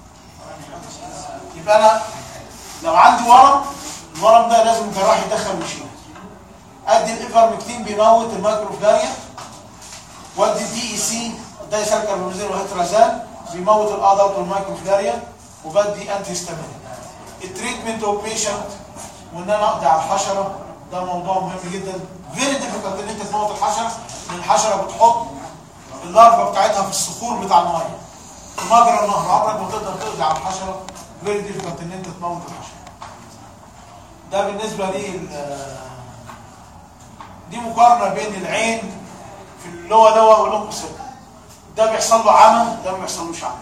[SPEAKER 1] أنا لو عندي ورم الورم ده لازم الجراح يدخل ويشيله أدي الافرمكتين بيموت ال microfilaria وأدي ال DEC diethylcarbamazine و Hetrazan بيموت ال adult وال microfilaria وبدي antihistamine ال treatment of patient وإن أنا أقضي على الحشرة ده موضوع مهم جدا. very difficult إن أنت تموت الحشرة. لأن الحشرة بتحط ال larva بتاعتها في الصخور بتاع المية. في مجرى النهر عمرك ما تقدر تقضي على الحشرة. very difficult ان انت تموت الحشره ده بالنسبة لي دي مقارنة بين العين في ال Loa loa وال Onchocerca ده بيحصل له عمى ده ما بيحصلوش عمى.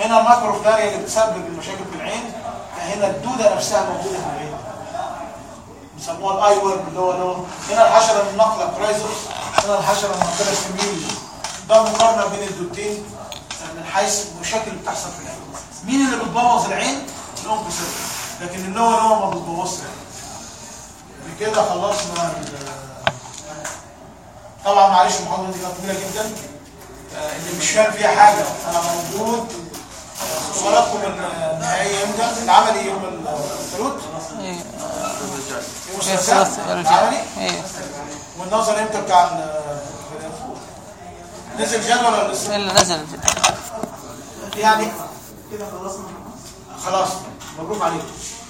[SPEAKER 1] هنا ال microfilaria اللي بتسبب المشاكل في العين هنا الدودة نفسها موجودة في العين. بيسموها ال eye worm اللي هو هنا الحشرة النقله Chrysops هنا الحشرة النقله Simulium ده مقارنة بين الدودتين من حيث المشاكل اللي بتحصل في العين. مين اللي بتبوظ العين؟ ال Onchocerca لكن ال Loa loa ال Loa loa ما بتبوظش العين بكده خلصنا طبعا معلش المحاضره دي كانت طويلة جدا. آه، اللي مش فاهم فيها حاجة. أنا موجود. آه، اختباراتكم النهائية إمتى؟ العملي يوم الثلاث.
[SPEAKER 2] إيه.
[SPEAKER 1] يوم
[SPEAKER 2] إيه
[SPEAKER 1] الثلاثاء العملي.
[SPEAKER 2] إيه.
[SPEAKER 1] والنظر إمتى بتاع نزل جدول ولا لسه؟
[SPEAKER 2] نزل.
[SPEAKER 1] يعني كده خلصنا خلاص. مبروك عليكم.